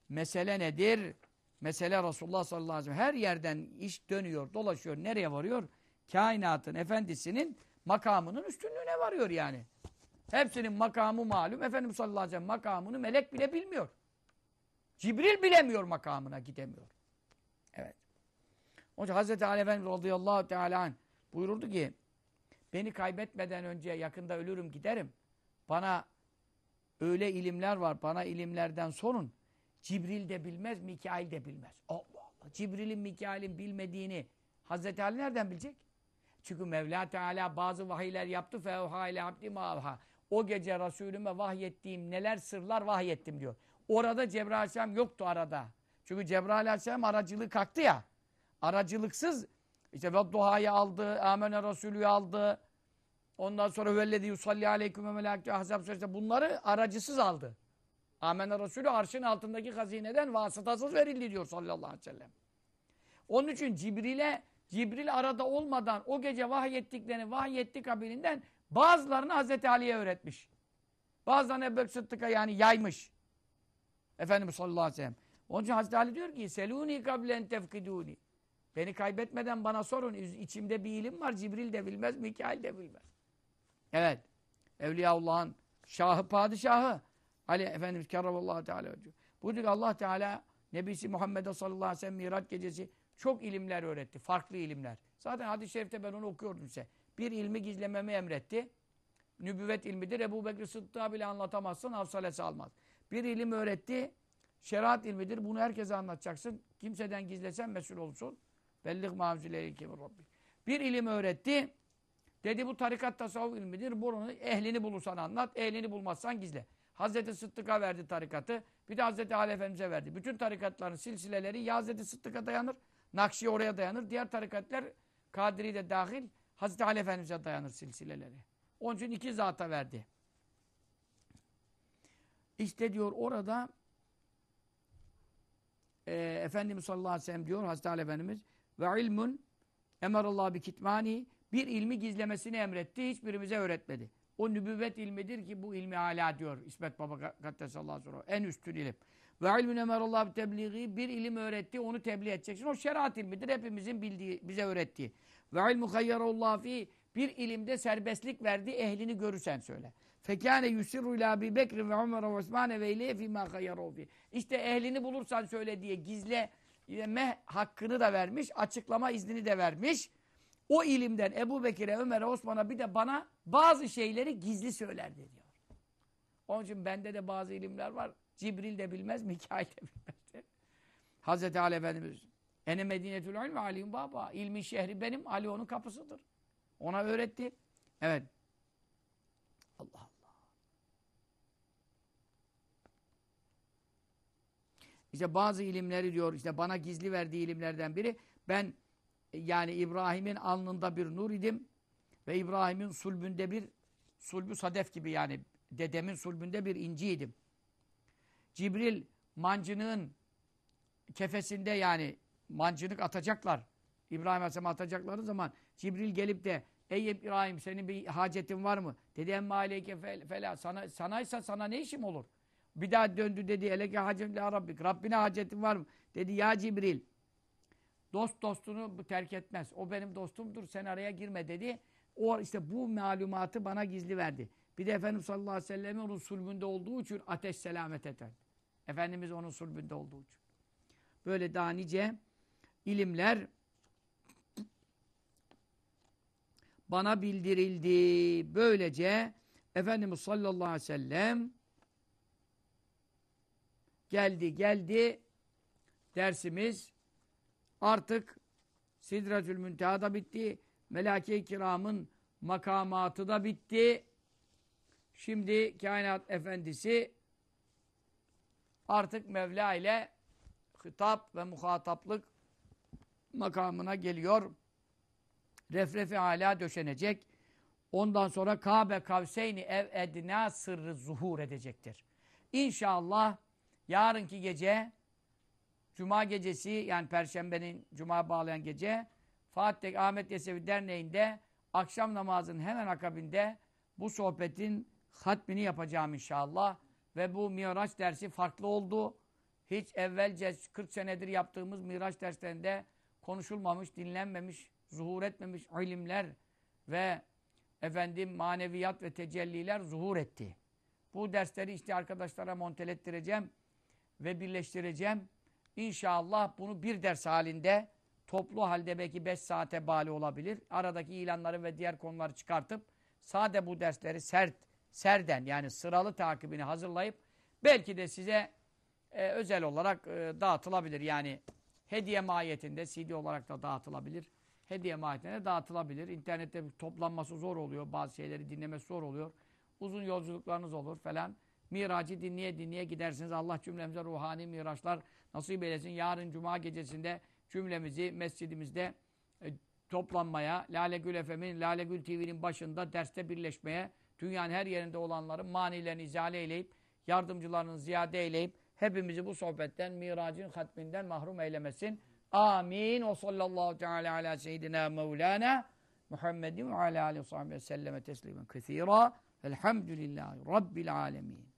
mesele nedir? Mesele Resulullah sallallahu aleyhi ve sellem. Her yerden iş dönüyor, dolaşıyor. Nereye varıyor? Kainatın efendisinin makamının üstünlüğüne varıyor yani. Hepsinin makamı malum. Efendimiz sallallahu aleyhi ve sellem makamını melek bile bilmiyor. Cibril bilemiyor makamına gidemiyor. Evet. Onun Hazreti Ali Efendimiz radıyallahu teala buyururdu ki beni kaybetmeden önce yakında ölürüm giderim. Bana öyle ilimler var. Bana ilimlerden sorun. Cibril de bilmez, Mikail de bilmez. Allah Allah. Cibril'in, Mikail'in bilmediğini Hazreti Ali nereden bilecek? Çünkü Mevla Teala bazı vahiyler yaptı. Fevha ile abdi mavha. O gece Resulüme vahyettiğim neler sırlar vahyettim diyor. Orada Cebrail Aleyhisselam yoktu arada. Çünkü Cebrail Aleyhisselam aracılığı kalktı ya. Aracılıksız işte Vedduha'yı aldı, Amene Resulü'yü aldı. Ondan sonra Vellezi yusalli aleyküm ve melâkû Ahzab bunları aracısız aldı. Amene Resulü arşın altındaki hazineden vasıtasız verildi diyor sallallahu aleyhi ve sellem. Onun için Cibril'e Cibril arada olmadan o gece vahyettiklerini vahyetti kabilinden bazılarını Hazreti Ali'ye öğretmiş. Bazılarını Ebu Sıddık'a yani yaymış. Efendimiz sallallahu aleyhi ve sellem. Onun için Hazreti Ali diyor ki seluni kablen tefkiduni. Beni kaybetmeden bana sorun. İçimde bir ilim var. Cibril de bilmez, Mikail de bilmez. Evet. Evliyaullah'ın şahı, padişahı. Ali Efendimiz Kerravallahu Teala. Buyurdu ki Allah Teala Nebisi Muhammed'e sallallahu aleyhi ve sellem Miraç gecesi çok ilimler öğretti. Farklı ilimler. Zaten hadis-i şerifte ben onu okuyordum size. Bir ilmi gizlememi emretti. Nübüvvet ilmidir. Ebu Bekir Sıddık'a bile anlatamazsın. Hafsalesi almaz. Bir ilim öğretti. Şeriat ilmidir. Bunu herkese anlatacaksın. Kimseden gizlesen mesul olsun. Bellik mavzüleyke Rabbi. Bir ilim öğretti. Dedi bu tarikat tasavvuf ilmidir. Bunu ehlini bulursan anlat. Ehlini bulmazsan gizle. Hazreti Sıddık'a verdi tarikatı. Bir de Hazreti Ali Efendimiz'e verdi. Bütün tarikatların silsileleri ya Hazreti Sıddık'a dayanır. Nakşi oraya dayanır. Diğer tarikatlar Kadiri de dahil Hazreti Ali Efendimiz'e dayanır silsileleri. Onun için iki zata verdi. İşte diyor orada e, Efendimiz sallallahu aleyhi ve sellem diyor Hazreti Ali Efendimiz ve ilmun emarallahu bi kitmani bir ilmi gizlemesini emretti. Hiçbirimize öğretmedi. O nübüvvet ilmidir ki bu ilmi hala diyor İsmet Baba Kaddesallahu sonra en üstün ilim. Ve ilmün emarallahu tebliği bir ilim öğretti onu tebliğ edeceksin. O şeriat ilmidir hepimizin bildiği bize öğrettiği. Ve ilmu hayyarallahu fi bir ilimde serbestlik verdi ehlini görürsen söyle. Fekâne yusirru ilâ Ebi Bekir ve Ömer ve Osman ve ileyhe fîmâ hayyarû fi. İşte ehlini bulursan söyle diye gizleme hakkını da vermiş, açıklama iznini de vermiş. O ilimden Ebu Bekir'e, Ömer'e, Osman'a bir de bana bazı şeyleri gizli söylerdi diyor. Onun için bende de bazı ilimler var. Cibril de bilmez, Mikail de bilmez. Hazreti Ali Efendimiz Ene Medinetül ilmi aliyum baba. İlmi şehri benim, Ali onun kapısıdır. Ona öğretti. Evet. Allah Allah. işte bazı ilimleri diyor işte bana gizli verdiği ilimlerden biri ben yani İbrahim'in alnında bir nur idim ve İbrahim'in sulbünde bir sulbü sadef gibi yani dedemin sulbünde bir inciydim. Cibril mancınığın kefesinde yani mancınık atacaklar. İbrahim Aleyhisselam'a atacakları zaman Cibril gelip de ey İbrahim senin bir hacetin var mı? Dedi emme aleyke fela. Sana, sanaysa sana ne işim olur? Bir daha döndü dedi eleke hacem la rabbik. Rabbine hacetin var mı? Dedi ya Cibril dost dostunu terk etmez. O benim dostumdur sen araya girme dedi. O işte bu malumatı bana gizli verdi. Bir de Efendimiz sallallahu aleyhi ve sellem'in onun sulbünde olduğu için ateş selamet eder. Efendimiz onun sulbünde olduğu için. Böyle daha nice ilimler bana bildirildi. Böylece Efendimiz sallallahu aleyhi ve sellem geldi geldi dersimiz artık Sidretül Münteha da bitti. Melake-i Kiram'ın makamatı da bitti. Şimdi kainat efendisi artık Mevla ile hitap ve muhataplık makamına geliyor. Refrefi hala döşenecek. Ondan sonra Kabe Kavseyni ev edna sırrı zuhur edecektir. İnşallah yarınki gece Cuma gecesi yani Perşembenin Cuma bağlayan gece Fatih Ahmet Yesevi Derneği'nde akşam namazının hemen akabinde bu sohbetin hatmini yapacağım inşallah. Ve bu Miraç dersi farklı oldu. Hiç evvelce 40 senedir yaptığımız Miraç derslerinde konuşulmamış, dinlenmemiş, zuhur etmemiş ilimler ve efendim maneviyat ve tecelliler zuhur etti. Bu dersleri işte arkadaşlara montelettireceğim ve birleştireceğim. İnşallah bunu bir ders halinde toplu halde belki 5 saate bali olabilir. Aradaki ilanları ve diğer konuları çıkartıp sade bu dersleri sert, serden yani sıralı takibini hazırlayıp belki de size e, özel olarak e, dağıtılabilir. Yani hediye mahiyetinde CD olarak da dağıtılabilir. Hediye mahiyetinde dağıtılabilir. İnternette toplanması zor oluyor. Bazı şeyleri dinlemesi zor oluyor. Uzun yolculuklarınız olur falan. Miracı dinleye dinleye gidersiniz. Allah cümlemize ruhani miraçlar nasip eylesin. Yarın Cuma gecesinde cümlemizi mescidimizde e, toplanmaya, Lale Gül FM'in, Lale Gül TV'nin başında derste birleşmeye, dünyanın her yerinde olanların manilerini izale eyleyip, yardımcılarını ziyade eyleyip, hepimizi bu sohbetten, miracın hatminden mahrum eylemesin. Amin. O sallallahu teala ala seyyidina Mevlana Muhammedin ve ala aleyhi ve selleme teslimen kethira. Elhamdülillahi Rabbil alemin.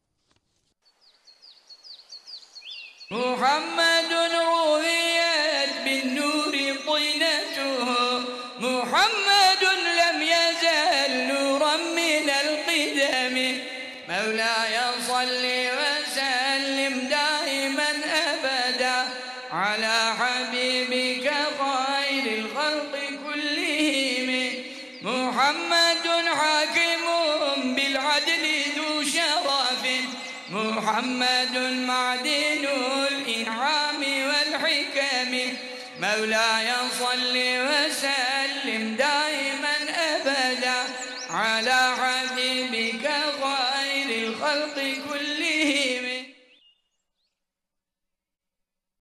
محمد رويت بالنور طينته. محمد لم يزل نورا من القدم. مولاي صل